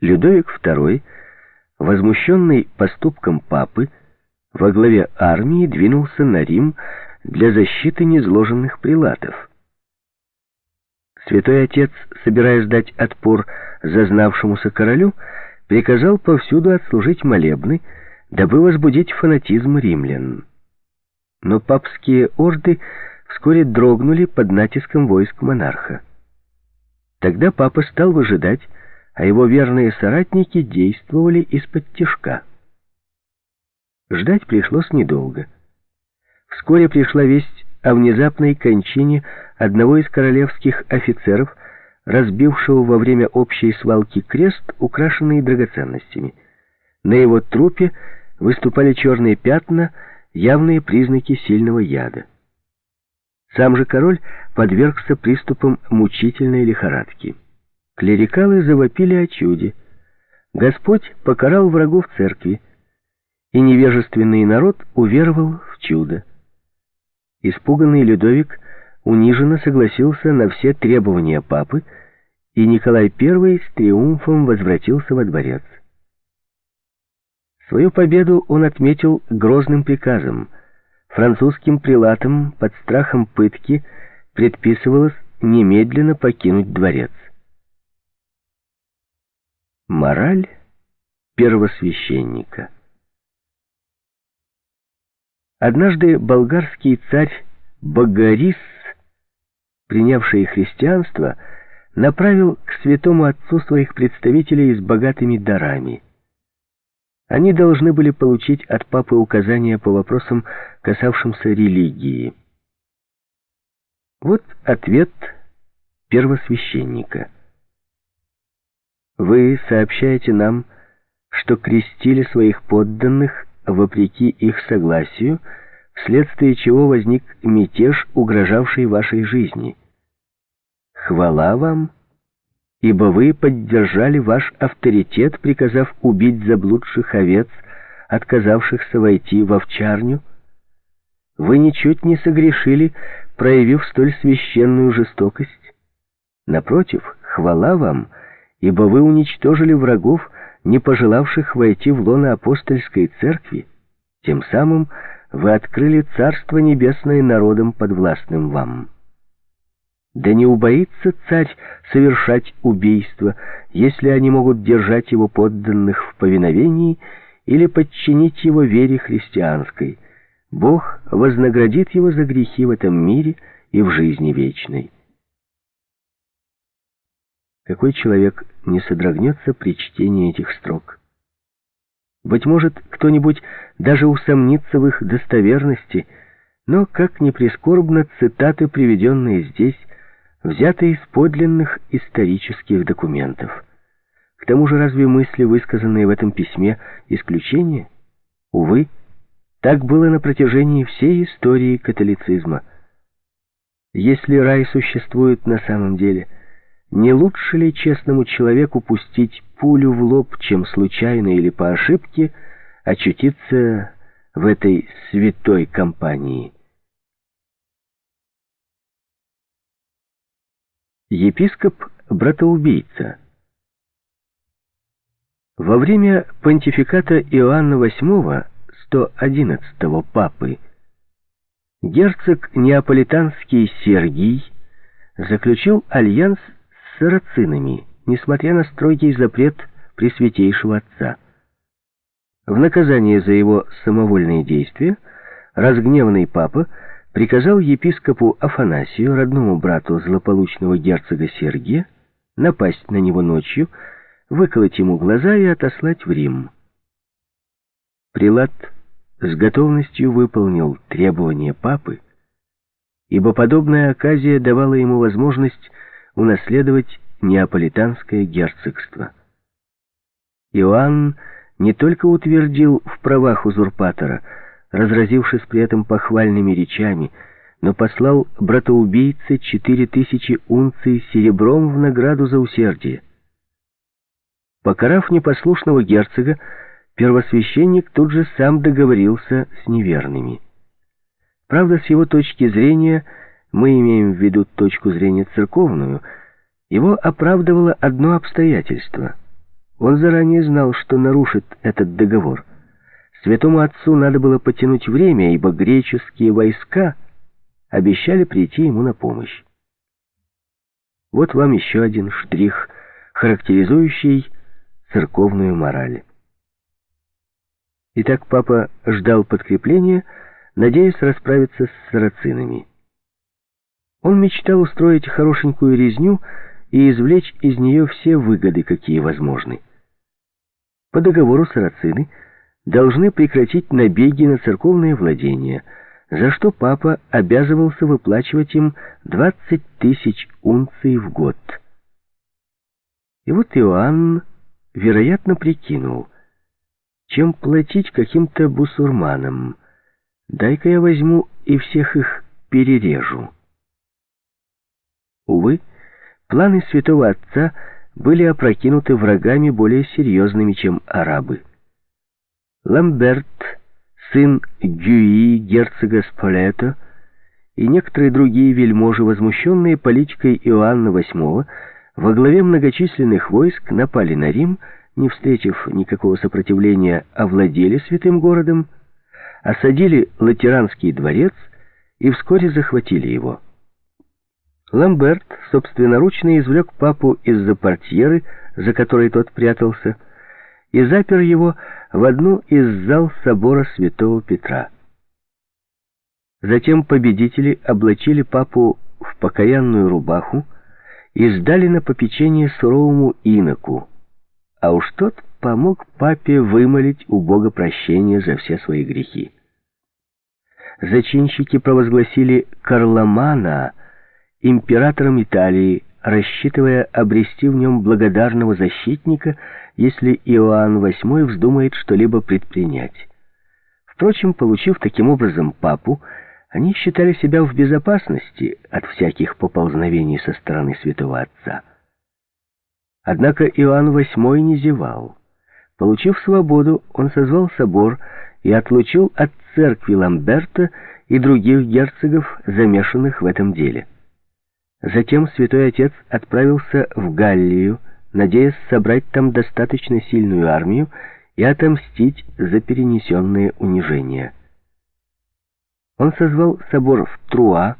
Людовик II, возмущенный поступком папы, во главе армии двинулся на Рим для защиты незложенных прилатов. Святой Отец, собираясь дать отпор зазнавшемуся королю, приказал повсюду отслужить молебны, дабы возбудить фанатизм римлян. Но папские орды вскоре дрогнули под натиском войск монарха. Тогда папа стал выжидать, а его верные соратники действовали из-под тишка. Ждать пришлось недолго. Вскоре пришла весть о внезапной кончине одного из королевских офицеров, разбившего во время общей свалки крест, украшенный драгоценностями. На его трупе выступали черные пятна, явные признаки сильного яда. Сам же король подвергся приступам мучительной лихорадки. Клерикалы завопили о чуде. Господь покарал врагов церкви, и невежественный народ уверовал в чудо. Испуганный Людовик униженно согласился на все требования папы, и Николай I с триумфом возвратился во дворец. Свою победу он отметил грозным приказом. Французским прилатам под страхом пытки предписывалось немедленно покинуть дворец. Мораль первосвященника Однажды болгарский царь Багарис, принявший христианство, направил к святому отцу своих представителей с богатыми дарами. Они должны были получить от папы указания по вопросам, касавшимся религии. Вот ответ первосвященника. Вы сообщаете нам, что крестили своих подданных вопреки их согласию, вследствие чего возник мятеж, угрожавший вашей жизни. Хвала вам, ибо вы поддержали ваш авторитет, приказав убить заблудших овец, отказавшихся войти в овчарню. Вы ничуть не согрешили, проявив столь священную жестокость. Напротив, хвала вам, ибо вы уничтожили врагов, не пожелавших войти в лоно апостольской церкви, тем самым вы открыли Царство Небесное народом подвластным вам. Да не убоится царь совершать убийство, если они могут держать его подданных в повиновении или подчинить его вере христианской. Бог вознаградит его за грехи в этом мире и в жизни вечной. Какой человек не содрогнется при чтении этих строк? Быть может, кто-нибудь даже усомнится в их достоверности, но, как ни прискорбно, цитаты, приведенные здесь, взяты из подлинных исторических документов. К тому же разве мысли, высказанные в этом письме, исключение? Увы, так было на протяжении всей истории католицизма. Если рай существует на самом деле – не лучше ли честному человеку пустить пулю в лоб, чем случайно или по ошибке очутиться в этой святой компании? Епископ-братоубийца Во время понтификата Иоанна VIII, 111-го папы, герцог неаполитанский Сергий заключил альянс сарацинами, несмотря на строгий запрет Пресвятейшего Отца. В наказание за его самовольные действия разгневанный папа приказал епископу Афанасию, родному брату злополучного герцога Сергия, напасть на него ночью, выколоть ему глаза и отослать в Рим. Прилад с готовностью выполнил требования папы, ибо подобная оказия давала ему возможность унаследовать неаполитанское герцогство. Иоанн не только утвердил в правах узурпатора, разразившись при этом похвальными речами, но послал братоубийце четыре тысячи унций серебром в награду за усердие. Покарав непослушного герцога, первосвященник тут же сам договорился с неверными. Правда, с его точки зрения, мы имеем в виду точку зрения церковную, его оправдывало одно обстоятельство. Он заранее знал, что нарушит этот договор. Святому Отцу надо было потянуть время, ибо греческие войска обещали прийти ему на помощь. Вот вам еще один штрих, характеризующий церковную мораль. Итак, папа ждал подкрепления, надеясь расправиться с сарацинами. Он мечтал устроить хорошенькую резню и извлечь из нее все выгоды, какие возможны. По договору сарацины должны прекратить набеги на церковные владения, за что папа обязывался выплачивать им 20 тысяч унций в год. И вот Иоанн, вероятно, прикинул, чем платить каким-то бусурманам. Дай-ка я возьму и всех их перережу. Увы, планы святого отца были опрокинуты врагами более серьезными, чем арабы. Ламберт, сын Гюи, герцога Сполето, и некоторые другие вельможи, возмущенные политикой Иоанна VIII, во главе многочисленных войск напали на Рим, не встретив никакого сопротивления, овладели святым городом, осадили Латеранский дворец и вскоре захватили его. Ламберт собственноручно извлек папу из-за портьеры, за которой тот прятался, и запер его в одну из зал собора святого Петра. Затем победители облачили папу в покаянную рубаху и сдали на попечение суровому иноку, а уж тот помог папе вымолить у Бога прощение за все свои грехи. Зачинщики провозгласили Карломана императором Италии, рассчитывая обрести в нем благодарного защитника, если Иоанн VIII вздумает что-либо предпринять. Впрочем, получив таким образом папу, они считали себя в безопасности от всяких поползновений со стороны святого отца. Однако Иоанн VIII не зевал. Получив свободу, он созвал собор и отлучил от церкви Ламберта и других герцогов, замешанных в этом деле. Затем святой отец отправился в Галлию, надеясь собрать там достаточно сильную армию и отомстить за перенесенные унижения. Он созвал собор в Труа,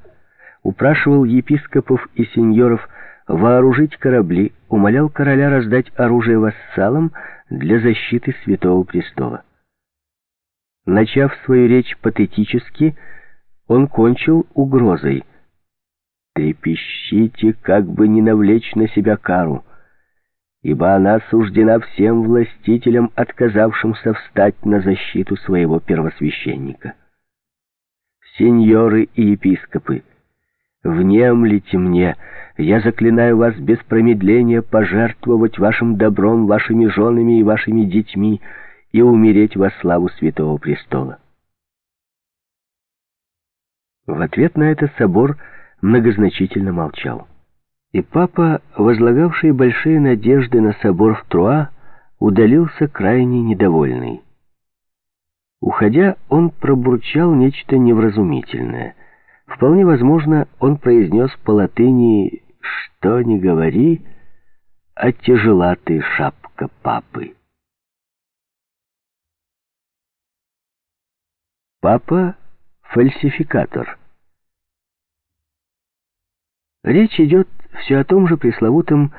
упрашивал епископов и сеньоров вооружить корабли, умолял короля раздать оружие вассалам для защиты Святого Престола. Начав свою речь патетически, он кончил угрозой. «Трепещите, как бы не навлечь на себя кару, ибо она суждена всем властителям, отказавшимся встать на защиту своего первосвященника. Сеньоры и епископы, внемлите мне, я заклинаю вас без промедления пожертвовать вашим добром, вашими женами и вашими детьми и умереть во славу Святого Престола. В ответ на это собор многозначительно молчал. И папа, возлагавший большие надежды на собор в Труа, удалился крайне недовольный. Уходя, он пробурчал нечто невразумительное. Вполне возможно, он произнес по латыни «Что не говори, а тяжела ты шапка папы». Папа — фальсификатор. Речь идет все о том же пресловутом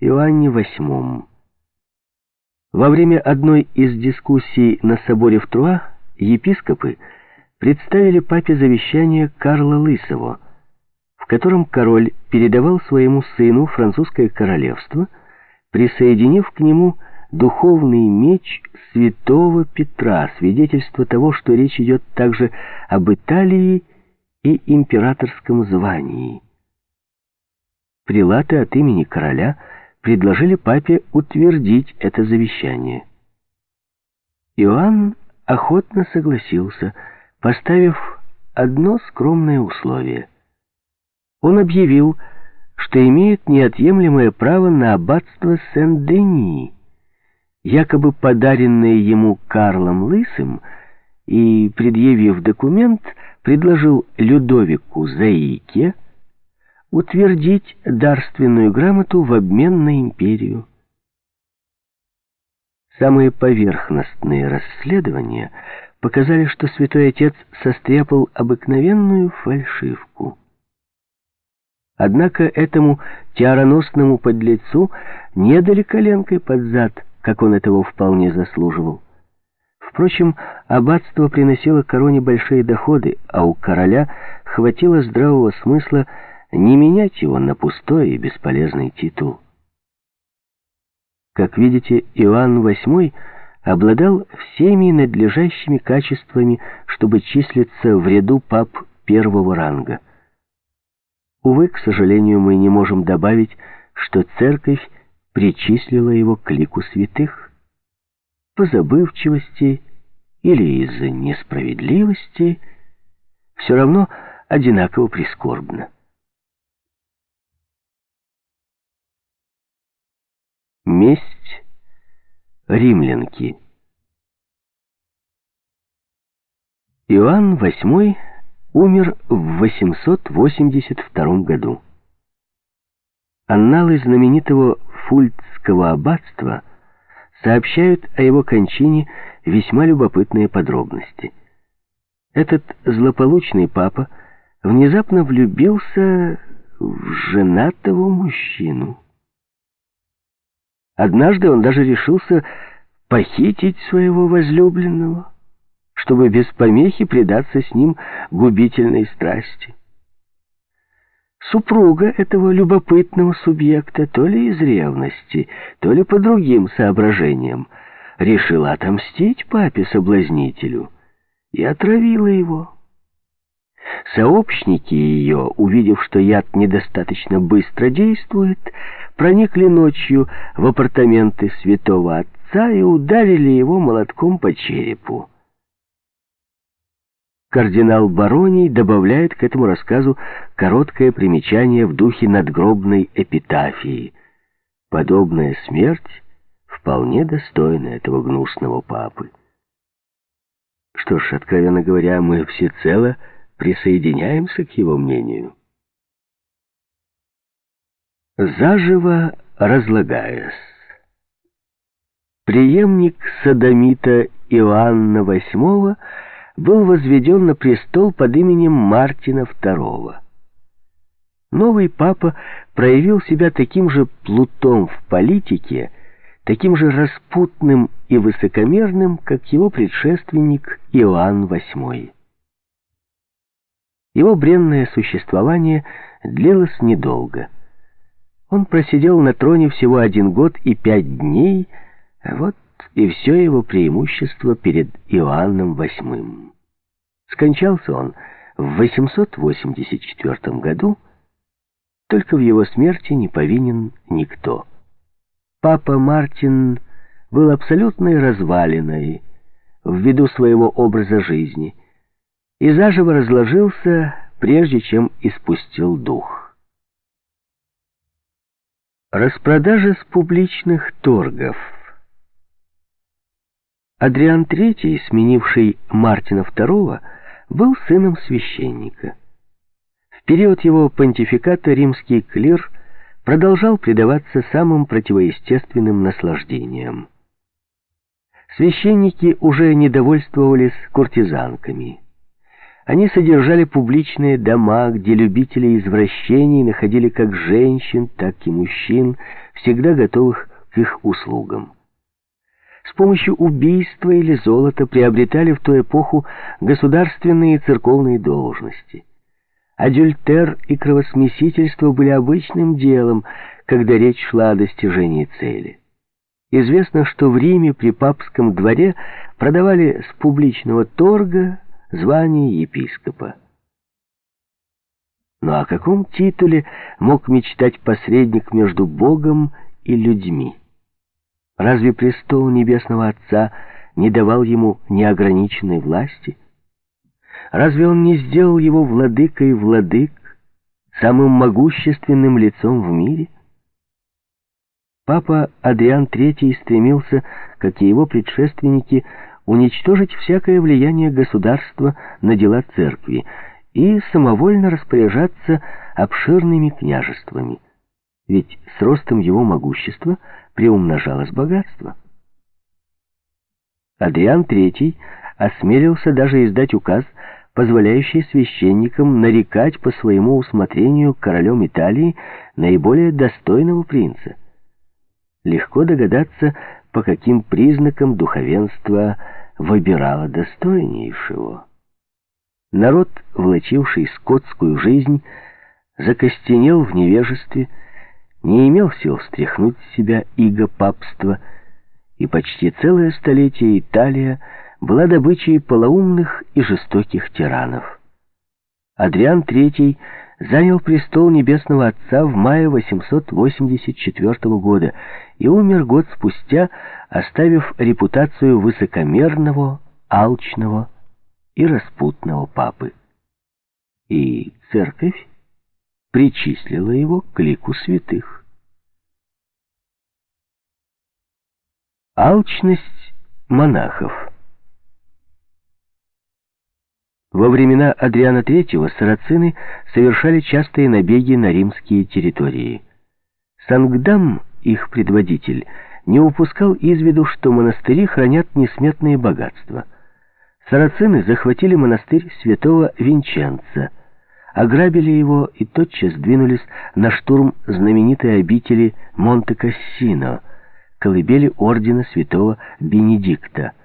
Иоанне VIII. Во время одной из дискуссий на соборе в Труа епископы представили папе завещание Карла Лысого, в котором король передавал своему сыну французское королевство, присоединив к нему духовный меч святого Петра, свидетельство того, что речь идет также об Италии и императорском звании. Прилаты от имени короля предложили папе утвердить это завещание. Иоанн охотно согласился, поставив одно скромное условие. Он объявил, что имеет неотъемлемое право на аббатство Сен-Дени, якобы подаренное ему Карлом Лысым, и, предъявив документ, предложил Людовику Заике утвердить дарственную грамоту в обмен на империю. Самые поверхностные расследования показали, что святой отец состряпал обыкновенную фальшивку. Однако этому тиароносному подлецу не дали коленкой под зад, как он этого вполне заслуживал. Впрочем, аббатство приносило короне большие доходы, а у короля хватило здравого смысла не менять его на пустой и бесполезный титул. Как видите, Иоанн VIII обладал всеми надлежащими качествами, чтобы числиться в ряду пап первого ранга. Увы, к сожалению, мы не можем добавить, что церковь причислила его к лику святых. По забывчивости или из-за несправедливости, все равно одинаково прискорбно. Месть римлянки. Иоанн VIII умер в 882 году. Анналы знаменитого Фульдского аббатства сообщают о его кончине весьма любопытные подробности. Этот злополучный папа внезапно влюбился в женатого мужчину. Однажды он даже решился похитить своего возлюбленного, чтобы без помехи предаться с ним губительной страсти. Супруга этого любопытного субъекта то ли из ревности, то ли по другим соображениям решила отомстить папе-соблазнителю и отравила его. Сообщники ее, увидев, что яд недостаточно быстро действует, проникли ночью в апартаменты святого отца и ударили его молотком по черепу. Кардинал Бароний добавляет к этому рассказу короткое примечание в духе надгробной эпитафии. Подобная смерть вполне достойна этого гнусного папы. Что ж, откровенно говоря, мы всецело присоединяемся к его мнению. Заживо разлагаясь. Преемник садомита Иоанна VIII был возведен на престол под именем Мартина II. Новый папа проявил себя таким же плутом в политике, таким же распутным и высокомерным, как его предшественник Иоанн VIII. Его бренное существование длилось недолго. Он просидел на троне всего один год и пять дней, а вот и все его преимущество перед Иоанном VIII. Скончался он в 884 году, только в его смерти не повинен никто. Папа Мартин был абсолютной развалиной ввиду своего образа жизни – и заживо разложился, прежде чем испустил дух. Распродажа с публичных торгов. Адриан III, сменивший Мартина II, был сыном священника. В период его понтификата римский клир продолжал предаваться самым противоестественным наслаждениям. Священники уже недовольствовались куртизанками. Они содержали публичные дома, где любители извращений находили как женщин, так и мужчин, всегда готовых к их услугам. С помощью убийства или золота приобретали в ту эпоху государственные и церковные должности. Адюльтер и кровосмесительство были обычным делом, когда речь шла о достижении цели. Известно, что в Риме при папском дворе продавали с публичного торга звание епископа. Ну о каком титуле мог мечтать посредник между Богом и людьми? Разве престол Небесного Отца не давал ему неограниченной власти? Разве он не сделал его владыкой владык, самым могущественным лицом в мире? Папа Адриан III стремился, как и его предшественники, уничтожить всякое влияние государства на дела церкви и самовольно распоряжаться обширными княжествами. Ведь с ростом его могущества приумножалось богатство. Адриан III осмелился даже издать указ, позволяющий священникам нарекать по своему усмотрению королем Италии наиболее достойного принца – легко догадаться, по каким признакам духовенство выбирало достойнейшего. Народ, влачивший скотскую жизнь, закостенел в невежестве, не имел сил встряхнуть с себя иго папства, и почти целое столетие Италия была добычей полоумных и жестоких тиранов. Адриан III занял престол Небесного Отца в мае 884 года и умер год спустя, оставив репутацию высокомерного, алчного и распутного папы. И церковь причислила его к лику святых. Алчность монахов Во времена Адриана III сарацины совершали частые набеги на римские территории. Сангдам, их предводитель, не упускал из виду, что монастыри хранят несметные богатства. Сарацины захватили монастырь святого Винченца, ограбили его и тотчас двинулись на штурм знаменитой обители Монте-Кассино, колыбели ордена святого Бенедикта –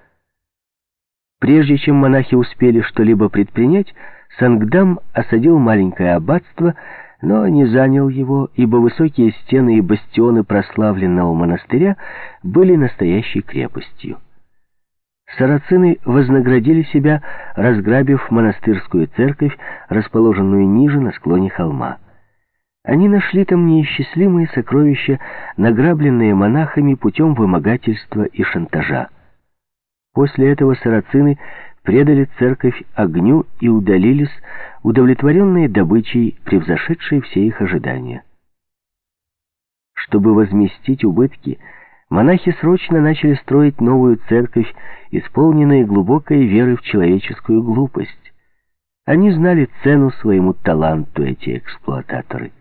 Прежде чем монахи успели что-либо предпринять, Сангдам осадил маленькое аббатство, но не занял его, ибо высокие стены и бастионы прославленного монастыря были настоящей крепостью. Сарацины вознаградили себя, разграбив монастырскую церковь, расположенную ниже на склоне холма. Они нашли там неисчислимые сокровища, награбленные монахами путем вымогательства и шантажа. После этого сарацины предали церковь огню и удалились, удовлетворенные добычей, превзошедшей все их ожидания. Чтобы возместить убытки, монахи срочно начали строить новую церковь, исполненную глубокой веры в человеческую глупость. Они знали цену своему таланту, эти эксплуататоры.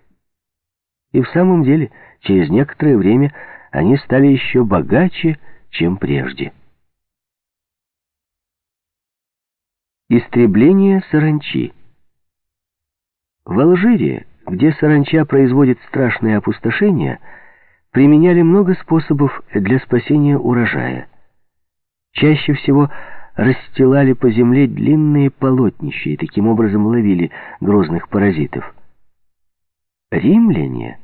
И в самом деле, через некоторое время они стали еще богаче, чем прежде. Истребление саранчи. В Алжире, где саранча производит страшное опустошение, применяли много способов для спасения урожая. Чаще всего расстилали по земле длинные полотнища и таким образом ловили грозных паразитов. Римляне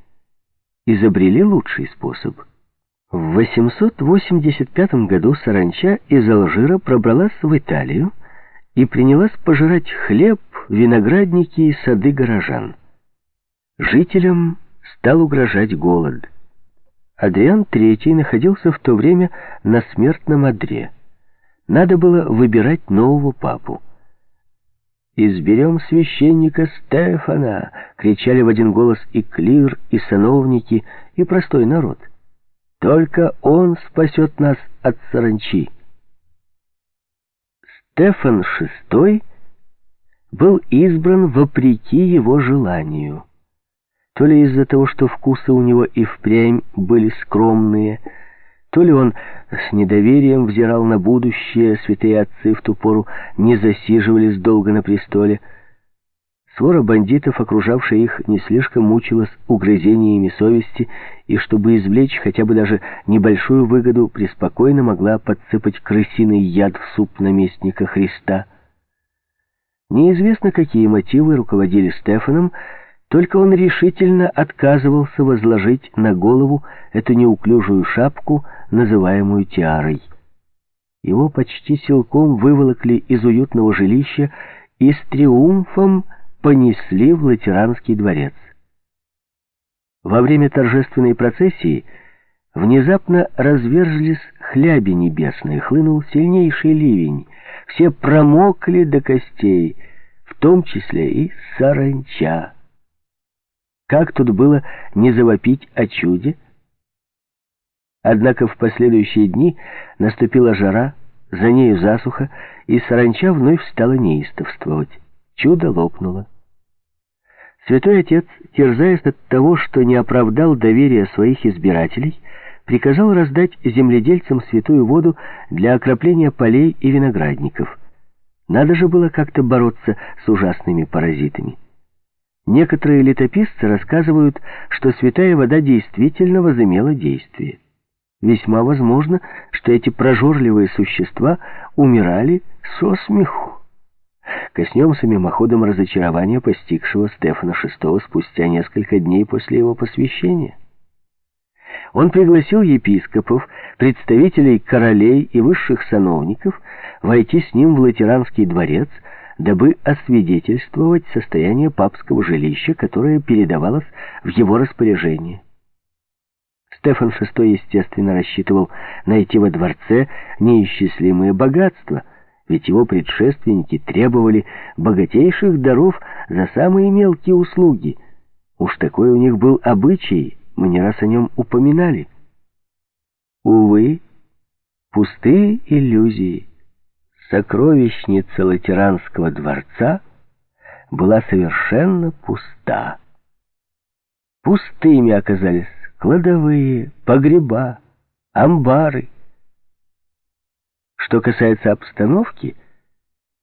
изобрели лучший способ. В 885 году саранча из Алжира пробралась в Италию, и принялась пожирать хлеб, виноградники и сады горожан. Жителям стал угрожать голод. Адриан III находился в то время на смертном одре. Надо было выбирать нового папу. «Изберем священника Стефана!» — кричали в один голос и клир, и сановники, и простой народ. «Только он спасет нас от саранчи!» Стефан VI был избран вопреки его желанию. То ли из-за того, что вкусы у него и впрямь были скромные, то ли он с недоверием взирал на будущее, святые отцы в ту пору не засиживались долго на престоле, Свора бандитов, окружавшая их, не слишком мучилась угрызениями совести, и чтобы извлечь хотя бы даже небольшую выгоду, преспокойно могла подсыпать крысиный яд в суп наместника Христа. Неизвестно, какие мотивы руководили Стефаном, Только он решительно отказывался возложить на голову эту неуклюжую шапку, называемую тиарой. Его почти силком выволокли из уютного жилища и с триумфом понесли в Латеранский дворец. Во время торжественной процессии внезапно разверзлись хляби небесные, хлынул сильнейший ливень, все промокли до костей, в том числе и саранча. Как тут было не завопить о чуде? Однако в последующие дни наступила жара, за нею засуха, и саранча вновь стала неистовствовать. Чудо лопнуло. Святой Отец, терзаясь от того, что не оправдал доверия своих избирателей, приказал раздать земледельцам святую воду для окропления полей и виноградников. Надо же было как-то бороться с ужасными паразитами. Некоторые летописцы рассказывают, что святая вода действительно возымела действие. Весьма возможно, что эти прожорливые существа умирали со смеху. Коснемся мимоходом разочарования, постигшего Стефана VI спустя несколько дней после его посвящения. Он пригласил епископов, представителей королей и высших сановников войти с ним в Латеранский дворец, дабы освидетельствовать состояние папского жилища, которое передавалось в его распоряжение. Стефан VI, естественно, рассчитывал найти во дворце неисчислимые богатства, ведь его предшественники требовали богатейших даров за самые мелкие услуги. Уж такой у них был обычай, мы не раз о нем упоминали. Увы, пустые иллюзии сокровищница Латеранского дворца была совершенно пуста. Пустыми оказались кладовые, погреба, амбары. Что касается обстановки,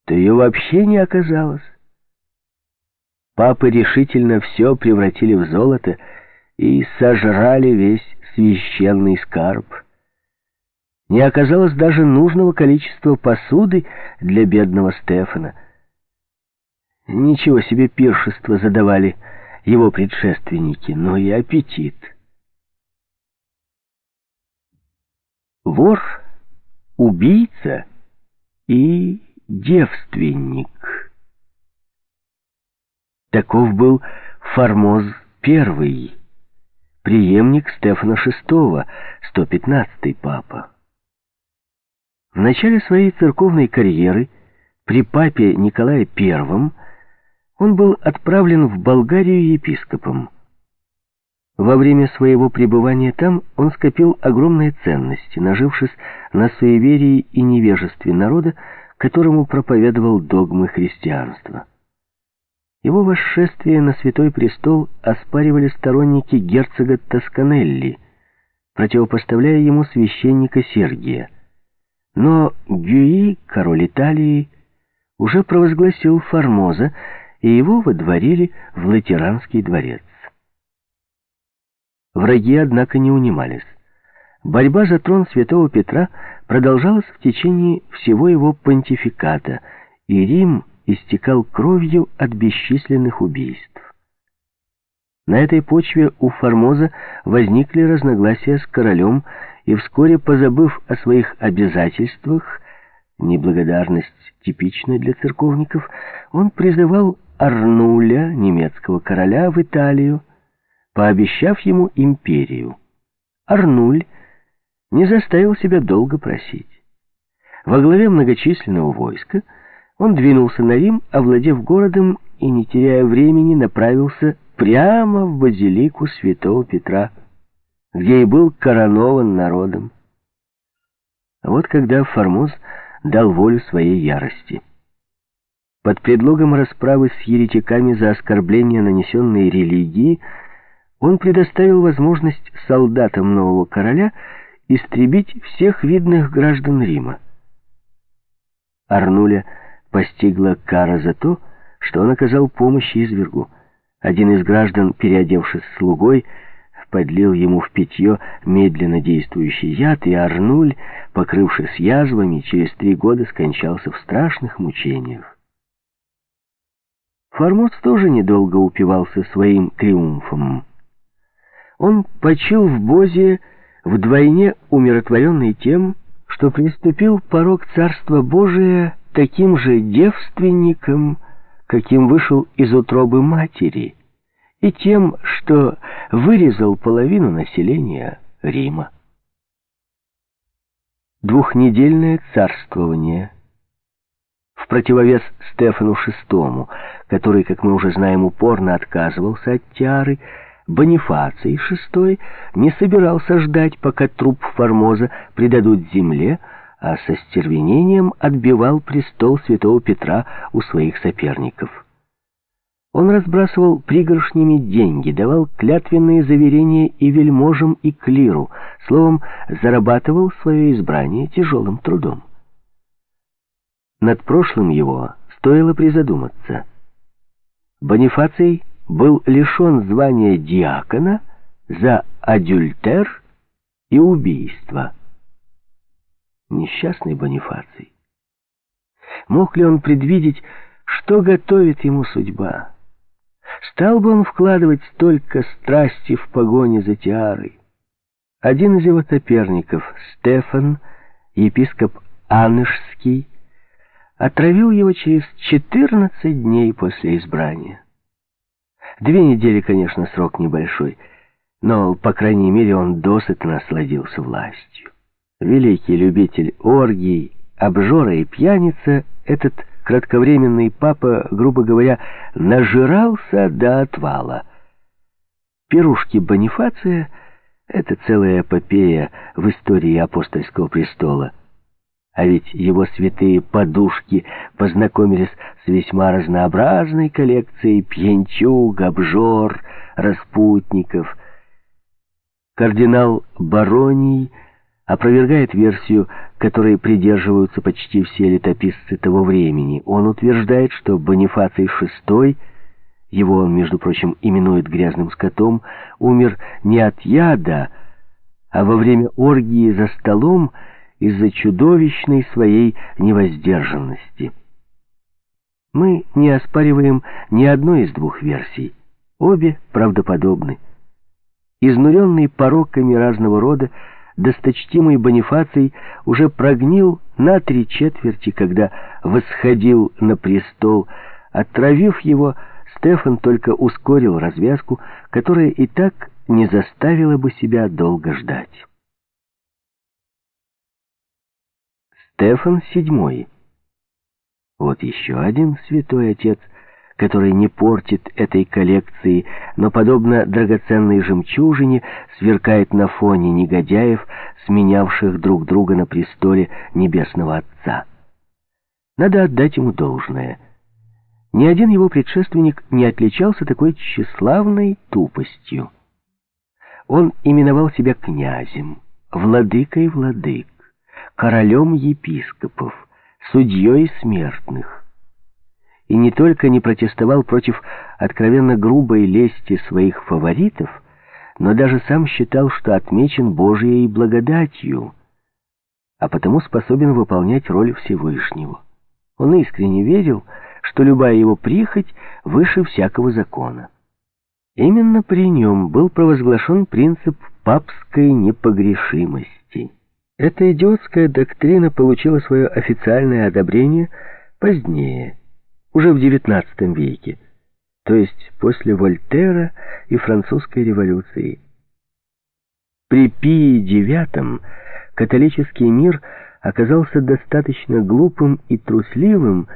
то ее вообще не оказалось. Папы решительно все превратили в золото и сожрали весь священный скарб не оказалось даже нужного количества посуды для бедного Стефана. Ничего себе пиршество задавали его предшественники, но и аппетит. Вор, убийца и девственник. Таков был Формоз I, преемник Стефана VI, 115-й папа. В начале своей церковной карьеры при папе Николае I он был отправлен в Болгарию епископом. Во время своего пребывания там он скопил огромные ценности, нажившись на суеверии и невежестве народа, которому проповедовал догмы христианства. Его восшествие на Святой Престол оспаривали сторонники герцога Тосканелли, противопоставляя ему священника Сергия. Но Гюи, король Италии, уже провозгласил Формоза, и его водворили в Латеранский дворец. Враги, однако, не унимались. Борьба за трон святого Петра продолжалась в течение всего его понтификата, и Рим истекал кровью от бесчисленных убийств. На этой почве у Формоза возникли разногласия с королем, и вскоре, позабыв о своих обязательствах, неблагодарность типичная для церковников, он призывал Арнуля, немецкого короля, в Италию, пообещав ему империю. Арнуль не заставил себя долго просить. Во главе многочисленного войска он двинулся на Рим, овладев городом и, не теряя времени, направился прямо в базилику святого Петра где и был коронован народом. Вот когда Формоз дал волю своей ярости. Под предлогом расправы с еретиками за оскорбления, нанесенные религии, он предоставил возможность солдатам нового короля истребить всех видных граждан Рима. Арнуля постигла кара за то, что он оказал помощь извергу. Один из граждан, переодевшись слугой, подлил ему в питье медленно действующий яд, и Арнуль, покрывшись язвами, через три года скончался в страшных мучениях. Формоз тоже недолго упивался своим триумфом. Он почил в Бозе вдвойне умиротворенный тем, что приступил порог Царства Божия таким же девственником, каким вышел из утробы матери, и тем, что вырезал половину населения Рима. Двухнедельное царствование в противовес Стефану VI, который, как мы уже знаем, упорно отказывался от тиары, Бонифаций VI не собирался ждать, пока труп Формоза предадут земле, а со стервенением отбивал престол святого Петра у своих соперников. Он разбрасывал пригоршнями деньги, давал клятвенные заверения и вельможам, и клиру, словом, зарабатывал свое избрание тяжелым трудом. Над прошлым его стоило призадуматься. Бонифаций был лишен звания диакона за адюльтер и убийство. Несчастный Бонифаций. Мог ли он предвидеть, что готовит ему судьба? Стал бы он вкладывать столько страсти в погоне за тиарой? Один из его соперников, Стефан, епископ Анышский, отравил его через 14 дней после избрания. Две недели, конечно, срок небольшой, но, по крайней мере, он досыта насладился властью. Великий любитель оргий, обжора и пьяница, этот кратковременный папа, грубо говоря, нажирался до отвала. Пирушки Бонифация — это целая эпопея в истории апостольского престола. А ведь его святые подушки познакомились с весьма разнообразной коллекцией пьянчуг, обжор, распутников. Кардинал Бароний опровергает версию, которой придерживаются почти все летописцы того времени. Он утверждает, что Бонифаций VI, его он, между прочим, именует грязным скотом, умер не от яда, а во время оргии за столом, из-за чудовищной своей невоздержанности. Мы не оспариваем ни одной из двух версий. Обе правдоподобны. Изнуренный пороками разного рода, досточтимый Бонифаций уже прогнил на три четверти, когда восходил на престол. Отравив его, Стефан только ускорил развязку, которая и так не заставила бы себя долго ждать. Стефан VII. Вот еще один святой отец, который не портит этой коллекции, но, подобно драгоценной жемчужине, сверкает на фоне негодяев, сменявших друг друга на престоле Небесного Отца. Надо отдать ему должное. Ни один его предшественник не отличался такой тщеславной тупостью. Он именовал себя князем, владыкой владык королем епископов, судьей смертных. И не только не протестовал против откровенно грубой лести своих фаворитов, но даже сам считал, что отмечен Божией благодатью, а потому способен выполнять роль Всевышнего. Он искренне верил, что любая его прихоть выше всякого закона. Именно при нем был провозглашен принцип папской непогрешимости. Эта идиотская доктрина получила свое официальное одобрение позднее, уже в XIX веке, то есть после Вольтера и французской революции. При Пии IX католический мир оказался достаточно глупым и трусливым,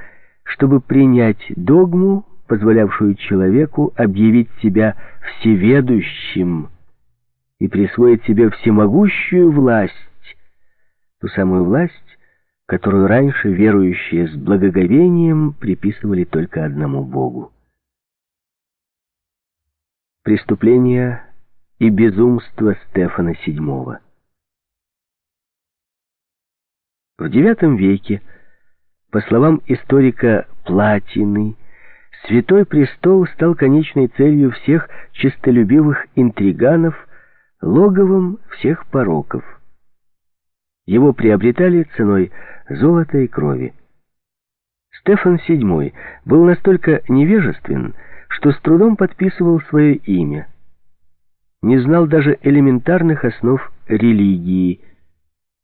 чтобы принять догму, позволявшую человеку объявить себя всеведущим и присвоить себе всемогущую власть, ту самую власть, которую раньше верующие с благоговением приписывали только одному Богу. Преступление и безумство Стефана VII В IX веке, по словам историка Платины, Святой Престол стал конечной целью всех честолюбивых интриганов, логовом всех пороков. Его приобретали ценой золота и крови. Стефан VII был настолько невежествен, что с трудом подписывал свое имя. Не знал даже элементарных основ религии.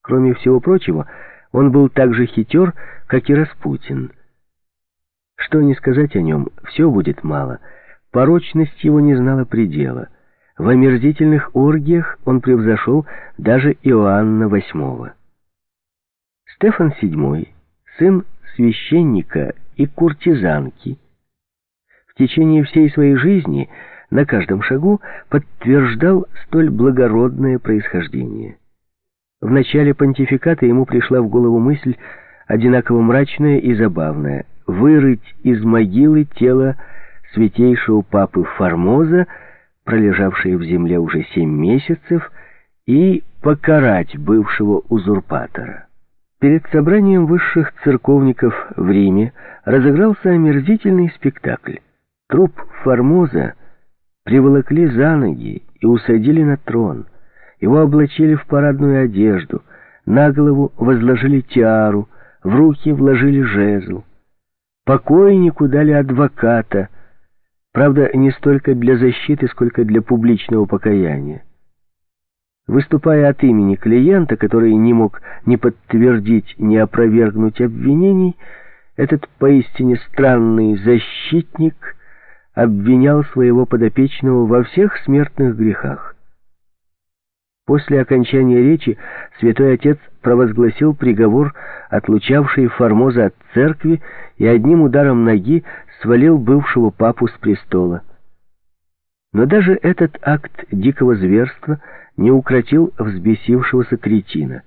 Кроме всего прочего, он был так же хитер, как и Распутин. Что не сказать о нем, все будет мало. Порочность его не знала предела. В омерзительных оргиях он превзошел даже Иоанна VIII. Стефан VII, сын священника и куртизанки, в течение всей своей жизни на каждом шагу подтверждал столь благородное происхождение. В начале понтификата ему пришла в голову мысль, одинаково мрачная и забавная, вырыть из могилы тело святейшего папы Формоза, пролежавшее в земле уже семь месяцев, и покарать бывшего узурпатора. Перед собранием высших церковников в Риме разыгрался омерзительный спектакль. Труп Формоза приволокли за ноги и усадили на трон. Его облачили в парадную одежду, на голову возложили тиару, в руки вложили жезл. Покойнику дали адвоката, правда, не столько для защиты, сколько для публичного покаяния. Выступая от имени клиента, который не мог ни подтвердить, ни опровергнуть обвинений, этот поистине странный защитник обвинял своего подопечного во всех смертных грехах. После окончания речи святой отец провозгласил приговор, отлучавший Формоза от церкви, и одним ударом ноги свалил бывшего папу с престола. Но даже этот акт дикого зверства не укротил взбесившегося кретина.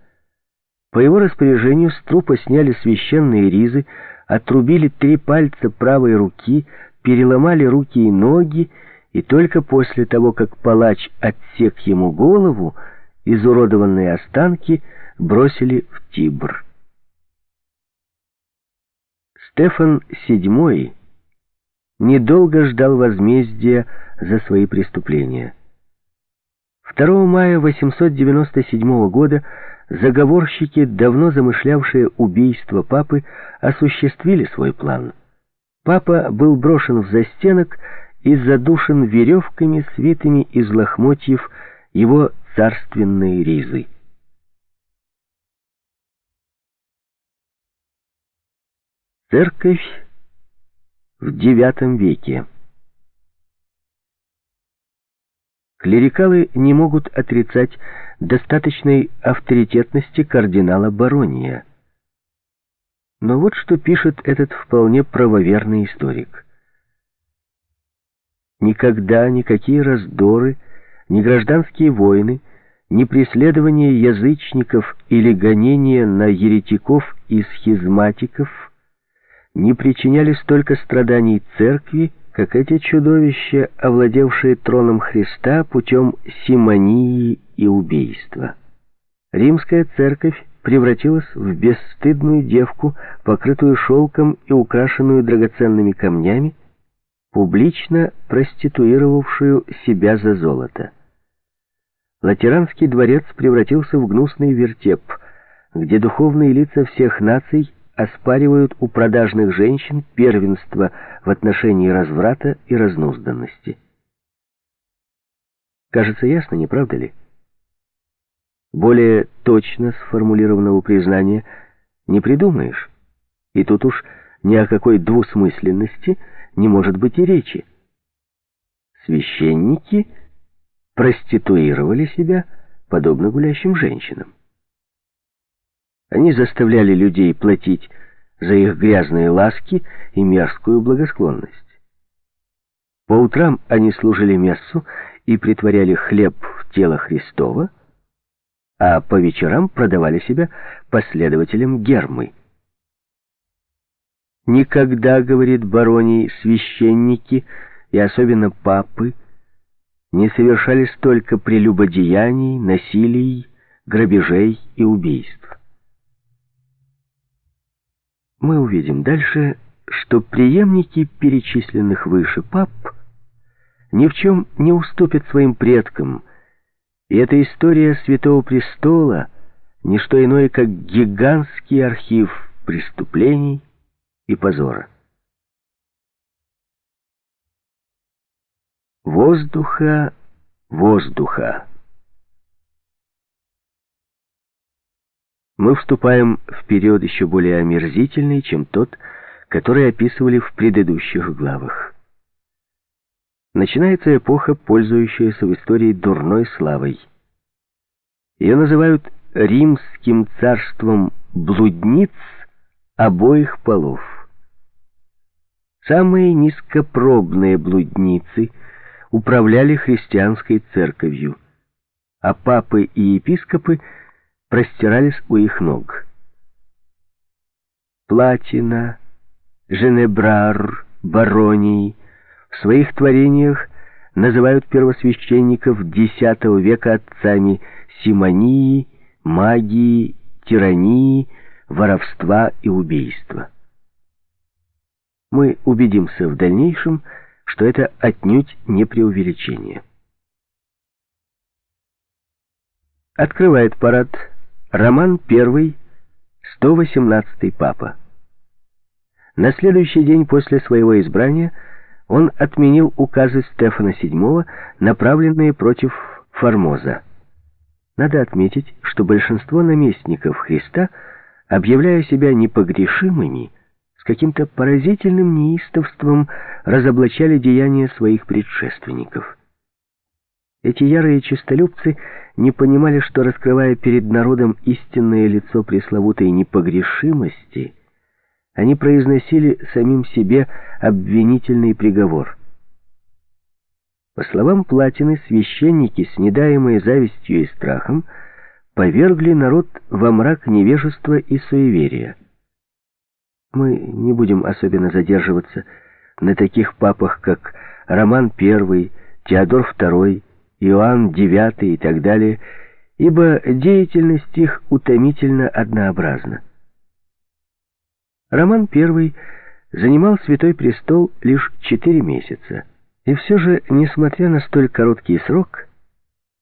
По его распоряжению с трупа сняли священные ризы, отрубили три пальца правой руки, переломали руки и ноги, и только после того, как палач отсек ему голову, изуродованные останки бросили в Тибр. Стефан VII недолго ждал возмездия за свои преступления. 2 мая 897 года заговорщики, давно замышлявшие убийство папы, осуществили свой план. Папа был брошен в застенок и задушен веревками, свитыми из лохмотьев его царственной ризы. Церковь в IX веке Клерикалы не могут отрицать достаточной авторитетности кардинала Барония. Но вот что пишет этот вполне правоверный историк. Никогда никакие раздоры, ни гражданские войны, ни преследование язычников или гонения на еретиков и схизматиков не причиняли столько страданий церкви, как эти чудовища, овладевшие троном Христа путем симонии и убийства. Римская церковь превратилась в бесстыдную девку, покрытую шелком и украшенную драгоценными камнями, публично проституировавшую себя за золото. Латеранский дворец превратился в гнусный вертеп, где духовные лица всех наций оспаривают у продажных женщин первенство в отношении разврата и разнузданности. Кажется ясно, не правда ли? Более точно сформулированного признания не придумаешь. И тут уж ни о какой двусмысленности не может быть и речи. Священники проституировали себя, подобно гулящим женщинам. Они заставляли людей платить за их грязные ласки и мерзкую благосклонность. По утрам они служили мессу и притворяли хлеб в тело Христова, а по вечерам продавали себя последователям Гермы. Никогда, говорит бароний, священники и особенно папы не совершали столько прелюбодеяний, насилий, грабежей и убийств мы увидим дальше, что преемники перечисленных выше пап ни в чем не уступят своим предкам, и эта история Святого Престола — не что иное, как гигантский архив преступлений и позора. Воздуха, воздуха. Мы вступаем в период еще более омерзительный, чем тот, который описывали в предыдущих главах. Начинается эпоха, пользующаяся в истории дурной славой. Ее называют римским царством блудниц обоих полов. Самые низкопробные блудницы управляли христианской церковью, а папы и епископы простирались у их ног. Платина, Женебрар, Бароний в своих творениях называют первосвященников X века отцами симонии, магии, тирании, воровства и убийства. Мы убедимся в дальнейшем, что это отнюдь не преувеличение. Открывает парад Роман I, 118 папа. На следующий день после своего избрания он отменил указы Стефана VII, направленные против Формоза. Надо отметить, что большинство наместников Христа, объявляя себя непогрешимыми, с каким-то поразительным неистовством разоблачали деяния своих предшественников. Эти ярые честолюбцы не понимали, что, раскрывая перед народом истинное лицо пресловутой непогрешимости, они произносили самим себе обвинительный приговор. По словам Платины, священники, снедаемые завистью и страхом, повергли народ во мрак невежества и суеверия. Мы не будем особенно задерживаться на таких папах, как Роман I, Теодор II, Иоанн IX и так далее, ибо деятельность их утомительно однообразна. Роман I занимал Святой Престол лишь четыре месяца. И все же, несмотря на столь короткий срок,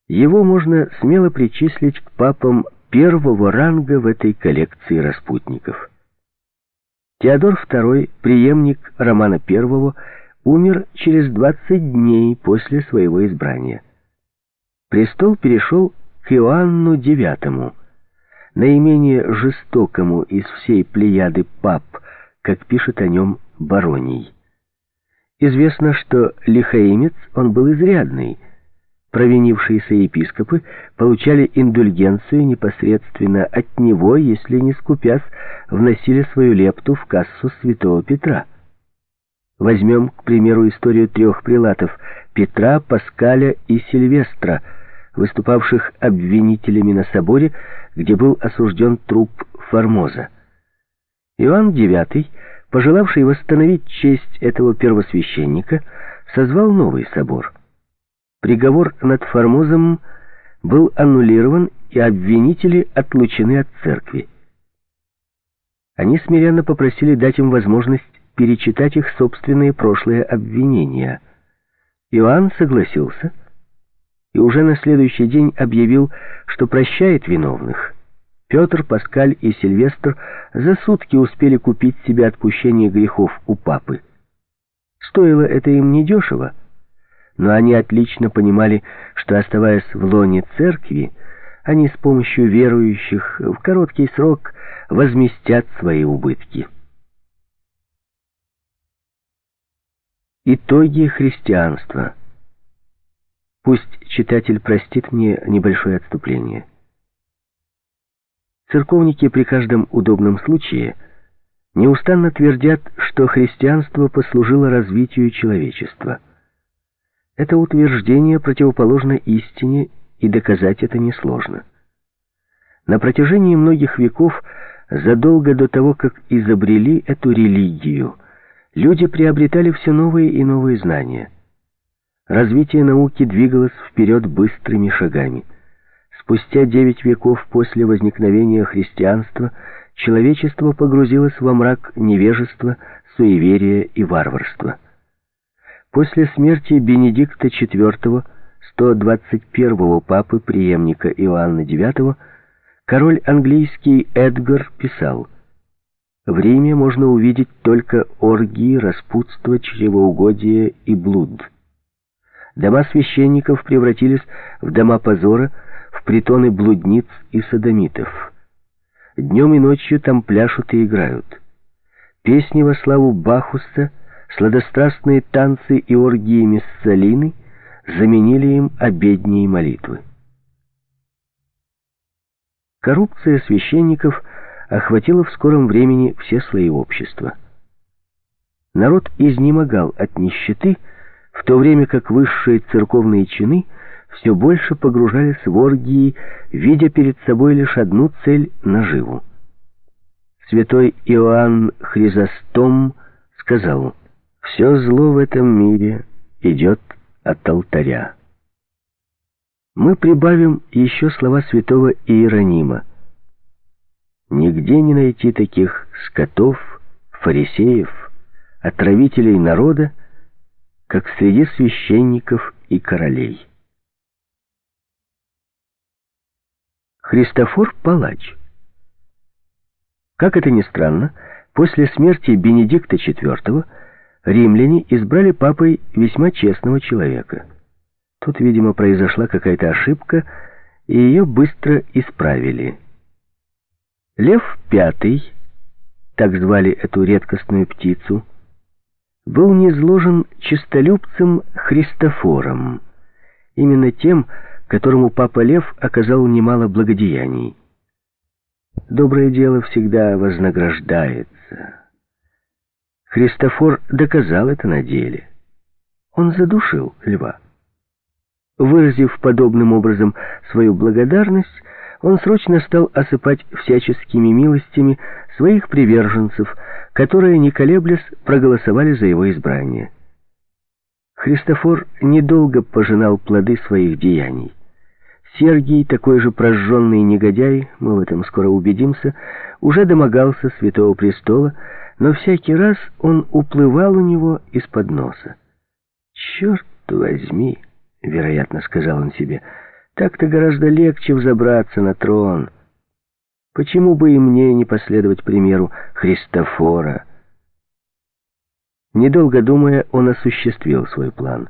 его можно смело причислить к папам первого ранга в этой коллекции распутников. Теодор II, преемник Романа I, умер через 20 дней после своего избрания. Престол перешел к Иоанну IX, наименее жестокому из всей плеяды пап, как пишет о нем Бароний. Известно, что лихаимец он был изрядный. Провинившиеся епископы получали индульгенцию непосредственно от него, если не скупясь, вносили свою лепту в кассу святого Петра. Возьмем, к примеру, историю трех прилатов – Петра, Паскаля и Сильвестра, выступавших обвинителями на соборе, где был осужден труп Формоза. Иоанн IX – пожелавший восстановить честь этого первосвященника, созвал новый собор. Приговор над Формозом был аннулирован, и обвинители отлучены от церкви. Они смиренно попросили дать им возможность перечитать их собственные прошлые обвинения. Иоанн согласился и уже на следующий день объявил, что прощает виновных. Петр, Паскаль и Сильвестр за сутки успели купить себе отпущение грехов у папы. Стоило это им недешево, но они отлично понимали, что, оставаясь в лоне церкви, они с помощью верующих в короткий срок возместят свои убытки. Итоги христианства. Пусть читатель простит мне небольшое отступление. Церковники при каждом удобном случае неустанно твердят, что христианство послужило развитию человечества. Это утверждение противоположно истине, и доказать это несложно. На протяжении многих веков, задолго до того, как изобрели эту религию, люди приобретали все новые и новые знания. Развитие науки двигалось вперед быстрыми шагами – Спустя девять веков после возникновения христианства человечество погрузилось во мрак невежества, суеверия и варварства. После смерти Бенедикта IV, 121-го папы, преемника Иоанна IX, король английский Эдгар писал В Риме можно увидеть только оргии, распутство, чревоугодие и блуд. Дома священников превратились в дома позора, в притоны блудниц и садомитов. Днем и ночью там пляшут и играют. Песни во славу Бахуса, сладострастные танцы и оргии Мессалины заменили им обедни и молитвы. Коррупция священников охватила в скором времени все слои общества. Народ изнемогал от нищеты, в то время как высшие церковные чины все больше погружались в оргии, видя перед собой лишь одну цель — наживу. Святой Иоанн Хризостом сказал, «Все зло в этом мире идет от алтаря». Мы прибавим еще слова святого Иеронима. «Нигде не найти таких скотов, фарисеев, отравителей народа, как среди священников и королей. Христофор Палач Как это ни странно, после смерти Бенедикта IV римляне избрали папой весьма честного человека. Тут, видимо, произошла какая-то ошибка, и ее быстро исправили. Лев V, так звали эту редкостную птицу, был низложен честолюбцем Христофором, именно тем, которому Папа Лев оказал немало благодеяний. Доброе дело всегда вознаграждается. Христофор доказал это на деле. Он задушил льва. Выразив подобным образом свою благодарность, он срочно стал осыпать всяческими милостями своих приверженцев, которые, не колеблясь, проголосовали за его избрание. Христофор недолго пожинал плоды своих деяний. Сергий, такой же прожженный негодяй, мы в этом скоро убедимся, уже домогался Святого Престола, но всякий раз он уплывал у него из-под носа. «Черт возьми!» — вероятно, сказал он себе — так-то гораздо легче взобраться на трон. Почему бы и мне не последовать примеру Христофора? Недолго думая, он осуществил свой план.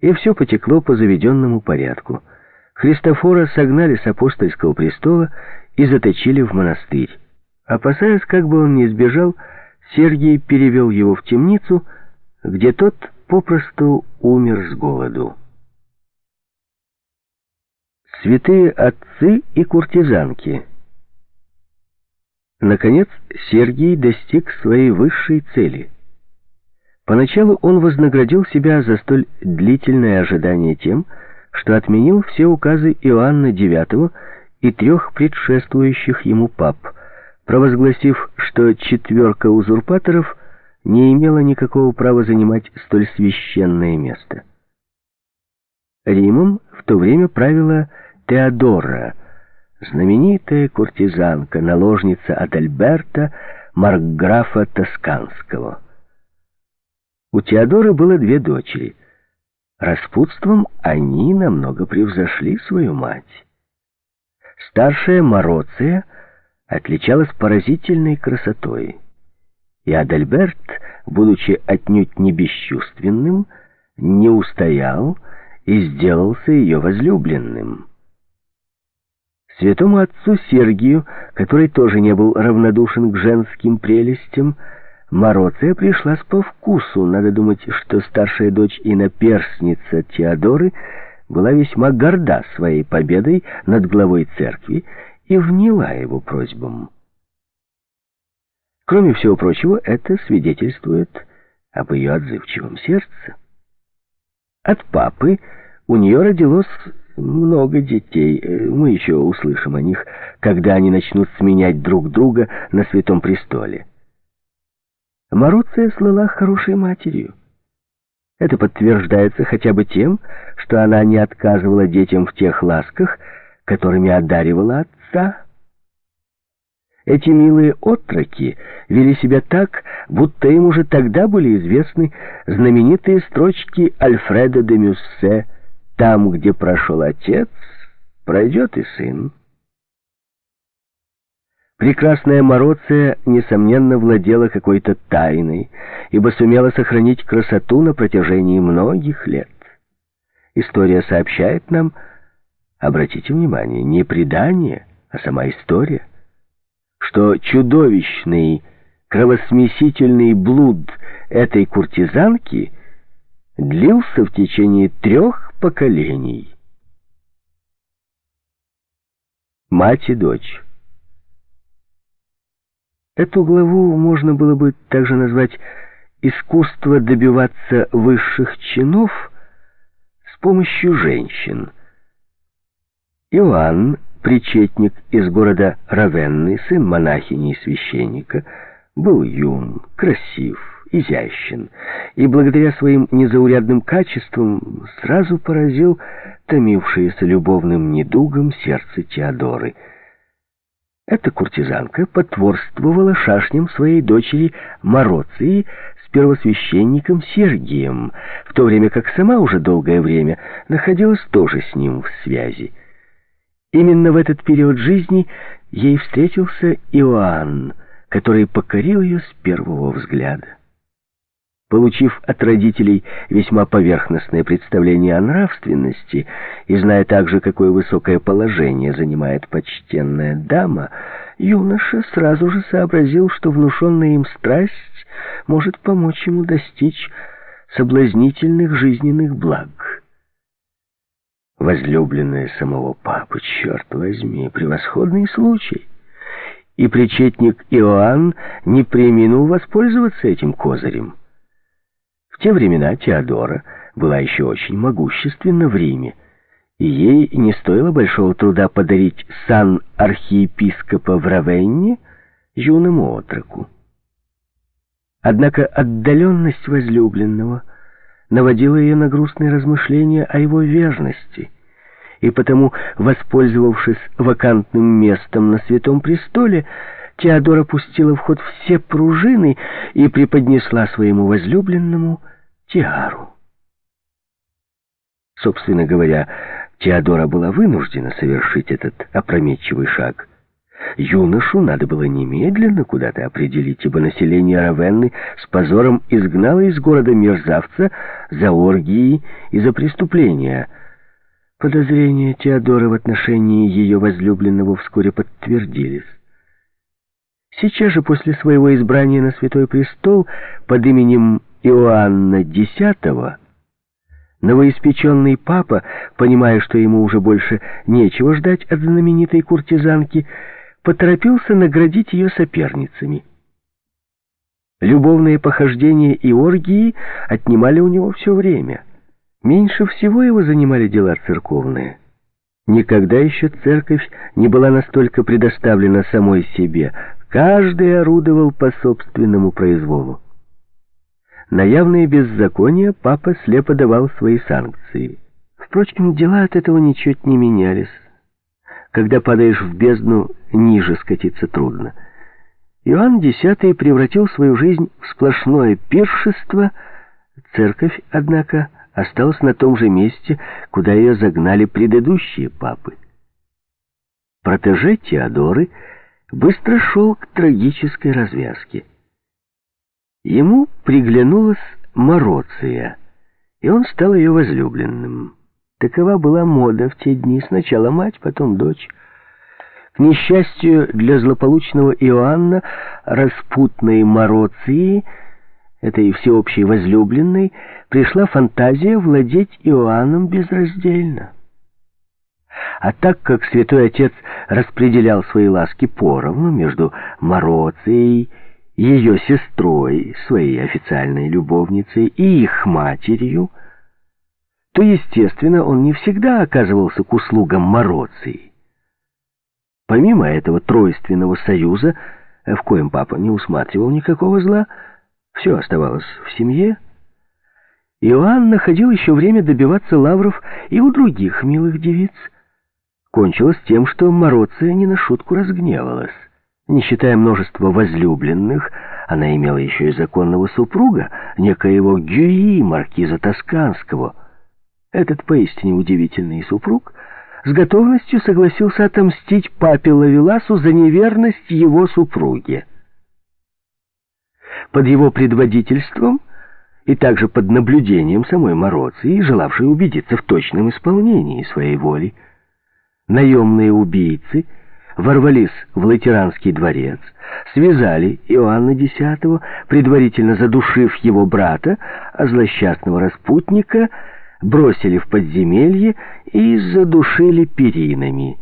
И все потекло по заведенному порядку. Христофора согнали с апостольского престола и заточили в монастырь. Опасаясь, как бы он не сбежал, Сергий перевел его в темницу, где тот попросту умер с голоду святые отцы и куртизанки. Наконец, Сергий достиг своей высшей цели. Поначалу он вознаградил себя за столь длительное ожидание тем, что отменил все указы Иоанна IX и трех предшествующих ему пап, провозгласив, что четверка узурпаторов не имела никакого права занимать столь священное место. Римом в то время правила Теодора, знаменитая куртизанка, наложница Адальберта, маркграфа Тосканского. У Теодоры было две дочери. Распутством они намного превзошли свою мать. Старшая Мороция отличалась поразительной красотой, и Адальберт, будучи отнюдь не бесчувственным, не устоял и сделался ее возлюбленным. Святому отцу Сергию, который тоже не был равнодушен к женским прелестям, Мороция пришлась по вкусу. Надо думать, что старшая дочь и наперсница Теодоры была весьма горда своей победой над главой церкви и вняла его просьбам. Кроме всего прочего, это свидетельствует об ее отзывчивом сердце. От папы у нее родилось много детей. Э, мы еще услышим о них, когда они начнут сменять друг друга на Святом Престоле. Маруция слыла хорошей матерью. Это подтверждается хотя бы тем, что она не отказывала детям в тех ласках, которыми одаривала отца. Эти милые отроки вели себя так, будто им уже тогда были известны знаменитые строчки Альфреда де Мюссе там, где прошел отец, пройдет и сын. Прекрасная Мороция, несомненно, владела какой-то тайной, ибо сумела сохранить красоту на протяжении многих лет. История сообщает нам, обратите внимание, не предание, а сама история, что чудовищный кровосмесительный блуд этой куртизанки длился в течение трех поколений. Мать и дочь. Эту главу можно было бы также назвать «Искусство добиваться высших чинов с помощью женщин». Иоанн, причетник из города Равенны, сын монахини и священника, был юн, красив, изящен, и благодаря своим незаурядным качествам сразу поразил томившееся любовным недугом сердце Теодоры. Эта куртизанка потворствовала шашням своей дочери Мороции с первосвященником Сергием, в то время как сама уже долгое время находилась тоже с ним в связи. Именно в этот период жизни ей встретился Иоанн, который покорил ее с первого взгляда. Получив от родителей весьма поверхностное представление о нравственности и зная также, какое высокое положение занимает почтенная дама, юноша сразу же сообразил, что внушенная им страсть может помочь ему достичь соблазнительных жизненных благ. Возлюбленная самого папы, черт возьми, превосходный случай. И причетник Иоанн не преминул воспользоваться этим козырем. Те времена Теодора была еще очень могущественна в Риме, и ей не стоило большого труда подарить сан архиепископа в Равенне юному отроку. Однако отдаленность возлюбленного наводила ее на грустные размышления о его верности, и потому, воспользовавшись вакантным местом на Святом Престоле, Теодора пустила в ход все пружины и преподнесла своему возлюбленному тиару. Собственно говоря, Теодора была вынуждена совершить этот опрометчивый шаг. Юношу надо было немедленно куда-то определить, ибо население Равенны с позором изгнало из города мерзавца за оргии и за преступления. Подозрения Теодора в отношении ее возлюбленного вскоре подтвердились. Сейчас же после своего избрания на Святой Престол под именем Иоанна X новоиспеченный папа, понимая, что ему уже больше нечего ждать от знаменитой куртизанки, поторопился наградить ее соперницами. Любовные похождения и оргии отнимали у него все время. Меньше всего его занимали дела церковные. Никогда еще церковь не была настолько предоставлена самой себе, Каждый орудовал по собственному произволу. На явные беззакония папа слепо давал свои санкции. Впрочем, дела от этого ничуть не менялись. Когда падаешь в бездну, ниже скатиться трудно. Иоанн X превратил свою жизнь в сплошное пиршество. Церковь, однако, осталась на том же месте, куда ее загнали предыдущие папы. Протеже Теодоры — быстро шел к трагической развязке. Ему приглянулась Мороция, и он стал ее возлюбленным. Такова была мода в те дни. Сначала мать, потом дочь. К несчастью для злополучного Иоанна, распутной Мороции, этой всеобщей возлюбленной, пришла фантазия владеть Иоанном безраздельно. А так как святой отец распределял свои ласки поровну между Мороцией, ее сестрой, своей официальной любовницей и их матерью, то, естественно, он не всегда оказывался к услугам Мороции. Помимо этого тройственного союза, в коем папа не усматривал никакого зла, все оставалось в семье, Иоанн находил еще время добиваться лавров и у других милых девиц, кончилось тем, что Мороция не на шутку разгневалась. Не считая множества возлюбленных, она имела еще и законного супруга, некоего Гюи, маркиза Тосканского. Этот поистине удивительный супруг с готовностью согласился отомстить папе Лавеласу за неверность его супруге. Под его предводительством и также под наблюдением самой Мороции, желавшей убедиться в точном исполнении своей воли, наемные убийцы ворвались в Латеранский дворец, связали Иоанна X, предварительно задушив его брата, а злосчастного распутника бросили в подземелье и задушили перинами.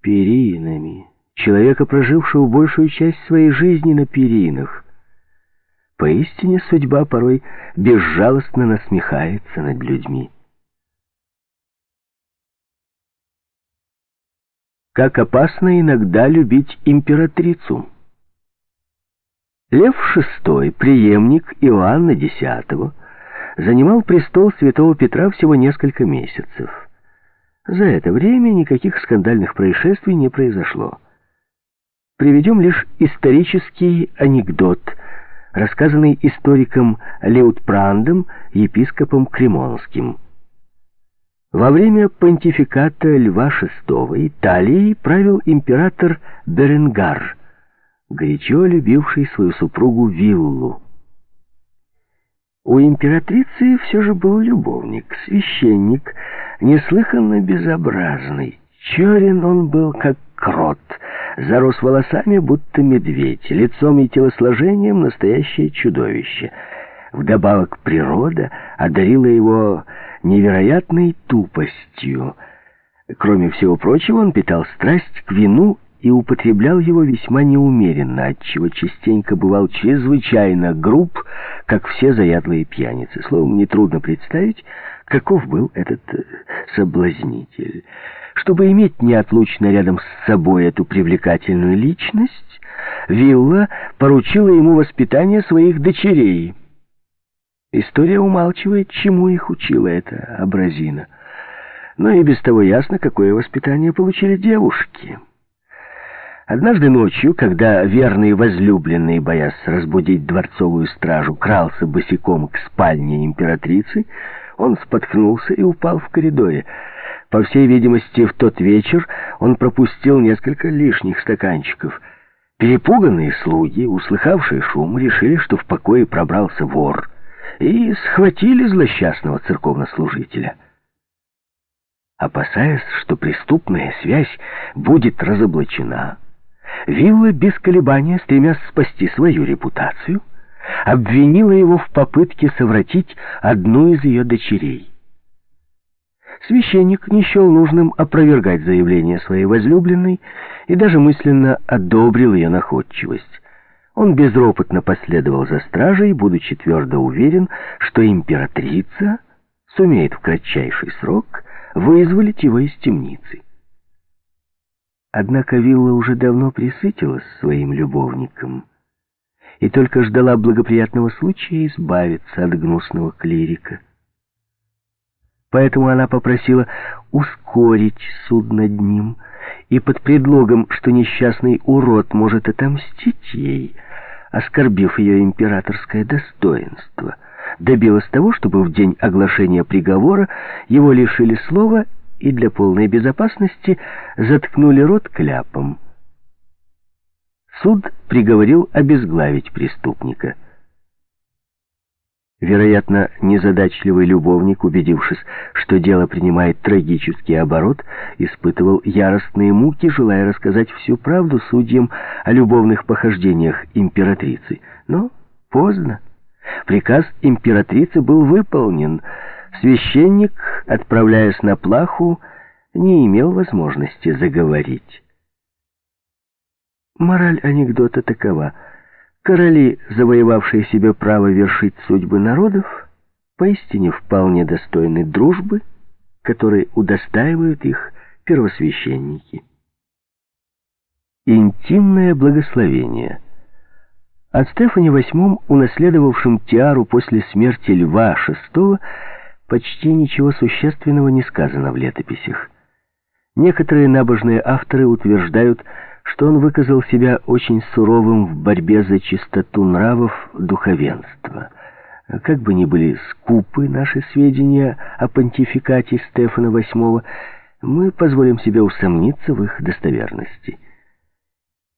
Перинами. Человека, прожившего большую часть своей жизни на перинах. Поистине судьба порой безжалостно насмехается над людьми. Как опасно иногда любить императрицу. Лев VI, преемник Иоанна X, занимал престол святого Петра всего несколько месяцев. За это время никаких скандальных происшествий не произошло. Приведем лишь исторический анекдот, рассказанный историком Леутпрандом, епископом Кремонским. Во время понтификата Льва VI Италией правил император Беренгар, горячо любивший свою супругу Виллу. У императрицы все же был любовник, священник, неслыханно безобразный. Черен он был, как крот, зарос волосами, будто медведь, лицом и телосложением настоящее чудовище. Вдобавок природа одарила его невероятной тупостью. Кроме всего прочего, он питал страсть к вину и употреблял его весьма неумеренно, отчего частенько бывал чрезвычайно груб, как все заядлые пьяницы. Словом, нетрудно представить, каков был этот э, соблазнитель. Чтобы иметь неотлучно рядом с собой эту привлекательную личность, Вилла поручила ему воспитание своих дочерей. История умалчивает, чему их учила эта образина. Но и без того ясно, какое воспитание получили девушки. Однажды ночью, когда верный возлюбленный, боясь разбудить дворцовую стражу, крался босиком к спальне императрицы, он споткнулся и упал в коридоре. По всей видимости, в тот вечер он пропустил несколько лишних стаканчиков. Перепуганные слуги, услыхавшие шум, решили, что в покое пробрался вор, и схватили злосчастного церковнослужителя. Опасаясь, что преступная связь будет разоблачена, Вилла без колебания, стремясь спасти свою репутацию, обвинила его в попытке совратить одну из ее дочерей. Священник не счел нужным опровергать заявление своей возлюбленной и даже мысленно одобрил ее находчивость. Он безропотно последовал за стражей, будучи твердо уверен, что императрица сумеет в кратчайший срок вызволить его из темницы. Однако Вилла уже давно присытилась своим любовником и только ждала благоприятного случая избавиться от гнусного клирика. Поэтому она попросила ускорить суд над ним, и под предлогом, что несчастный урод может отомстить ей, оскорбив ее императорское достоинство, добилась того, чтобы в день оглашения приговора его лишили слова и для полной безопасности заткнули рот кляпом. Суд приговорил обезглавить преступника. Вероятно, незадачливый любовник, убедившись, что дело принимает трагический оборот, испытывал яростные муки, желая рассказать всю правду судьям о любовных похождениях императрицы. Но поздно. Приказ императрицы был выполнен — Священник, отправляясь на плаху, не имел возможности заговорить. Мораль анекдота такова. Короли, завоевавшие себе право вершить судьбы народов, поистине вполне достойны дружбы, которой удостаивают их первосвященники. Интимное благословение. О Стефане VIII, унаследовавшем тиару после смерти Льва VI, почти ничего существенного не сказано в летописях. Некоторые набожные авторы утверждают, что он выказал себя очень суровым в борьбе за чистоту нравов духовенства. Как бы ни были скупы наши сведения о понтификате Стефана VIII, мы позволим себе усомниться в их достоверности.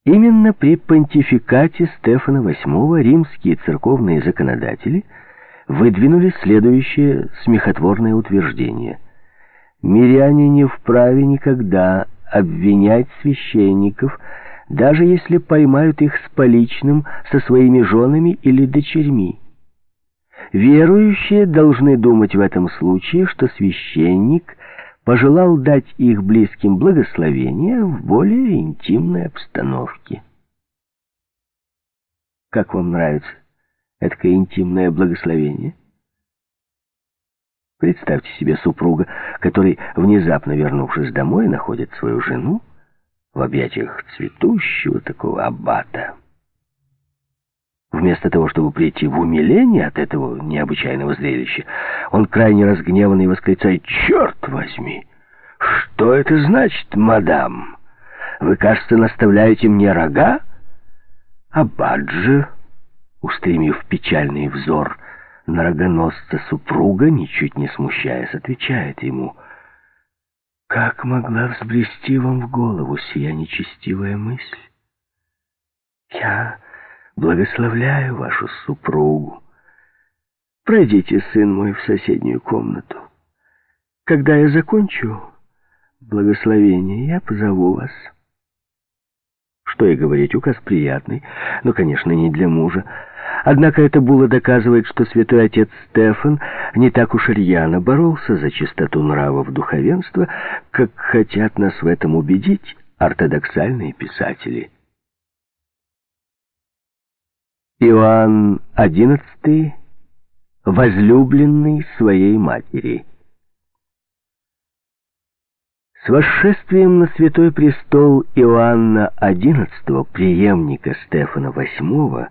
Именно при понтификате Стефана VIII римские церковные законодатели выдвинули следующее смехотворное утверждение. «Миряне не вправе никогда обвинять священников, даже если поймают их с поличным со своими женами или дочерьми. Верующие должны думать в этом случае, что священник пожелал дать их близким благословение в более интимной обстановке. Как вам нравится это интимное благословение? Представьте себе супруга, который, внезапно вернувшись домой, находит свою жену в объятиях цветущего такого аббата. Вместо того, чтобы прийти в умиление от этого необычайного зрелища, он крайне разгневанный восклицает «Черт возьми! Что это значит, мадам? Вы, кажется, наставляете мне рога?» Аббат же, устремив печальный взор на рогоносца супруга, ничуть не смущаясь, отвечает ему «Как могла взбрести вам в голову сия нечестивая мысль? Я благословляю вашу супругу. Пройдите, сын мой, в соседнюю комнату. Когда я закончу благословение, я позову вас». Что и говорить, указ приятный, но, конечно, не для мужа. Однако это было доказывает, что святой отец Стефан не так уж рьяно боролся за чистоту нравов духовенства, как хотят нас в этом убедить ортодоксальные писатели. Иоанн XI, возлюбленный своей матери. С восшествием на святой престол Иоанна XI, преемника Стефана VIII,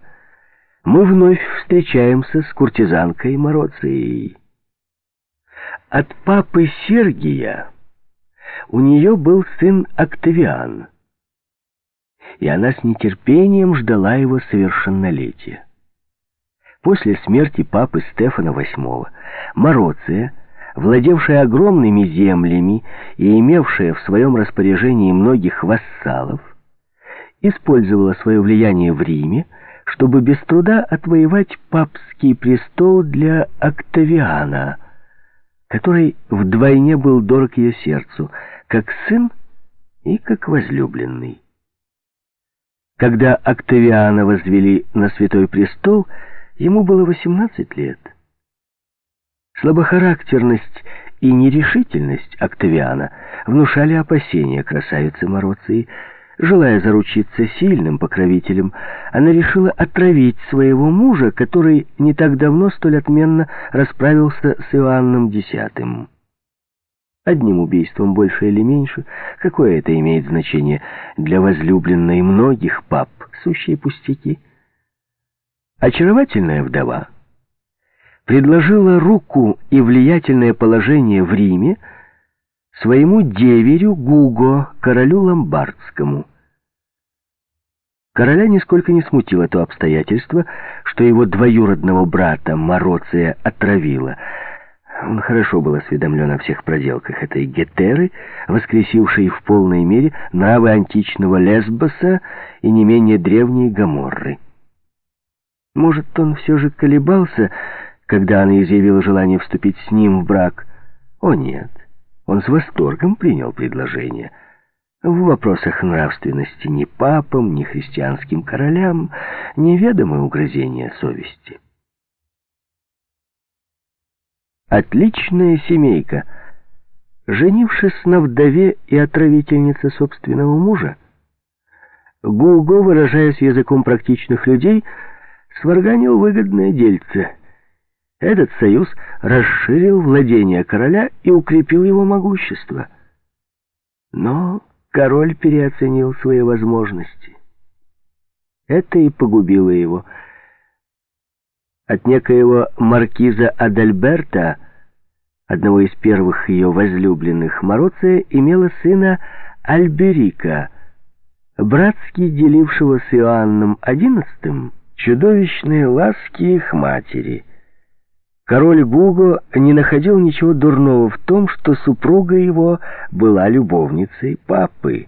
мы вновь встречаемся с куртизанкой Мороцией. От папы Сергия у нее был сын Октавиан, и она с нетерпением ждала его совершеннолетия. После смерти папы Стефана VIII Мороция, владевшая огромными землями и имевшая в своем распоряжении многих вассалов, использовала свое влияние в Риме, чтобы без труда отвоевать папский престол для Октавиана, который вдвойне был дорог ее сердцу, как сын и как возлюбленный. Когда Октавиана возвели на святой престол, ему было 18 лет. Слабохарактерность и нерешительность Октавиана внушали опасения красавицы Мороции, Желая заручиться сильным покровителем, она решила отравить своего мужа, который не так давно столь отменно расправился с Иоанном X. Одним убийством больше или меньше, какое это имеет значение для возлюбленной многих пап, сущие пустяки. Очаровательная вдова предложила руку и влиятельное положение в Риме, своему деверю Гуго, королю Ломбардскому. Короля нисколько не смутило то обстоятельство, что его двоюродного брата Мороция отравила. Он хорошо был осведомлен о всех проделках этой Гетеры, воскресившей в полной мере нравы античного Лесбоса и не менее древней Гоморры. Может, он все же колебался, когда она изъявила желание вступить с ним в брак? О, нет. Он с восторгом принял предложение. В вопросах нравственности ни папам, ни христианским королям неведомы угрызения совести. Отличная семейка. Женившись на вдове и отравительнице собственного мужа, Гуго, выражаясь языком практичных людей, сварганил выгодное дельце — этот союз расширил владение короля и укрепил его могущество. Но король переоценил свои возможности. Это и погубило его. От некоего маркиза Адальберта, одного из первых ее возлюбленных, Мороция имела сына Альберика, братски делившего с Иоанном XI чудовищные ласки их матери — Король Гуго не находил ничего дурного в том, что супруга его была любовницей папы.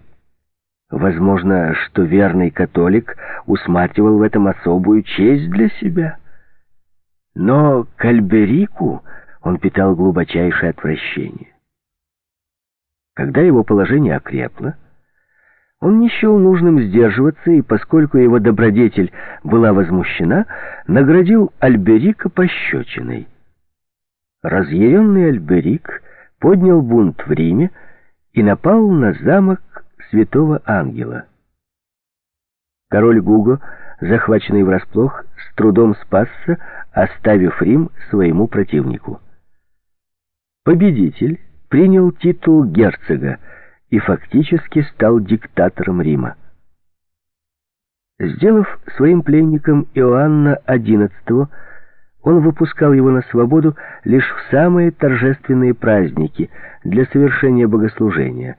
Возможно, что верный католик усматривал в этом особую честь для себя. Но к Альберику он питал глубочайшее отвращение. Когда его положение окрепло, он не счел нужным сдерживаться, и поскольку его добродетель была возмущена, наградил Альберика пощечиной. Разъяренный Альберик поднял бунт в Риме и напал на замок святого ангела. Король Гуго, захваченный врасплох, с трудом спасся, оставив Рим своему противнику. Победитель принял титул герцога, и фактически стал диктатором Рима. Сделав своим пленником Иоанна XI, он выпускал его на свободу лишь в самые торжественные праздники для совершения богослужения.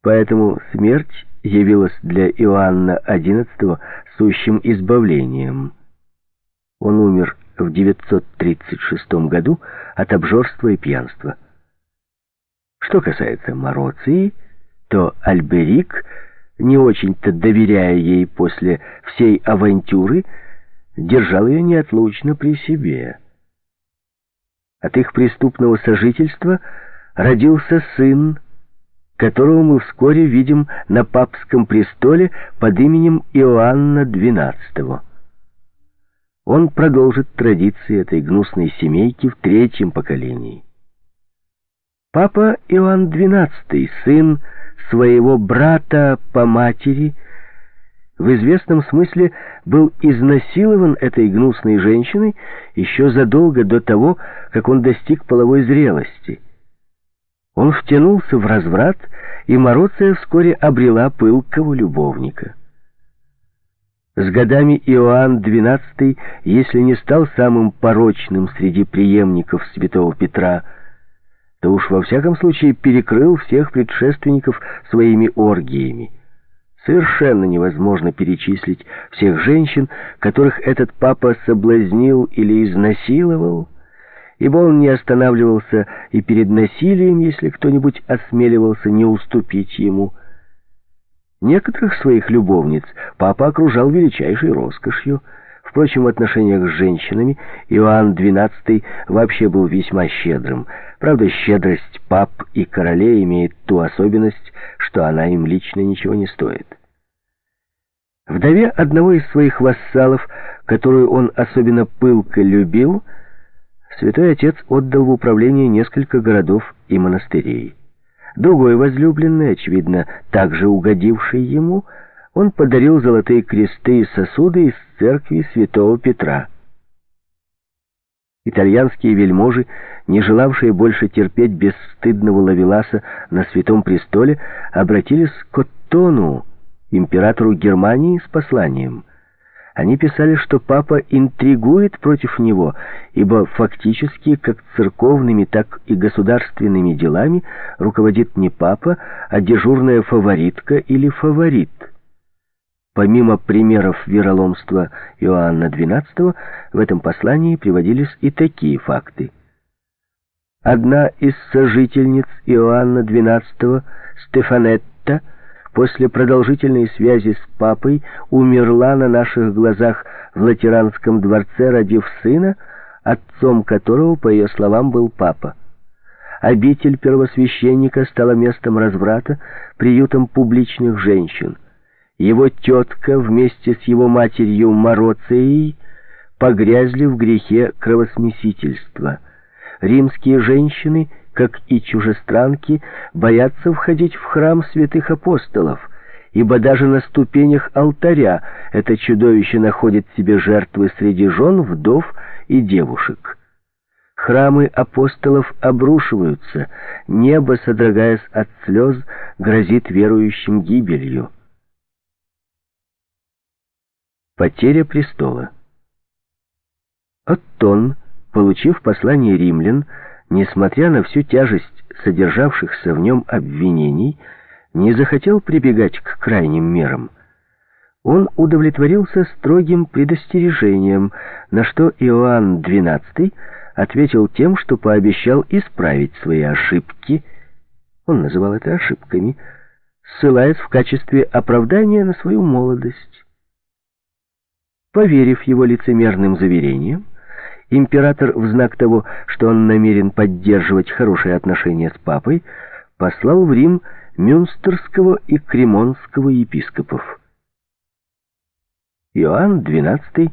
Поэтому смерть явилась для Иоанна XI сущим избавлением. Он умер в 936 году от обжорства и пьянства. Что касается Мороции, то Альберик, не очень-то доверяя ей после всей авантюры, держал ее неотлучно при себе. От их преступного сожительства родился сын, которого мы вскоре видим на папском престоле под именем Иоанна XII. Он продолжит традиции этой гнусной семейки в третьем поколении. Папа Иоанн XII, сын своего брата по матери, в известном смысле был изнасилован этой гнусной женщиной еще задолго до того, как он достиг половой зрелости. Он втянулся в разврат, и Мороция вскоре обрела пылкого любовника. С годами Иоанн XII, если не стал самым порочным среди преемников святого Петра, то уж во всяком случае перекрыл всех предшественников своими оргиями. Совершенно невозможно перечислить всех женщин, которых этот папа соблазнил или изнасиловал, ибо он не останавливался и перед насилием, если кто-нибудь осмеливался не уступить ему. Некоторых своих любовниц папа окружал величайшей роскошью, Впрочем, в отношениях с женщинами Иоанн XII вообще был весьма щедрым. Правда, щедрость пап и королей имеет ту особенность, что она им лично ничего не стоит. Вдове одного из своих вассалов, которую он особенно пылко любил, святой отец отдал в управление несколько городов и монастырей. Другой возлюбленный, очевидно, также угодивший ему, — он подарил золотые кресты и сосуды из церкви святого Петра. Итальянские вельможи, не желавшие больше терпеть бесстыдного лавеласа на святом престоле, обратились к Оттону, императору Германии, с посланием. Они писали, что папа интригует против него, ибо фактически как церковными, так и государственными делами руководит не папа, а дежурная фаворитка или фаворит. Помимо примеров вероломства Иоанна XII, в этом послании приводились и такие факты. Одна из сожительниц Иоанна XII, Стефанетта, после продолжительной связи с папой умерла на наших глазах в Латеранском дворце, родив сына, отцом которого, по ее словам, был папа. Обитель первосвященника стала местом разврата, приютом публичных женщин. Его тетка вместе с его матерью Мороцией погрязли в грехе кровосмесительства. Римские женщины, как и чужестранки, боятся входить в храм святых апостолов, ибо даже на ступенях алтаря это чудовище находит себе жертвы среди жен, вдов и девушек. Храмы апостолов обрушиваются, небо, содрогаясь от слез, грозит верующим гибелью. Потеря престола. Оттон, получив послание римлян, несмотря на всю тяжесть содержавшихся в нем обвинений, не захотел прибегать к крайним мерам. Он удовлетворился строгим предостережением, на что Иоанн XII ответил тем, что пообещал исправить свои ошибки, он называл это ошибками, ссылаясь в качестве оправдания на свою молодость. Поверив его лицемерным заверениям, император в знак того, что он намерен поддерживать хорошие отношения с папой, послал в Рим Мюнстерского и Кремонского епископов. Иоанн XII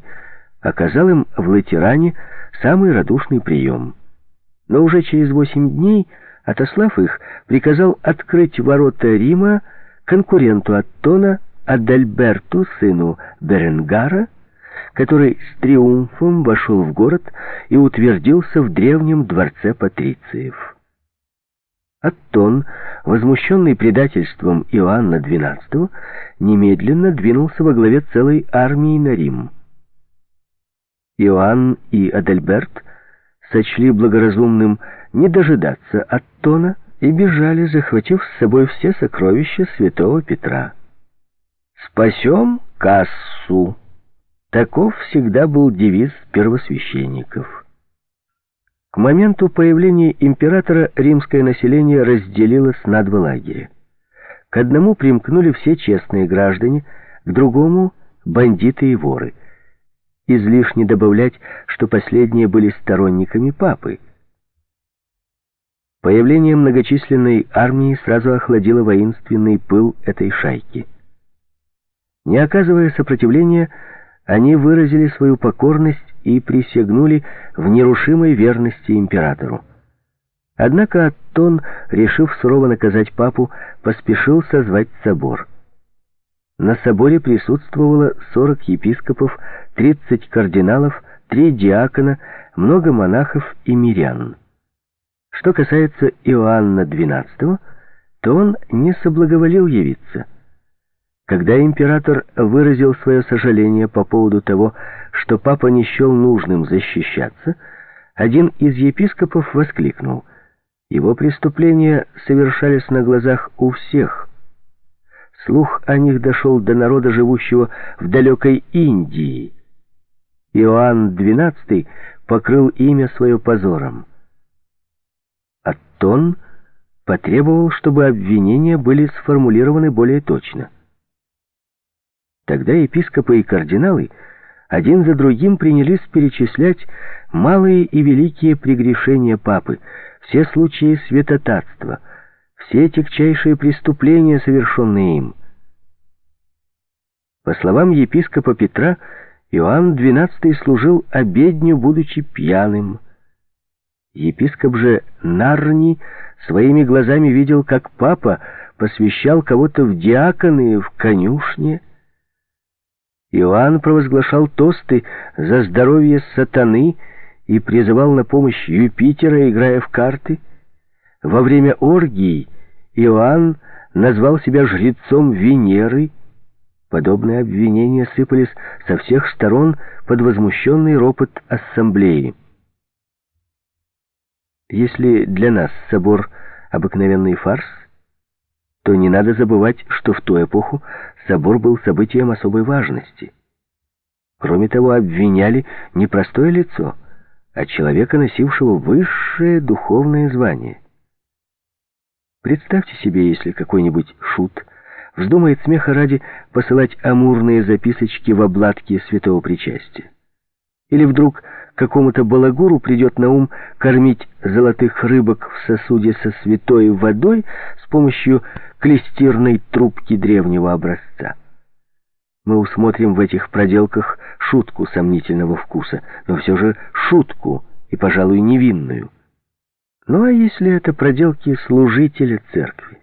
оказал им в Латеране самый радушный прием. Но уже через восемь дней, отослав их, приказал открыть ворота Рима конкуренту Аттона Адальберту, сыну Беренгара, который с триумфом вошел в город и утвердился в древнем дворце патрициев. Аттон, возмущенный предательством Иоанна XII, немедленно двинулся во главе целой армии на Рим. Иоанн и Адальберт сочли благоразумным не дожидаться Аттона и бежали, захватив с собой все сокровища святого Петра. «Спасем кассу!» Таков всегда был девиз первосвященников. К моменту появления императора римское население разделилось на два лагеря. К одному примкнули все честные граждане, к другому — бандиты и воры. Излишне добавлять, что последние были сторонниками папы. Появление многочисленной армии сразу охладило воинственный пыл этой шайки. Не оказывая сопротивления, они выразили свою покорность и присягнули в нерушимой верности императору. Однако Аттон, решив сурово наказать папу, поспешил созвать собор. На соборе присутствовало 40 епископов, 30 кардиналов, 3 диакона, много монахов и мирян. Что касается Иоанна XII, то он не соблаговолил явиться – когда император выразил свое сожаление по поводу того, что папа не счел нужным защищаться, один из епископов воскликнул. Его преступления совершались на глазах у всех. Слух о них дошел до народа, живущего в далекой Индии. Иоанн XII покрыл имя свое позором. Аттон потребовал, чтобы обвинения были сформулированы более точно. Тогда епископы и кардиналы один за другим принялись перечислять малые и великие прегрешения папы, все случаи святотатства, все тягчайшие преступления, совершенные им. По словам епископа Петра, Иоанн XII служил обедню, будучи пьяным. Епископ же Нарни своими глазами видел, как папа посвящал кого-то в диаконы в конюшне, Иоанн провозглашал тосты за здоровье сатаны и призывал на помощь Юпитера, играя в карты. Во время оргии Иоанн назвал себя жрецом Венеры. Подобные обвинения сыпались со всех сторон под возмущенный ропот ассамблеи. Если для нас собор — обыкновенный фарс, то не надо забывать, что в ту эпоху собор был событием особой важности. Кроме того, обвиняли не простое лицо, а человека, носившего высшее духовное звание. Представьте себе, если какой-нибудь шут вздумает смеха ради посылать амурные записочки в обладке святого причастия. Или вдруг какому-то балагуру придет на ум кормить золотых рыбок в сосуде со святой водой с помощью клестирной трубки древнего образца. Мы усмотрим в этих проделках шутку сомнительного вкуса, но все же шутку и, пожалуй, невинную. Ну а если это проделки служителя церкви?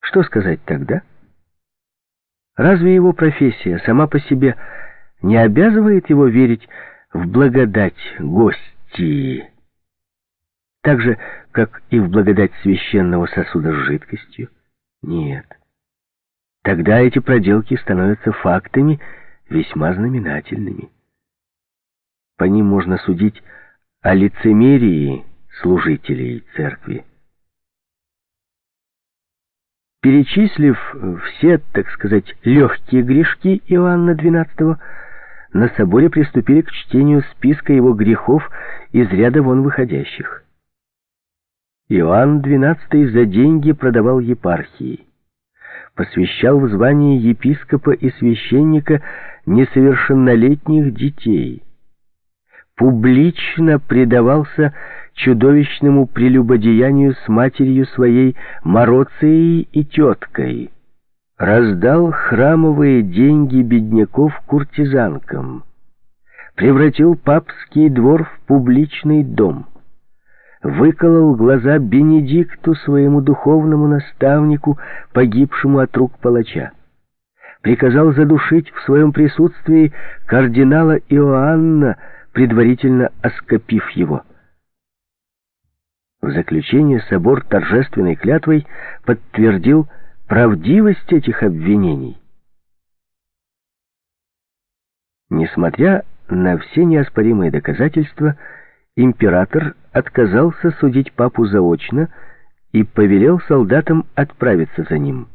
Что сказать тогда? Разве его профессия сама по себе не обязывает его верить в благодать гости, так же, как и в благодать священного сосуда с жидкостью? Нет. Тогда эти проделки становятся фактами весьма знаменательными. По ним можно судить о лицемерии служителей церкви. Перечислив все, так сказать, легкие грешки Иоанна XII, на соборе приступили к чтению списка его грехов из ряда вон выходящих. Иоанн XII за деньги продавал епархии, посвящал в звание епископа и священника несовершеннолетних детей, публично предавался чудовищному прелюбодеянию с матерью своей Мороцией и теткой, раздал храмовые деньги бедняков куртизанкам, превратил папский двор в публичный дом, выколол глаза Бенедикту, своему духовному наставнику, погибшему от рук палача, приказал задушить в своем присутствии кардинала Иоанна, предварительно оскопив его. В заключение собор торжественной клятвой подтвердил правдивость этих обвинений. Несмотря на все неоспоримые доказательства, император отказался судить папу заочно и повелел солдатам отправиться за ним.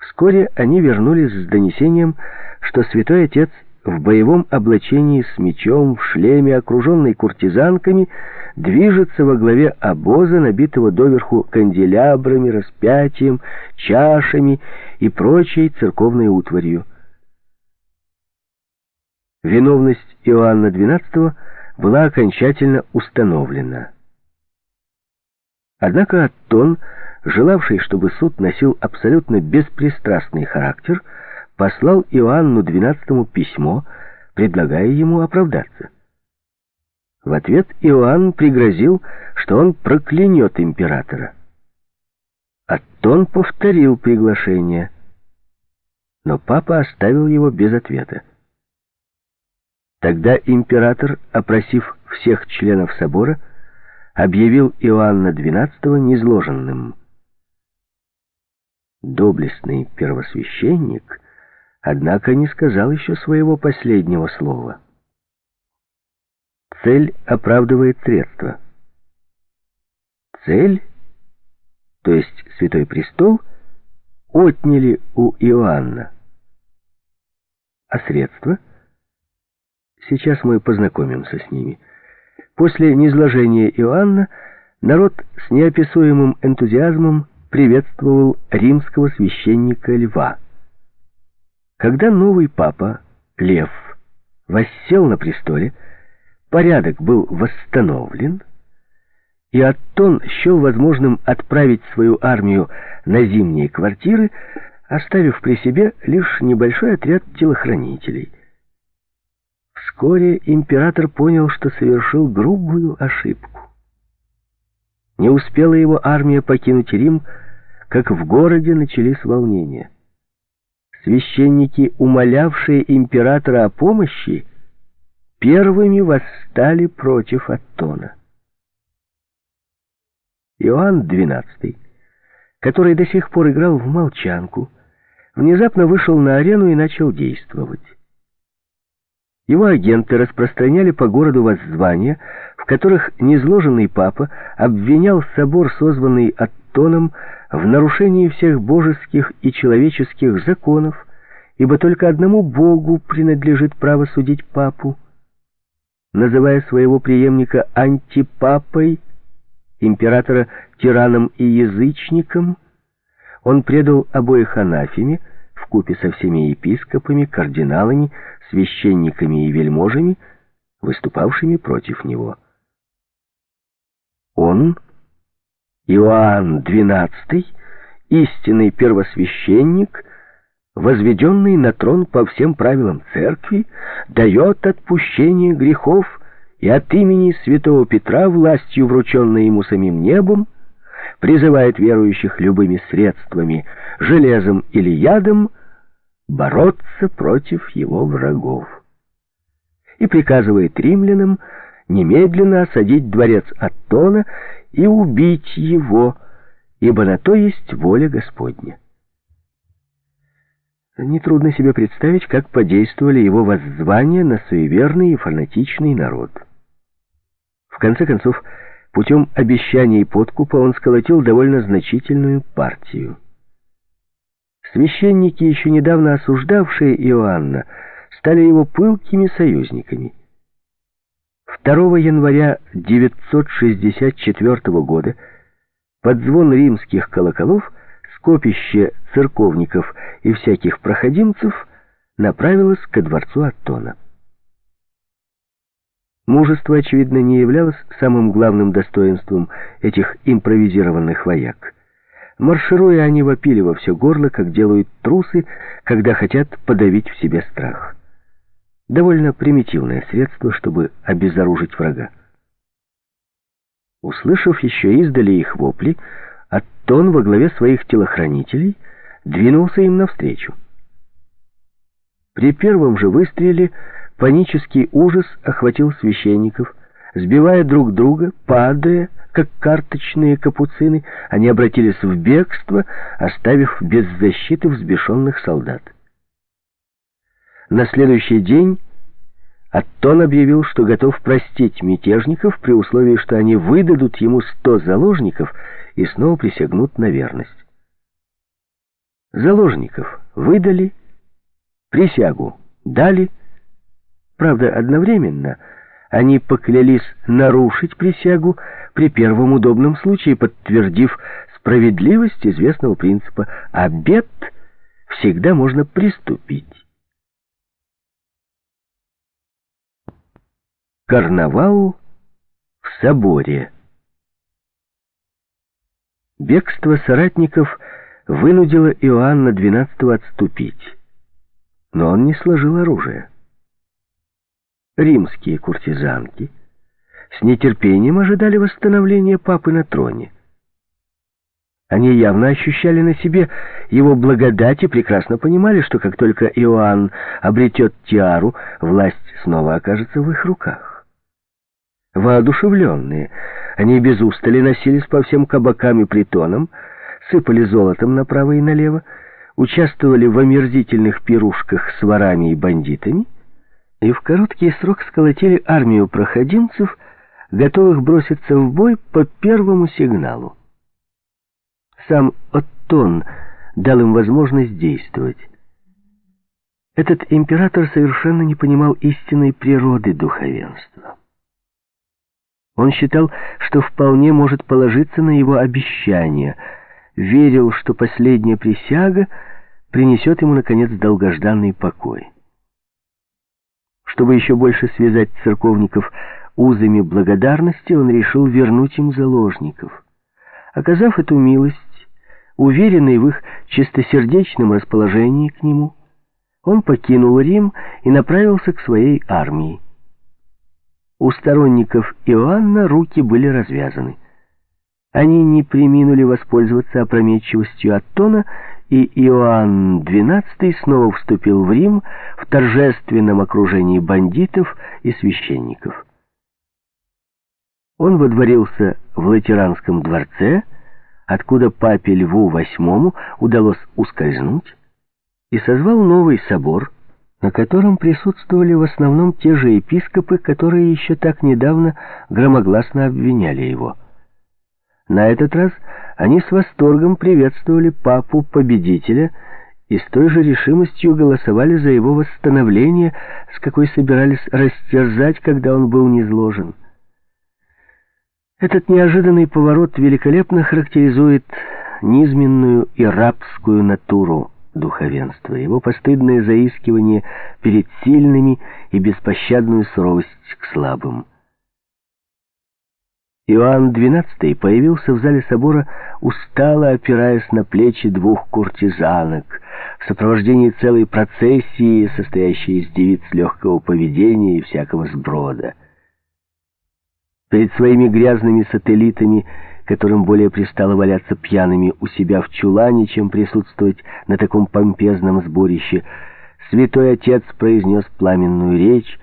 Вскоре они вернулись с донесением, что святой отец в боевом облачении с мечом, в шлеме, окруженный куртизанками, движется во главе обоза, набитого доверху канделябрами, распятием, чашами и прочей церковной утварью. Виновность Иоанна XII была окончательно установлена. Однако Аттон, желавший, чтобы суд носил абсолютно беспристрастный характер, послал Иоанну XII письмо, предлагая ему оправдаться. В ответ Иоанн пригрозил, что он проклянет императора. Аттон повторил приглашение, но папа оставил его без ответа. Тогда император, опросив всех членов собора, объявил Иоанна XII незложенным. Доблестный первосвященник — однако не сказал еще своего последнего слова. Цель оправдывает средства. Цель, то есть Святой Престол, отняли у Иоанна. А средства? Сейчас мы познакомимся с ними. После низложения Иоанна народ с неописуемым энтузиазмом приветствовал римского священника Льва. Когда новый папа, Лев, воссел на престоле, порядок был восстановлен, и Аттон счел возможным отправить свою армию на зимние квартиры, оставив при себе лишь небольшой отряд телохранителей. Вскоре император понял, что совершил грубую ошибку. Не успела его армия покинуть Рим, как в городе начались волнения священники, умолявшие императора о помощи, первыми восстали против Аттона. Иоанн XII, который до сих пор играл в молчанку, внезапно вышел на арену и начал действовать. Его агенты распространяли по городу воззвания, в которых незложенный папа обвинял собор, созванный Аттоном, в нарушении всех божеских и человеческих законов, ибо только одному Богу принадлежит право судить папу. Называя своего преемника антипапой, императора тираном и язычником, он предал обоих анафеме, вкупе со всеми епископами, кардиналами, священниками и вельможами, выступавшими против него. Он Иоанн XII, истинный первосвященник, возведенный на трон по всем правилам церкви, дает отпущение грехов и от имени святого Петра, властью врученной ему самим небом, призывает верующих любыми средствами, железом или ядом, бороться против его врагов. И приказывает римлянам немедленно осадить дворец Аттона и убить его, ибо на то есть воля Господня. Нетрудно себе представить, как подействовали его воззвания на суеверный и фанатичный народ. В конце концов, путем обещаний и подкупа он сколотил довольно значительную партию. Священники, еще недавно осуждавшие Иоанна, стали его пылкими союзниками. 2 января 964 года под звон римских колоколов скопище церковников и всяких проходимцев направилось ко дворцу Аттона. Мужество, очевидно, не являлось самым главным достоинством этих импровизированных вояк. Маршируя, они вопили во все горло, как делают трусы, когда хотят подавить в себе страх. Довольно примитивное средство, чтобы обезоружить врага. Услышав еще издали их вопли, Аттон во главе своих телохранителей двинулся им навстречу. При первом же выстреле панический ужас охватил священников. Сбивая друг друга, падая, как карточные капуцины, они обратились в бегство, оставив без защиты взбешенных солдат. На следующий день Аттон объявил, что готов простить мятежников при условии, что они выдадут ему сто заложников и снова присягнут на верность. Заложников выдали, присягу дали. Правда, одновременно они поклялись нарушить присягу при первом удобном случае, подтвердив справедливость известного принципа «обед всегда можно приступить». Карнавал в соборе. Бегство соратников вынудило Иоанна XII отступить, но он не сложил оружие. Римские куртизанки с нетерпением ожидали восстановления папы на троне. Они явно ощущали на себе его благодать и прекрасно понимали, что как только Иоанн обретет тиару, власть снова окажется в их руках воодушевленные. Они без устали носились по всем кабакам и притонам, сыпали золотом направо и налево, участвовали в омерзительных пирушках с ворами и бандитами и в короткий срок сколотили армию проходимцев, готовых броситься в бой по первому сигналу. Сам Оттон дал им возможность действовать. Этот император совершенно не понимал истинной природы духовенства. Он считал, что вполне может положиться на его обещание, верил, что последняя присяга принесет ему, наконец, долгожданный покой. Чтобы еще больше связать церковников узами благодарности, он решил вернуть им заложников. Оказав эту милость, уверенный в их чистосердечном расположении к нему, он покинул Рим и направился к своей армии. У сторонников Иоанна руки были развязаны. Они не приминули воспользоваться опрометчивостью Аттона, и Иоанн XII снова вступил в Рим в торжественном окружении бандитов и священников. Он водворился в Латеранском дворце, откуда папе Льву VIII удалось ускользнуть, и созвал новый собор, на котором присутствовали в основном те же епископы, которые еще так недавно громогласно обвиняли его. На этот раз они с восторгом приветствовали папу-победителя и с той же решимостью голосовали за его восстановление, с какой собирались растерзать, когда он был низложен. Этот неожиданный поворот великолепно характеризует низменную и рабскую натуру духовенства, его постыдное заискивание перед сильными и беспощадную суровость к слабым. Иоанн XII появился в зале собора, устало опираясь на плечи двух куртизанок, в сопровождении целой процессии, состоящей из девиц легкого поведения и всякого сброда. Перед своими грязными сателлитами которым более пристало валяться пьяными у себя в чулане, чем присутствовать на таком помпезном сборище, святой отец произнес пламенную речь,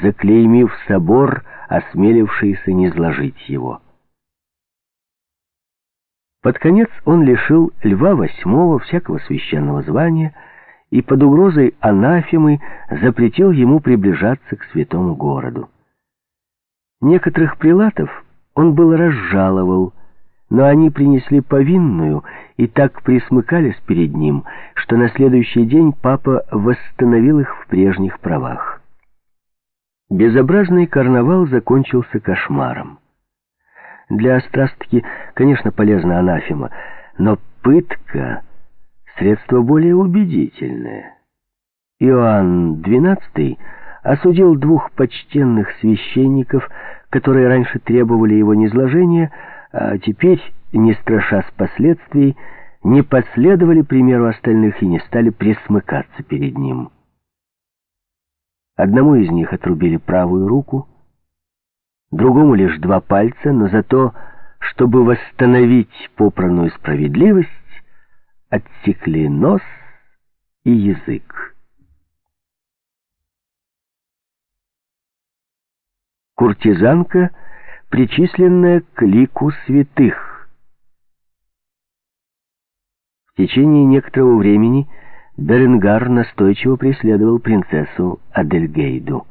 заклеймив собор, осмелившийся не изложить его. Под конец он лишил Льва Восьмого всякого священного звания и под угрозой анафемы запретил ему приближаться к святому городу. Некоторых прилатов он был разжаловал, но они принесли повинную и так присмыкались перед ним, что на следующий день папа восстановил их в прежних правах. Безобразный карнавал закончился кошмаром. Для острастки, конечно, полезна анафема, но пытка — средство более убедительное. Иоанн XII осудил двух почтенных священников, которые раньше требовали его низложения, а теперь, не страшась последствий, не последовали примеру остальных и не стали присмыкаться перед ним. Одному из них отрубили правую руку, другому лишь два пальца, но зато, чтобы восстановить попранную справедливость, отсекли нос и язык. Куртизанка — причисленная к лику святых. В течение некоторого времени Беренгар настойчиво преследовал принцессу Адельгейду,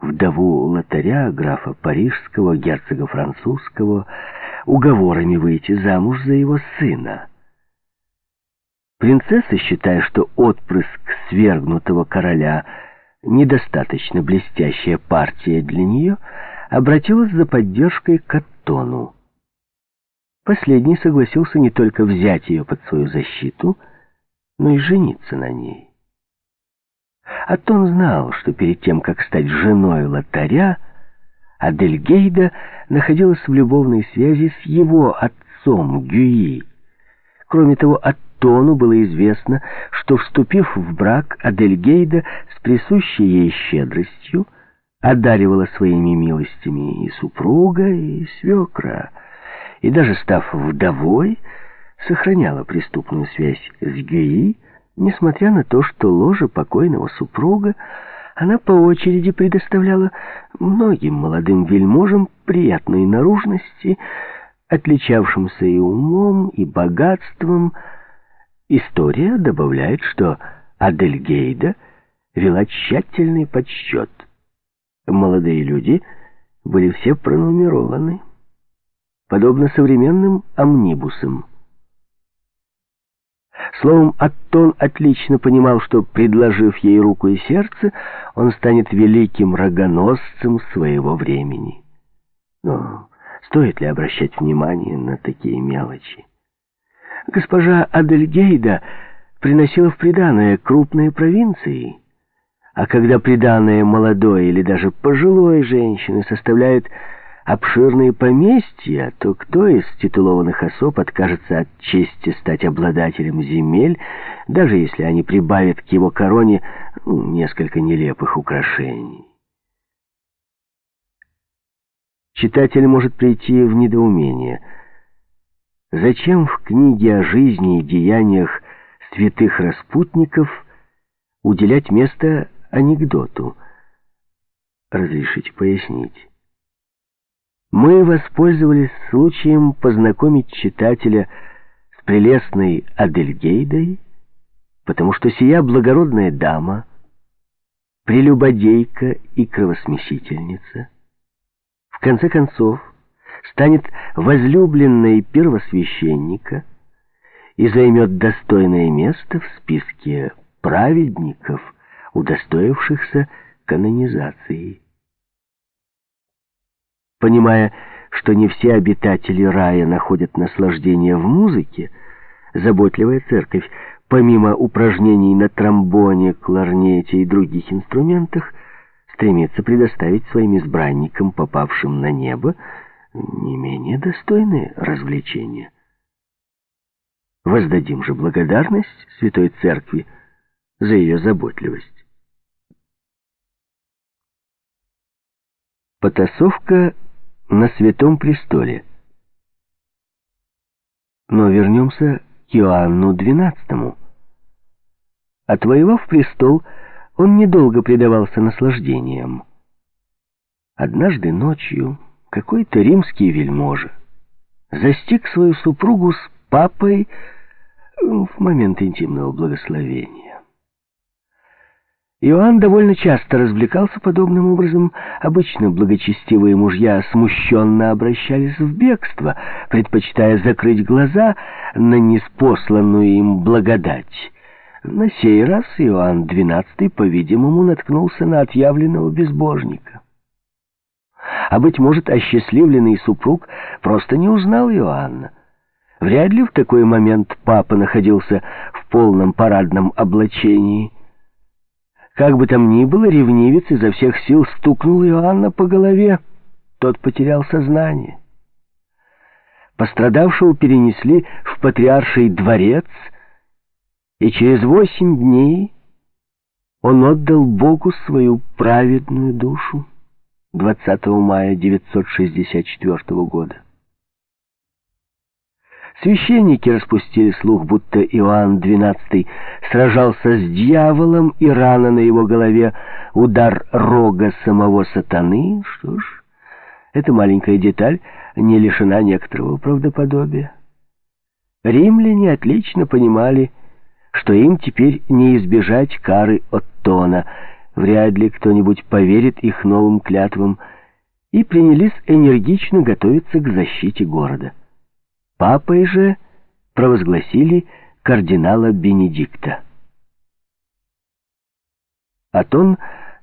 вдову лотаря, графа парижского, герцога французского, уговорами выйти замуж за его сына. Принцесса, считая, что отпрыск свергнутого короля недостаточно блестящая партия для нее, обратилась за поддержкой к Аттону. Последний согласился не только взять ее под свою защиту, но и жениться на ней. Аттон знал, что перед тем, как стать женой лотаря, Адельгейда находилась в любовной связи с его отцом Гюи. Кроме того, Аттону было известно, что, вступив в брак, Адельгейда с присущей ей щедростью одаривала своими милостями и супруга, и свекра, и даже став вдовой, сохраняла преступную связь с Гюи, несмотря на то, что ложа покойного супруга она по очереди предоставляла многим молодым вельможам приятной наружности, отличавшимся и умом, и богатством. История добавляет, что Адельгейда вела тщательный подсчет – молодые люди были все пронумерованы, подобно современным амнибусам. Словом, Аттон отлично понимал, что, предложив ей руку и сердце, он станет великим рогоносцем своего времени. Но стоит ли обращать внимание на такие мелочи? Госпожа Адельгейда приносила в приданое крупные провинции — а когда приданное молодой или даже пожилой женщины составляет обширные поместья, то кто из титулованных особ откажется от чести стать обладателем земель, даже если они прибавят к его короне ну, несколько нелепых украшений? Читатель может прийти в недоумение. Зачем в книге о жизни и деяниях святых распутников уделять место анекдоту. Разрешите пояснить. Мы воспользовались случаем познакомить читателя с прелестной Адельгейдой, потому что сия благородная дама, прелюбодейка и кровосмесительница, в конце концов станет возлюбленной первосвященника и займет достойное место в списке праведников – удостоившихся канонизации. Понимая, что не все обитатели рая находят наслаждение в музыке, заботливая церковь, помимо упражнений на тромбоне, кларнете и других инструментах, стремится предоставить своим избранникам, попавшим на небо, не менее достойные развлечения. Воздадим же благодарность Святой Церкви за ее заботливость. Потасовка на Святом Престоле. Но вернемся к Иоанну XII. Отвоевав престол, он недолго предавался наслаждениям. Однажды ночью какой-то римский вельможа застиг свою супругу с папой в момент интимного благословения. Иоанн довольно часто развлекался подобным образом. Обычно благочестивые мужья смущенно обращались в бегство, предпочитая закрыть глаза на неспосланную им благодать. На сей раз Иоанн XII, по-видимому, наткнулся на отъявленного безбожника. А, быть может, осчастливленный супруг просто не узнал Иоанна. Вряд ли в такой момент папа находился в полном парадном облачении. Как бы там ни было, ревнивец изо всех сил стукнул Иоанна по голове. Тот потерял сознание. Пострадавшего перенесли в патриарший дворец, и через восемь дней он отдал Богу свою праведную душу 20 мая 964 года. Священники распустили слух, будто Иоанн XII сражался с дьяволом, и рана на его голове — удар рога самого сатаны. Что ж, эта маленькая деталь не лишена некоторого правдоподобия. Римляне отлично понимали, что им теперь не избежать кары от Тона. Вряд ли кто-нибудь поверит их новым клятвам, и принялись энергично готовиться к защите города. Папой же провозгласили кардинала Бенедикта. Атон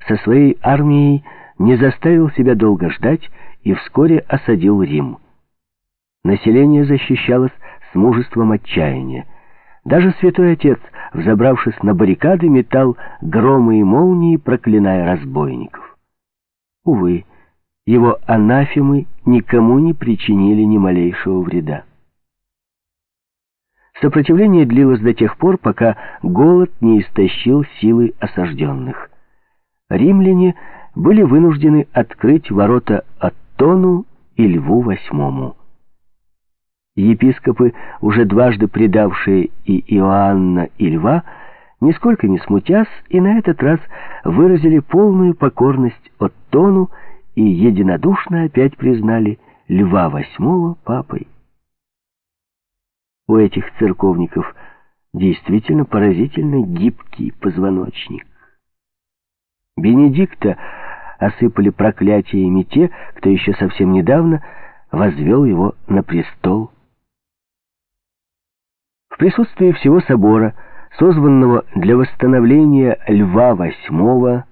со своей армией не заставил себя долго ждать и вскоре осадил Рим. Население защищалось с мужеством отчаяния. Даже святой отец, взобравшись на баррикады, метал громы и молнии, проклиная разбойников. Увы, его анафемы никому не причинили ни малейшего вреда. Сопротивление длилось до тех пор, пока голод не истощил силы осажденных. Римляне были вынуждены открыть ворота Аттону и Льву Восьмому. Епископы, уже дважды предавшие и Иоанна, и Льва, нисколько не смутясь, и на этот раз выразили полную покорность Оттону и единодушно опять признали Льва Восьмого папой. У этих церковников действительно поразительно гибкий позвоночник. Бенедикта осыпали проклятиями те, кто еще совсем недавно возвел его на престол. В присутствии всего собора, созванного для восстановления Льва VIII,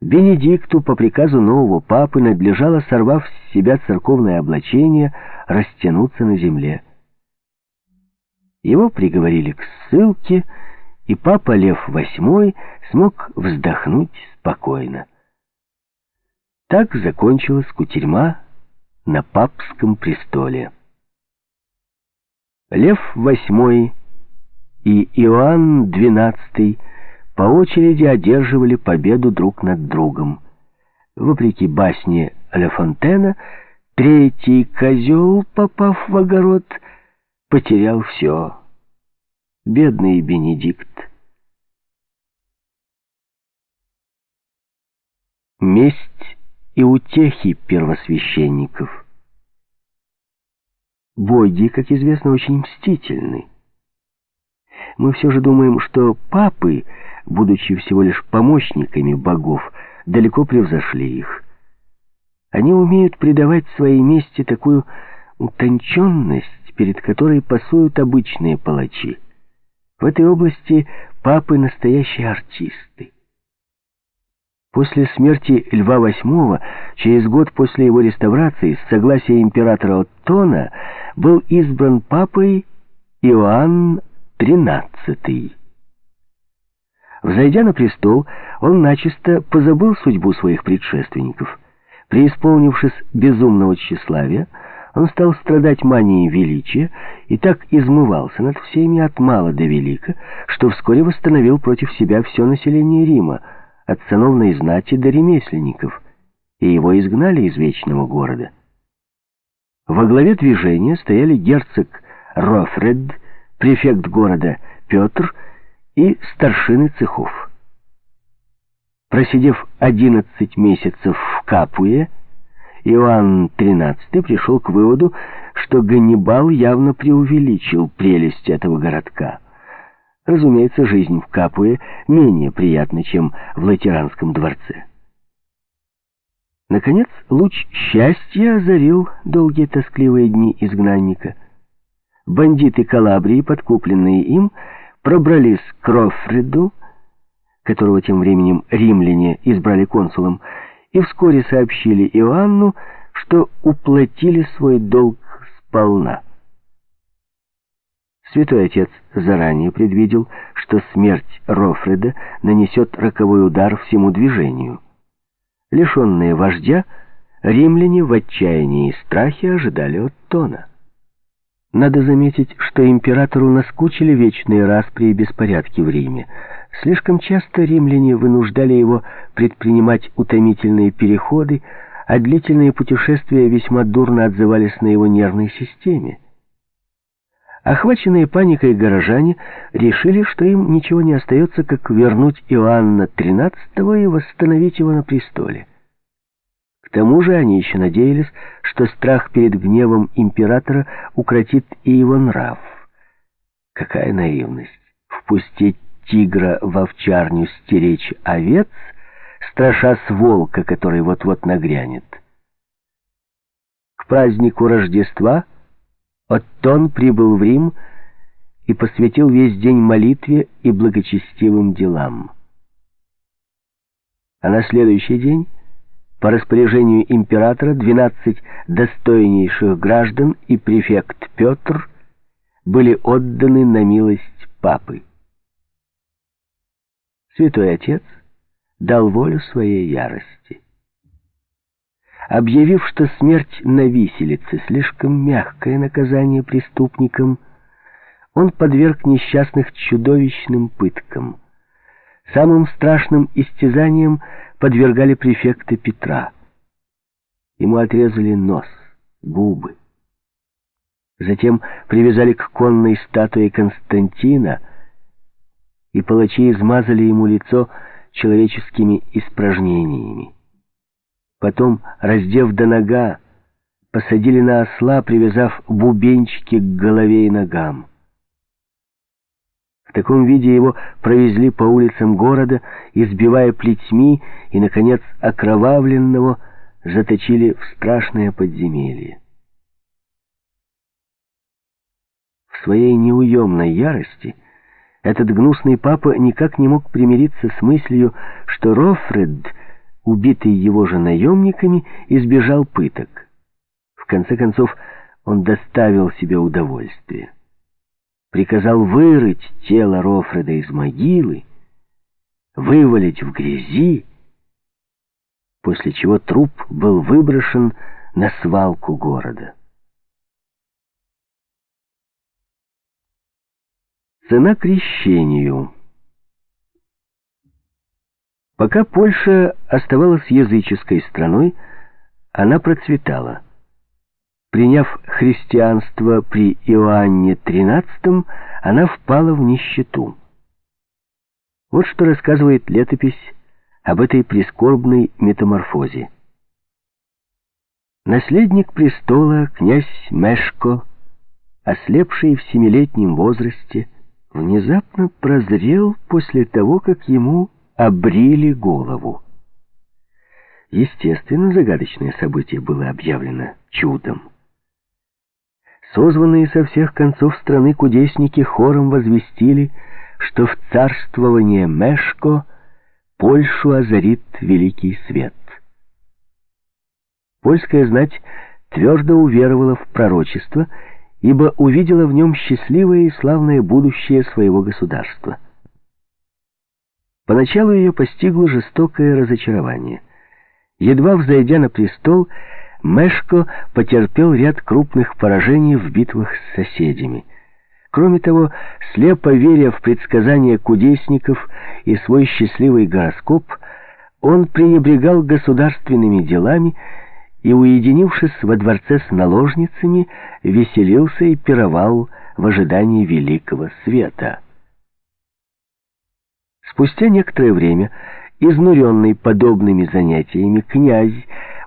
Бенедикту по приказу нового папы надлежало, сорвав с себя церковное облачение, растянуться на земле. Его приговорили к ссылке, и папа Лев VIII смог вздохнуть спокойно. Так закончилась кутерьма на папском престоле. Лев VIII и Иоанн XII по очереди одерживали победу друг над другом. Вопреки басне Ля Фонтена, третий козел, попав в огород, потерял все. Бедный Бенедикт. Месть и утехи первосвященников. Боги, как известно, очень мстительны. Мы все же думаем, что папы, будучи всего лишь помощниками богов, далеко превзошли их. Они умеют придавать своей мести такую утонченность, перед которой пасуют обычные палачи. В этой области папы настоящие артисты. После смерти Льва VIII, через год после его реставрации, с согласия императора Оттона, был избран папой Иоанн XIII. Взойдя на престол, он начисто позабыл судьбу своих предшественников. Преисполнившись безумного тщеславия, он стал страдать манией величия и так измывался над всеми от мала до велика, что вскоре восстановил против себя все население Рима, от сановной знати до ремесленников, и его изгнали из вечного города. Во главе движения стояли герцог Рофред, префект города Петр и старшины цехов. Просидев 11 месяцев в Капуе, Иоанн XIII пришел к выводу, что Ганнибал явно преувеличил прелесть этого городка. Разумеется, жизнь в Капуе менее приятна, чем в Латеранском дворце. Наконец, луч счастья озарил долгие тоскливые дни изгнанника. Бандиты Калабрии, подкупленные им, пробрались к Рофреду, которого тем временем римляне избрали консулом, и вскоре сообщили Иоанну, что уплатили свой долг сполна. Святой Отец заранее предвидел, что смерть Рофреда нанесет роковой удар всему движению. Лишенные вождя, римляне в отчаянии и страхе ожидали от Тона. Надо заметить, что императору наскучили вечные распри и беспорядки в Риме. Слишком часто римляне вынуждали его предпринимать утомительные переходы, а длительные путешествия весьма дурно отзывались на его нервной системе. Охваченные паникой горожане решили, что им ничего не остается, как вернуть Иоанна XIII и восстановить его на престоле. Тому же они еще надеялись, что страх перед гневом императора укротит и его нрав. Какая наивность! Впустить тигра в овчарню стеречь овец, страша с волка, который вот-вот нагрянет. К празднику Рождества Оттон прибыл в Рим и посвятил весь день молитве и благочестивым делам. А на следующий день, по распоряжению императора, 12 достойнейших граждан и префект Петр были отданы на милость папы. Святой Отец дал волю своей ярости объявив, что смерть на виселице слишком мягкое наказание преступникам, он подверг несчастных чудовищным пыткам. Самым страшным истязанием подвергали префекта Петра. Ему отрезали нос, губы. Затем привязали к конной статуе Константина, и палачи измазали ему лицо человеческими испражнениями. Потом, раздев до нога, посадили на осла, привязав бубенчики к голове и ногам. В таком виде его провезли по улицам города, избивая плетьми, и, наконец, окровавленного заточили в страшное подземелье. В своей неуемной ярости этот гнусный папа никак не мог примириться с мыслью, что Рофред — убитый его же наемниками, избежал пыток. В конце концов, он доставил себе удовольствие. Приказал вырыть тело Рофреда из могилы, вывалить в грязи, после чего труп был выброшен на свалку города. Цена крещению — Пока Польша оставалась языческой страной, она процветала. Приняв христианство при Иоанне XIII, она впала в нищету. Вот что рассказывает летопись об этой прискорбной метаморфозе. Наследник престола, князь Мешко, ослепший в семилетнем возрасте, внезапно прозрел после того, как ему обрили голову. Естественно, загадочное событие было объявлено чудом. Созванные со всех концов страны кудесники хором возвестили, что в царствование Мешко Польшу озарит великий свет. Польская знать твердо уверовала в пророчество, ибо увидела в нем счастливое и славное будущее своего государства. Поначалу ее постигло жестокое разочарование. Едва взойдя на престол, Мешко потерпел ряд крупных поражений в битвах с соседями. Кроме того, слепо веря в предсказания кудесников и свой счастливый гороскоп, он пренебрегал государственными делами и, уединившись во дворце с наложницами, веселился и пировал в ожидании великого света. Спустя некоторое время, изнуренный подобными занятиями, князь,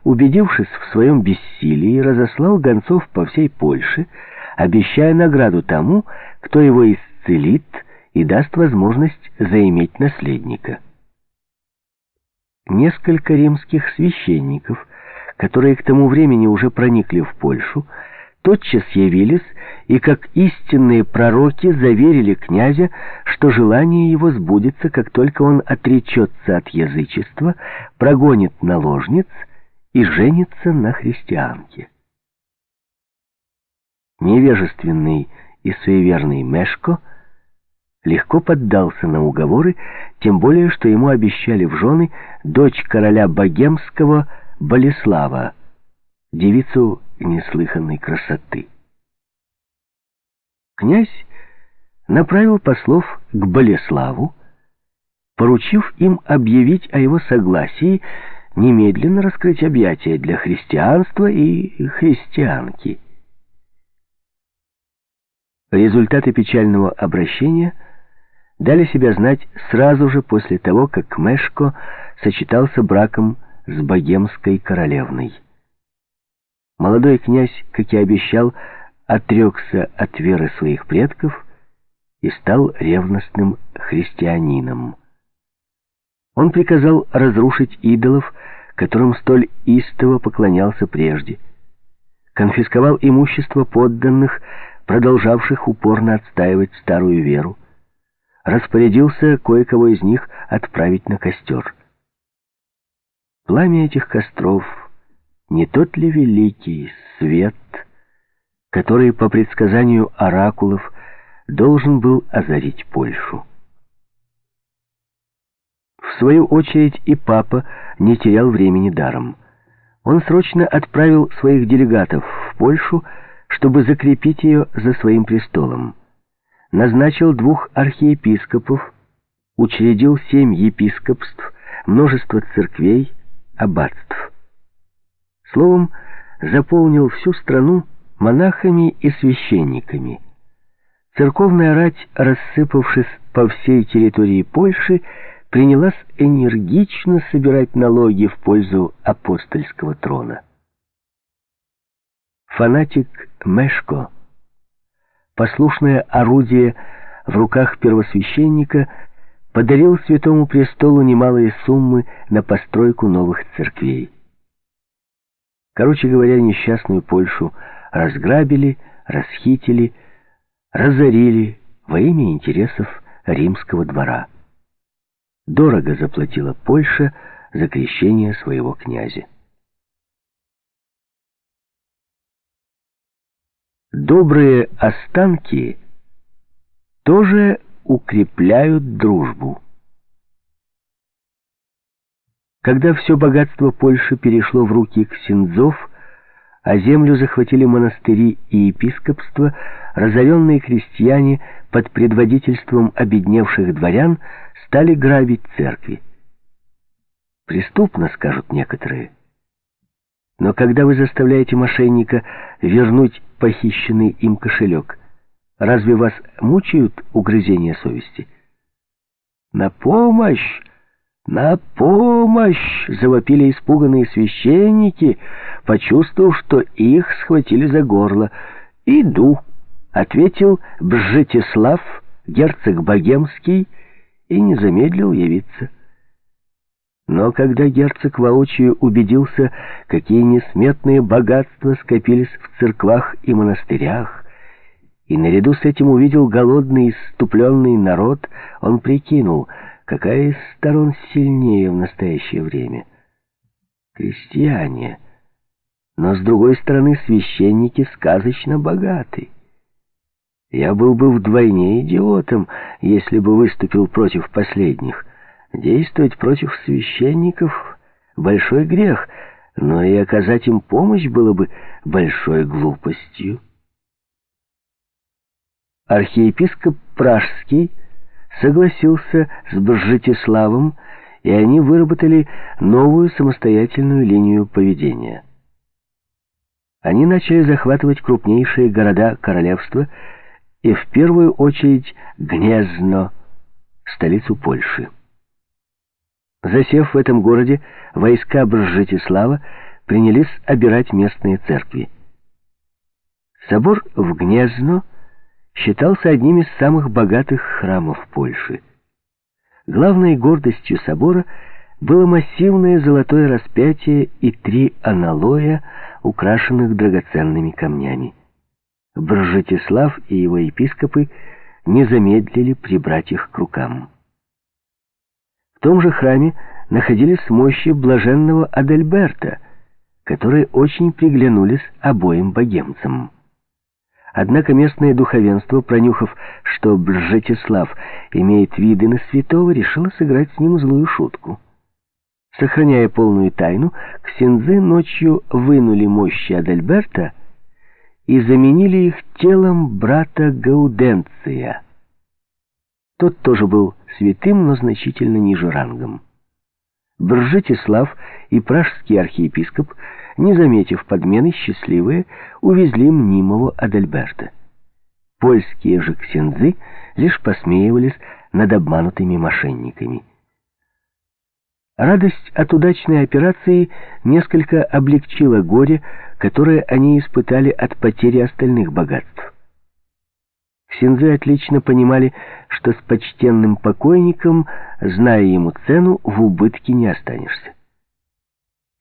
убедившись в своем бессилии, разослал гонцов по всей Польше, обещая награду тому, кто его исцелит и даст возможность заиметь наследника. Несколько римских священников, которые к тому времени уже проникли в Польшу, тотчас явились и, как истинные пророки, заверили князя, что желание его сбудется, как только он отречется от язычества, прогонит наложниц и женится на христианке. Невежественный и суеверный Мешко легко поддался на уговоры, тем более, что ему обещали в жены дочь короля богемского Болеслава, девицу неслыханной красоты. Князь направил послов к Болеславу, поручив им объявить о его согласии немедленно раскрыть объятия для христианства и христианки. Результаты печального обращения дали себя знать сразу же после того, как Мешко сочетался браком с богемской королевной. Молодой князь, как и обещал, отрекся от веры своих предков и стал ревностным христианином. Он приказал разрушить идолов, которым столь истово поклонялся прежде, конфисковал имущество подданных, продолжавших упорно отстаивать старую веру, распорядился кое-кого из них отправить на костер. Пламя этих костров не тот ли великий свет, который по предсказанию оракулов должен был озарить Польшу? В свою очередь и папа не терял времени даром. Он срочно отправил своих делегатов в Польшу, чтобы закрепить ее за своим престолом. Назначил двух архиепископов, учредил семь епископств, множество церквей, аббатств. Словом, заполнил всю страну монахами и священниками. Церковная рать, рассыпавшись по всей территории Польши, принялась энергично собирать налоги в пользу апостольского трона. Фанатик Мешко, послушное орудие в руках первосвященника, подарил Святому Престолу немалые суммы на постройку новых церквей. Короче говоря, несчастную Польшу разграбили, расхитили, разорили во имя интересов римского двора. Дорого заплатила Польша за крещение своего князя. Добрые останки тоже укрепляют дружбу. Когда все богатство Польши перешло в руки ксензов, а землю захватили монастыри и епископство, разоренные крестьяне под предводительством обедневших дворян стали грабить церкви. Преступно, скажут некоторые. Но когда вы заставляете мошенника вернуть похищенный им кошелек, разве вас мучают угрызения совести? «На помощь! На помощь!» — завопили испуганные священники, почувствовав, что их схватили за горло. «Иду!» — ответил Бжетислав, герцог Богемский, и не замедлил явиться. Но когда герцог воочию убедился, какие несметные богатства скопились в церквах и монастырях, и наряду с этим увидел голодный иступленный народ, он прикинул, какая из сторон сильнее в настоящее время. Крестьяне. Но с другой стороны священники сказочно богаты. Я был бы вдвойне идиотом, если бы выступил против последних. Действовать против священников — большой грех, но и оказать им помощь было бы большой глупостью. Архиепископ Пражский согласился с Бржетиславом, и они выработали новую самостоятельную линию поведения. Они начали захватывать крупнейшие города королевства и в первую очередь Гнезно, столицу Польши. Засев в этом городе, войска Бржетислава принялись обирать местные церкви. Собор в Гнезно считался одним из самых богатых храмов Польши. Главной гордостью собора было массивное золотое распятие и три аналоя, украшенных драгоценными камнями. Бржетислав и его епископы не замедлили прибрать их к рукам. В том же храме находились мощи блаженного Адельберта, которые очень приглянулись обоим богемцам. Однако местное духовенство, пронюхав, что Бжетислав имеет виды на святого, решило сыграть с ним злую шутку. Сохраняя полную тайну, ксензы ночью вынули мощи Адальберта и заменили их телом брата Гауденция. Тот тоже был святым, но значительно ниже рангом. Бржетислав и пражский архиепископ не заметив подмены, счастливые увезли мнимого Адальберта. Польские же ксензы лишь посмеивались над обманутыми мошенниками. Радость от удачной операции несколько облегчила горе, которое они испытали от потери остальных богатств. Ксензы отлично понимали, что с почтенным покойником, зная ему цену, в убытке не останешься.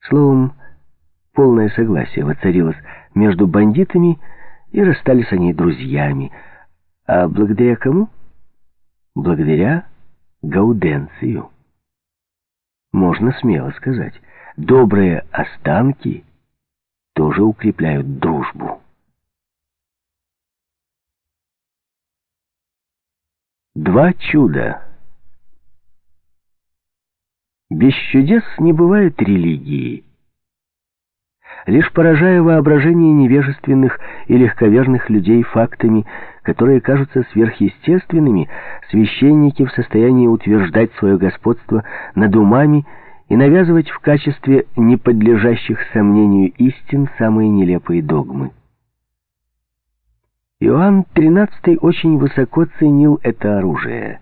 Словом, Полное согласие воцарилось между бандитами, и расстались они друзьями. А благодаря кому? Благодаря Гауденцию. Можно смело сказать, добрые останки тоже укрепляют дружбу. Два чуда. Без чудес не бывает религии лишь поражая воображение невежественных и легковерных людей фактами, которые кажутся сверхъестественными, священники в состоянии утверждать свое господство над умами и навязывать в качестве неподлежащих сомнению истин самые нелепые догмы. Иоанн XIII очень высоко ценил это оружие.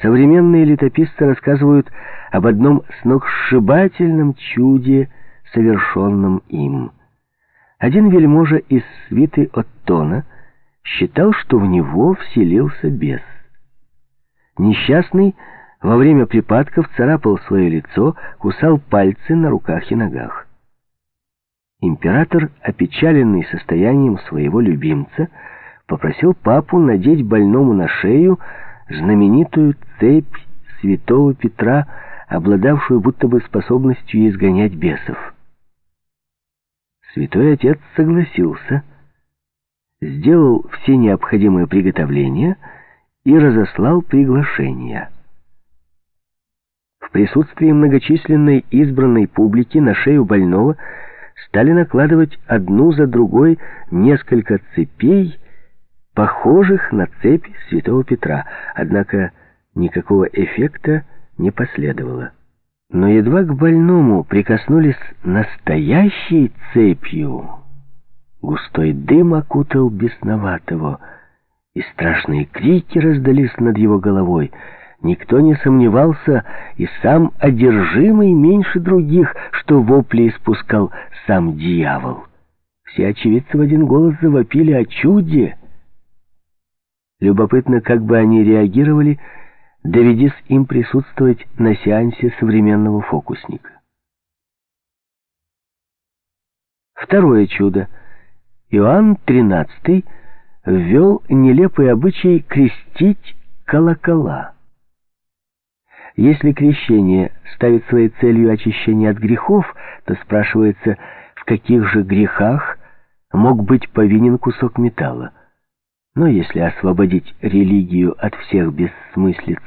Современные летописцы рассказывают об одном сногсшибательном чуде – совершенном им. Один вельможа из свиты Оттона считал, что в него вселился бес. Несчастный во время припадков царапал свое лицо, кусал пальцы на руках и ногах. Император, опечаленный состоянием своего любимца, попросил папу надеть больному на шею знаменитую цепь святого Петра, обладавшую будто бы способностью изгонять бесов. Святой Отец согласился, сделал все необходимые приготовления и разослал приглашения. В присутствии многочисленной избранной публики на шею больного стали накладывать одну за другой несколько цепей, похожих на цепь святого Петра, однако никакого эффекта не последовало. Но едва к больному прикоснулись настоящей цепью, густой дым окутал бесноватого, и страшные крики раздались над его головой. Никто не сомневался, и сам одержимый меньше других, что вопли испускал сам дьявол. Все очевидцы в один голос завопили о чуде. Любопытно, как бы они реагировали, доведись им присутствовать на сеансе современного фокусника. Второе чудо. Иоанн XIII ввел нелепый обычай крестить колокола. Если крещение ставит своей целью очищение от грехов, то спрашивается, в каких же грехах мог быть повинен кусок металла. Но если освободить религию от всех бессмыслиц,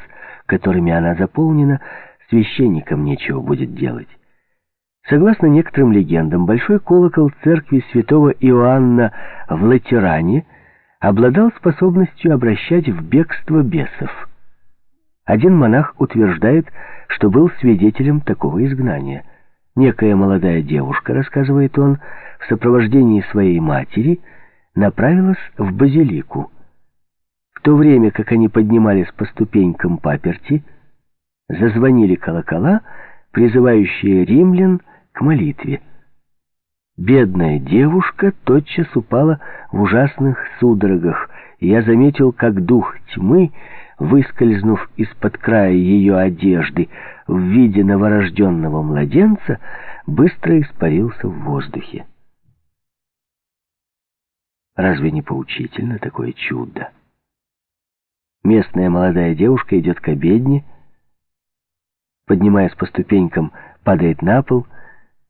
которыми она заполнена, священникам нечего будет делать. Согласно некоторым легендам, большой колокол церкви святого Иоанна в Латеране обладал способностью обращать в бегство бесов. Один монах утверждает, что был свидетелем такого изгнания. Некая молодая девушка, рассказывает он, в сопровождении своей матери – направилась в базилику. В то время, как они поднимались по ступенькам паперти, зазвонили колокола, призывающие римлян к молитве. Бедная девушка тотчас упала в ужасных судорогах я заметил, как дух тьмы, выскользнув из-под края ее одежды в виде новорожденного младенца, быстро испарился в воздухе. Разве не поучительно такое чудо? Местная молодая девушка идет к обедне, поднимаясь по ступенькам, падает на пол,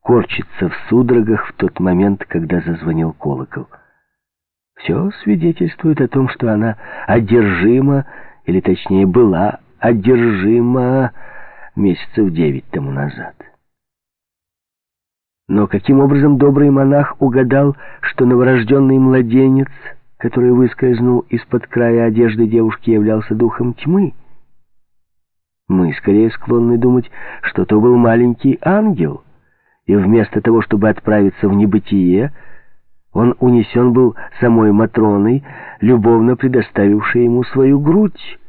корчится в судорогах в тот момент, когда зазвонил колокол. Все свидетельствует о том, что она одержима, или точнее была одержима месяцев девять тому назад. Но каким образом добрый монах угадал, что новорожденный младенец, который выскользнул из-под края одежды девушки, являлся духом тьмы? Мы скорее склонны думать, что то был маленький ангел, и вместо того, чтобы отправиться в небытие, он унесен был самой Матроной, любовно предоставившей ему свою грудь.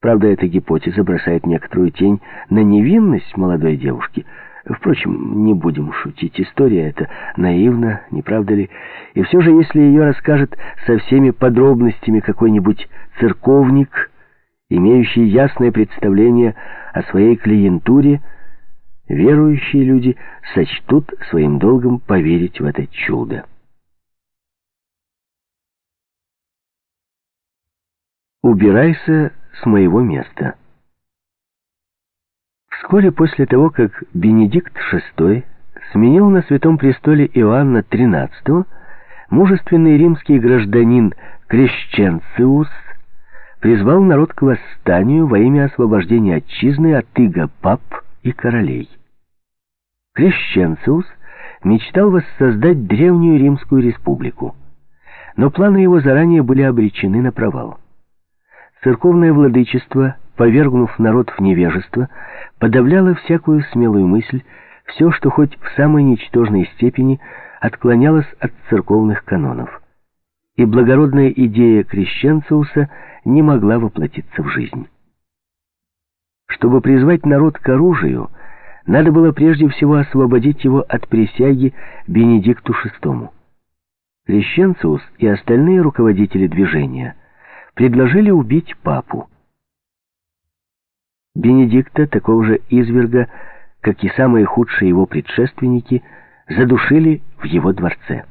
Правда, эта гипотеза бросает некоторую тень на невинность молодой девушки — Впрочем, не будем шутить. История эта наивна, не правда ли? И все же, если ее расскажет со всеми подробностями какой-нибудь церковник, имеющий ясное представление о своей клиентуре, верующие люди сочтут своим долгом поверить в это чудо. Убирайся с моего места. Вскоре после того, как Бенедикт VI сменил на Святом Престоле Иоанна XIII, мужественный римский гражданин Крещенциус призвал народ к восстанию во имя освобождения отчизны от иго пап и королей. Крещенциус мечтал воссоздать древнюю римскую республику, но планы его заранее были обречены на провал. Церковное владычество, повергнув народ в невежество, подавляло всякую смелую мысль, все, что хоть в самой ничтожной степени отклонялось от церковных канонов. И благородная идея Крещенциуса не могла воплотиться в жизнь. Чтобы призвать народ к оружию, надо было прежде всего освободить его от присяги Бенедикту VI. Крещенциус и остальные руководители движения – предложили убить папу. Бенедикта, такого же изверга, как и самые худшие его предшественники, задушили в его дворце.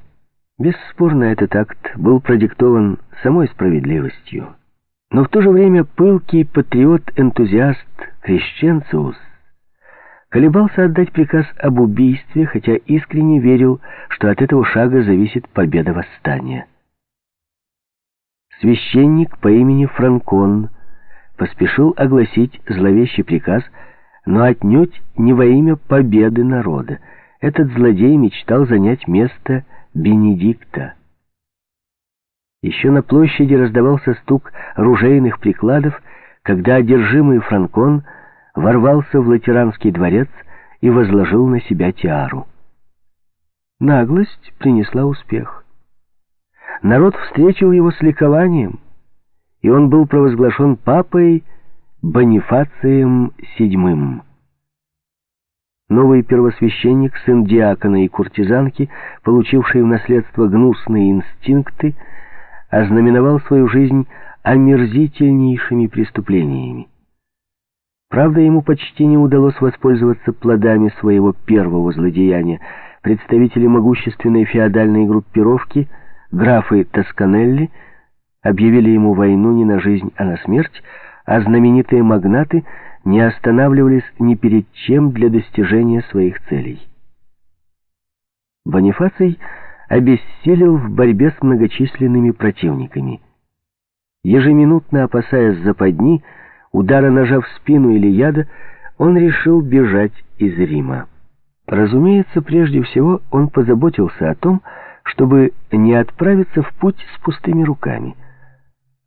Бесспорно, этот акт был продиктован самой справедливостью. Но в то же время пылкий патриот-энтузиаст Крещенциус колебался отдать приказ об убийстве, хотя искренне верил, что от этого шага зависит победа восстания. Священник по имени Франкон поспешил огласить зловещий приказ, но отнюдь не во имя победы народа. Этот злодей мечтал занять место Бенедикта. Еще на площади раздавался стук ружейных прикладов, когда одержимый Франкон ворвался в латеранский дворец и возложил на себя тиару. Наглость принесла успех. Народ встретил его с ликованием, и он был провозглашен папой Бонифацием VII. Новый первосвященник, сын диакона и куртизанки, получивший в наследство гнусные инстинкты, ознаменовал свою жизнь омерзительнейшими преступлениями. Правда, ему почти не удалось воспользоваться плодами своего первого злодеяния. Представители могущественной феодальной группировки – Графы Тосканелли объявили ему войну не на жизнь, а на смерть, а знаменитые магнаты не останавливались ни перед чем для достижения своих целей. Бонифаций обессилел в борьбе с многочисленными противниками. Ежеминутно опасаясь западни, удара ножа в спину или яда, он решил бежать из Рима. Разумеется, прежде всего он позаботился о том, чтобы не отправиться в путь с пустыми руками.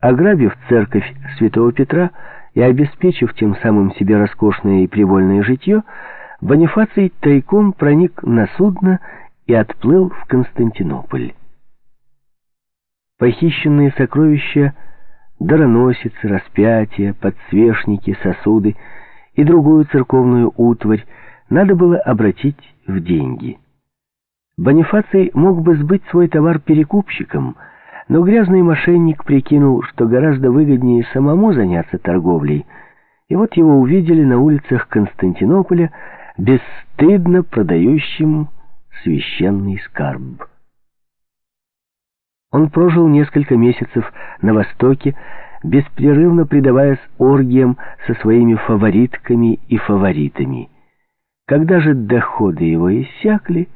Ограбив церковь святого Петра и обеспечив тем самым себе роскошное и привольное житье, Бонифаций тайком проник на судно и отплыл в Константинополь. Похищенные сокровища, дароносицы, распятия, подсвечники, сосуды и другую церковную утварь надо было обратить в деньги – Бонифаций мог бы сбыть свой товар перекупщикам, Но грязный мошенник прикинул, что гораздо выгоднее самому заняться торговлей, и вот его увидели на улицах Константинополя бесстыдно продающим священный скарб. Он прожил несколько месяцев на Востоке, беспрерывно предаваясь оргиям со своими фаворитками и фаворитами. Когда же доходы его иссякли,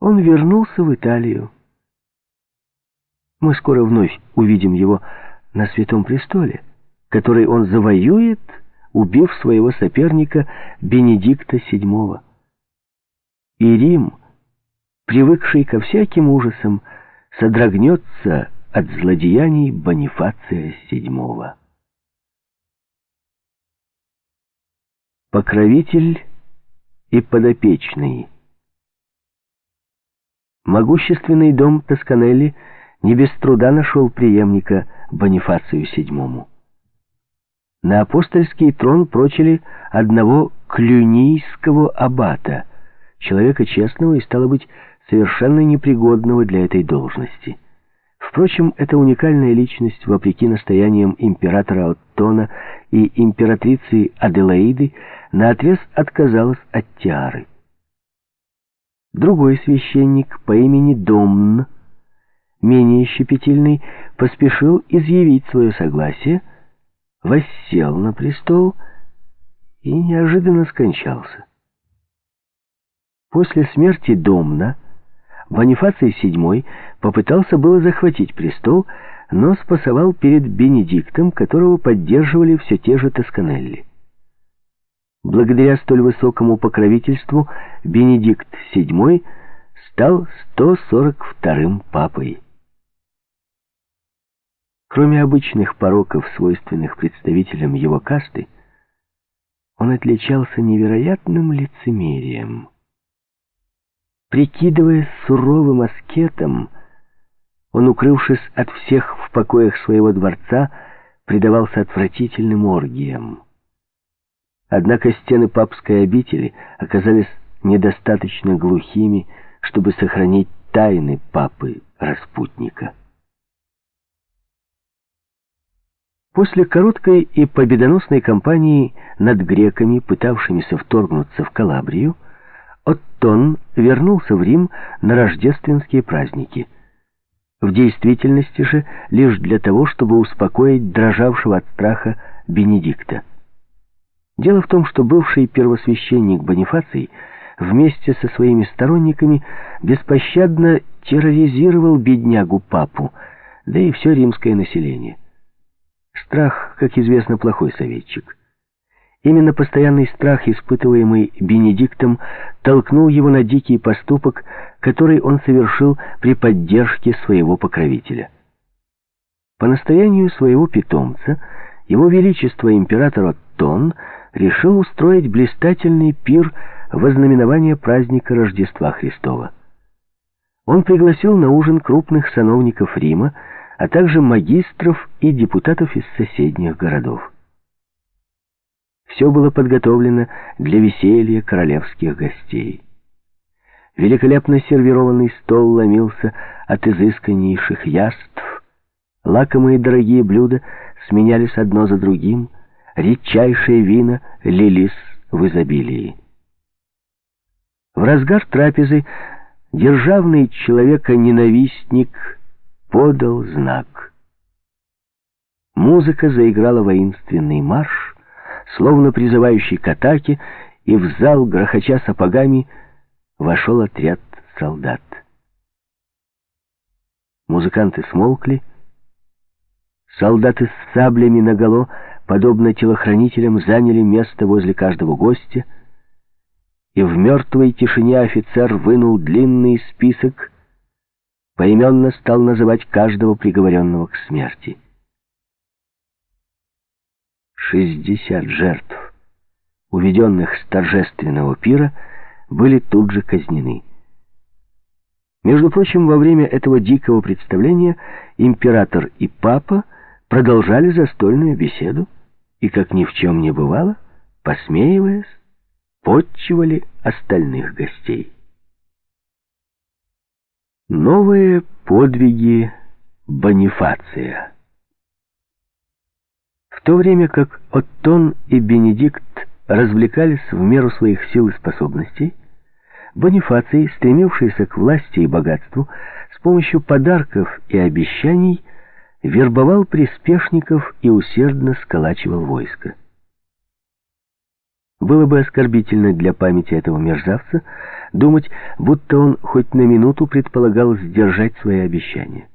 он вернулся в Италию. Мы скоро вновь увидим его на Святом Престоле, который он завоюет, убив своего соперника Бенедикта VII. И Рим, привыкший ко всяким ужасам, содрогнется от злодеяний Бонифация VII. Покровитель и подопечный Могущественный дом Тосканелли – не без труда нашел преемника Бонифацию VII. На апостольский трон прочили одного клюнийского аббата, человека честного и, стало быть, совершенно непригодного для этой должности. Впрочем, эта уникальная личность, вопреки настояниям императора Оттона и императрицы Аделаиды, наотрез отказалась от тиары. Другой священник по имени Домн менее щепетильный, поспешил изъявить свое согласие, воссел на престол и неожиданно скончался. После смерти Домна Бонифаций VII попытался было захватить престол, но спасовал перед Бенедиктом, которого поддерживали все те же Тосканелли. Благодаря столь высокому покровительству Бенедикт VII стал 142-м папой. Кроме обычных пороков, свойственных представителям его касты, он отличался невероятным лицемерием. Прикидываясь суровым аскетом, он, укрывшись от всех в покоях своего дворца, предавался отвратительным оргиям. Однако стены папской обители оказались недостаточно глухими, чтобы сохранить тайны папы-распутника. После короткой и победоносной кампании над греками, пытавшимися вторгнуться в Калабрию, Оттон вернулся в Рим на рождественские праздники. В действительности же лишь для того, чтобы успокоить дрожавшего от страха Бенедикта. Дело в том, что бывший первосвященник Бонифаций вместе со своими сторонниками беспощадно терроризировал беднягу-папу, да и все римское население. Страх, как известно, плохой советчик. Именно постоянный страх, испытываемый Бенедиктом, толкнул его на дикий поступок, который он совершил при поддержке своего покровителя. По настоянию своего питомца, его величество император Оттон решил устроить блистательный пир во знаменование праздника Рождества Христова. Он пригласил на ужин крупных сановников Рима, а также магистров и депутатов из соседних городов. Все было подготовлено для веселья королевских гостей. Великолепно сервированный стол ломился от изысканнейших яств, лакомые дорогие блюда сменялись одно за другим, редчайшие вина лились в изобилии. В разгар трапезы державный человека-ненавистник подал знак. Музыка заиграла воинственный марш, словно призывающий к атаке, и в зал, грохоча сапогами, вошел отряд солдат. Музыканты смолкли, солдаты с саблями наголо, подобно телохранителям, заняли место возле каждого гостя, и в мертвой тишине офицер вынул длинный список поименно стал называть каждого приговоренного к смерти. Шестьдесят жертв, уведенных с торжественного пира, были тут же казнены. Между прочим, во время этого дикого представления император и папа продолжали застольную беседу и, как ни в чем не бывало, посмеиваясь, подчивали остальных гостей. Новые подвиги Бонифация. В то время как Оттон и Бенедикт развлекались в меру своих сил и способностей, Бонифаций, стремившийся к власти и богатству, с помощью подарков и обещаний вербовал приспешников и усердно сколачивал войско. Было бы оскорбительно для памяти этого мерзавца думать, будто он хоть на минуту предполагал сдержать свои обещания.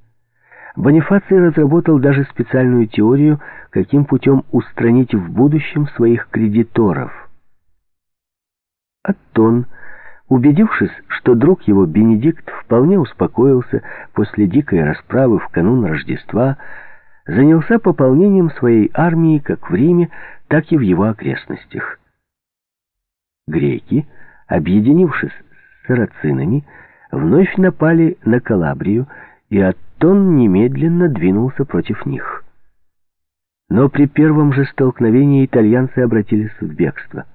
Бонифаций разработал даже специальную теорию, каким путем устранить в будущем своих кредиторов. Аттон, убедившись, что друг его Бенедикт вполне успокоился после дикой расправы в канун Рождества, занялся пополнением своей армии как в Риме, так и в его окрестностях. Греки, объединившись с сарацинами, вновь напали на Калабрию, и Аттон немедленно двинулся против них. Но при первом же столкновении итальянцы обратились в бегство.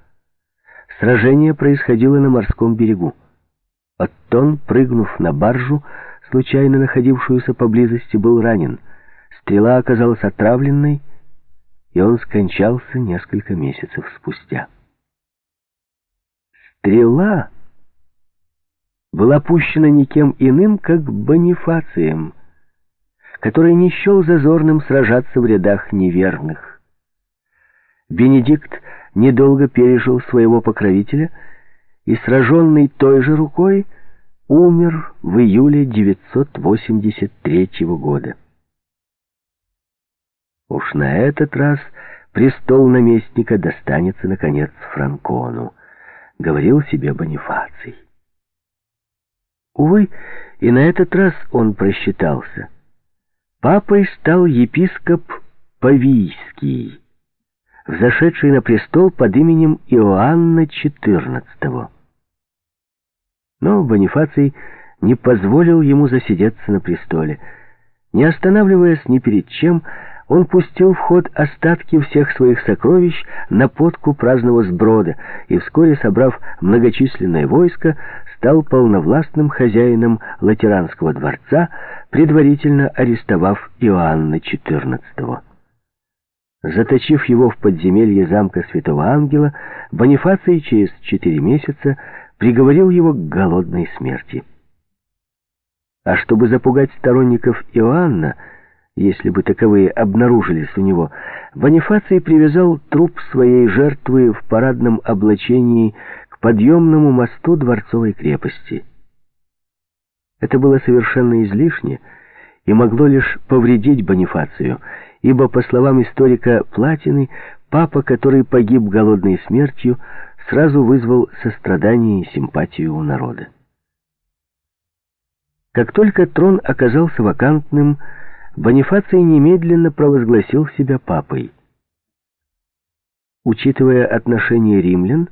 Сражение происходило на морском берегу. Аттон, прыгнув на баржу, случайно находившуюся поблизости, был ранен. Стрела оказалась отравленной, и он скончался несколько месяцев спустя. Стрела была пущена никем иным, как Бонифацием, который не счел зазорным сражаться в рядах неверных. Бенедикт недолго пережил своего покровителя и, сраженный той же рукой, умер в июле 983 года. Уж на этот раз престол наместника достанется, наконец, Франкону говорил себе Бонифаций. Увы, и на этот раз он просчитался. Папой стал епископ Павийский, взошедший на престол под именем Иоанна XIV. Но Бонифаций не позволил ему засидеться на престоле. Не останавливаясь ни перед чем, он пустил в ход остатки всех своих сокровищ на подку праздного сброда и вскоре, собрав многочисленное войско, стал полновластным хозяином Латеранского дворца, предварительно арестовав Иоанна XIV. Заточив его в подземелье замка Святого Ангела, Бонифаций через четыре месяца приговорил его к голодной смерти. А чтобы запугать сторонников Иоанна, если бы таковые обнаружились у него, Бонифаций привязал труп своей жертвы в парадном облачении к подъемному мосту дворцовой крепости. Это было совершенно излишне и могло лишь повредить Бонифацию, ибо, по словам историка Платины, папа, который погиб голодной смертью, сразу вызвал сострадание и симпатию у народа. Как только трон оказался вакантным, Бонифаций немедленно провозгласил себя папой. Учитывая отношение римлян,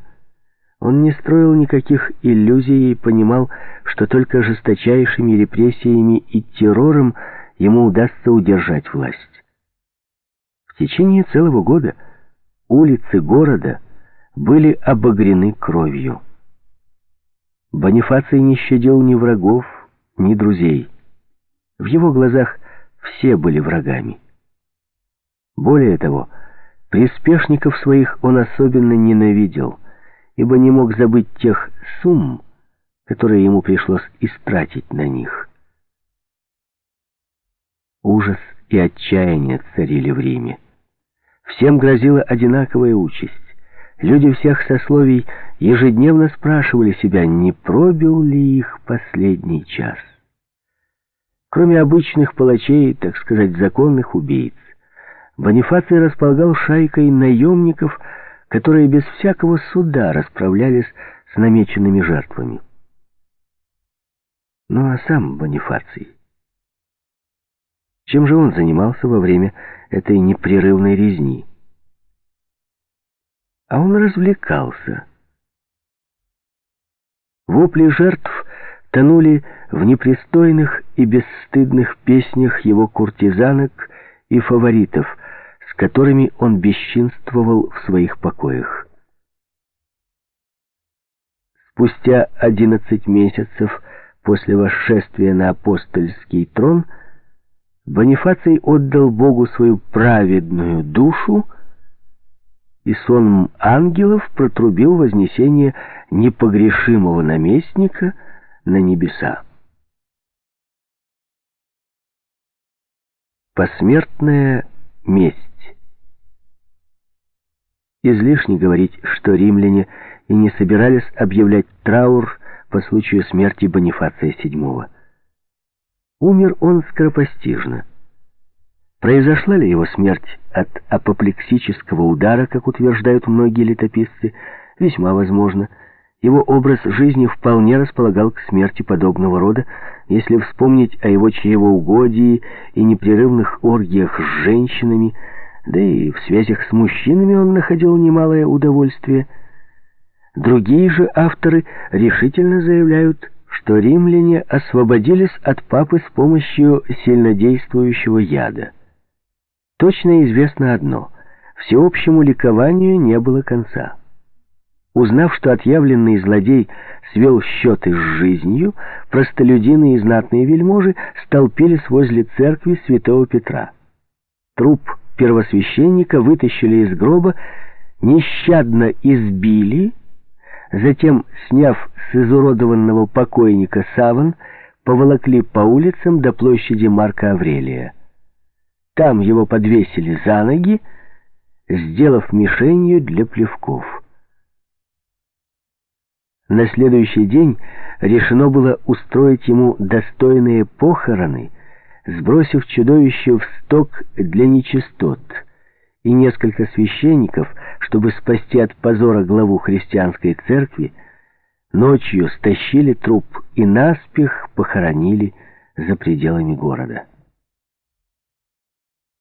он не строил никаких иллюзий и понимал, что только жесточайшими репрессиями и террором ему удастся удержать власть. В течение целого года улицы города были обогрены кровью. Бонифаций не щадил ни врагов, ни друзей. В его глазах все были врагами. Более того, приспешников своих он особенно ненавидел, ибо не мог забыть тех сумм, которые ему пришлось истратить на них. Ужас и отчаяние царили в Риме. Всем грозила одинаковая участь. Люди всех сословий ежедневно спрашивали себя, не пробил ли их последний час. Кроме обычных палачей, так сказать, законных убийц, Бонифаций располагал шайкой наемников, которые без всякого суда расправлялись с намеченными жертвами. Ну а сам Бонифаций? Чем же он занимался во время этой непрерывной резни? А он развлекался. Вопли жертв тонули в непристойных и бесстыдных песнях его куртизанок и фаворитов, с которыми он бесчинствовал в своих покоях. Спустя одиннадцать месяцев после восшествия на апостольский трон Бонифаций отдал Богу свою праведную душу, и сонм ангелов протрубил вознесение непогрешимого наместника на небеса. Посмертная месть. Излишне говорить, что римляне и не собирались объявлять траур по случаю смерти Бонифация VII. Умер он скоропостижно. Произошла ли его смерть от апоплексического удара, как утверждают многие летописцы, весьма возможно. Его образ жизни вполне располагал к смерти подобного рода, если вспомнить о его чревоугодии и непрерывных оргиях с женщинами, да и в связях с мужчинами он находил немалое удовольствие. Другие же авторы решительно заявляют, что римляне освободились от папы с помощью сильнодействующего яда. Точно известно одно — всеобщему ликованию не было конца. Узнав, что отъявленный злодей свел счеты с жизнью, простолюдины и знатные вельможи столпились возле церкви святого Петра. Труп первосвященника вытащили из гроба, нещадно избили, затем, сняв с изуродованного покойника саван, поволокли по улицам до площади Марка Аврелия. Там его подвесили за ноги, сделав мишенью для плевков. На следующий день решено было устроить ему достойные похороны, сбросив чудовище в сток для нечистот, и несколько священников, чтобы спасти от позора главу христианской церкви, ночью стащили труп и наспех похоронили за пределами города.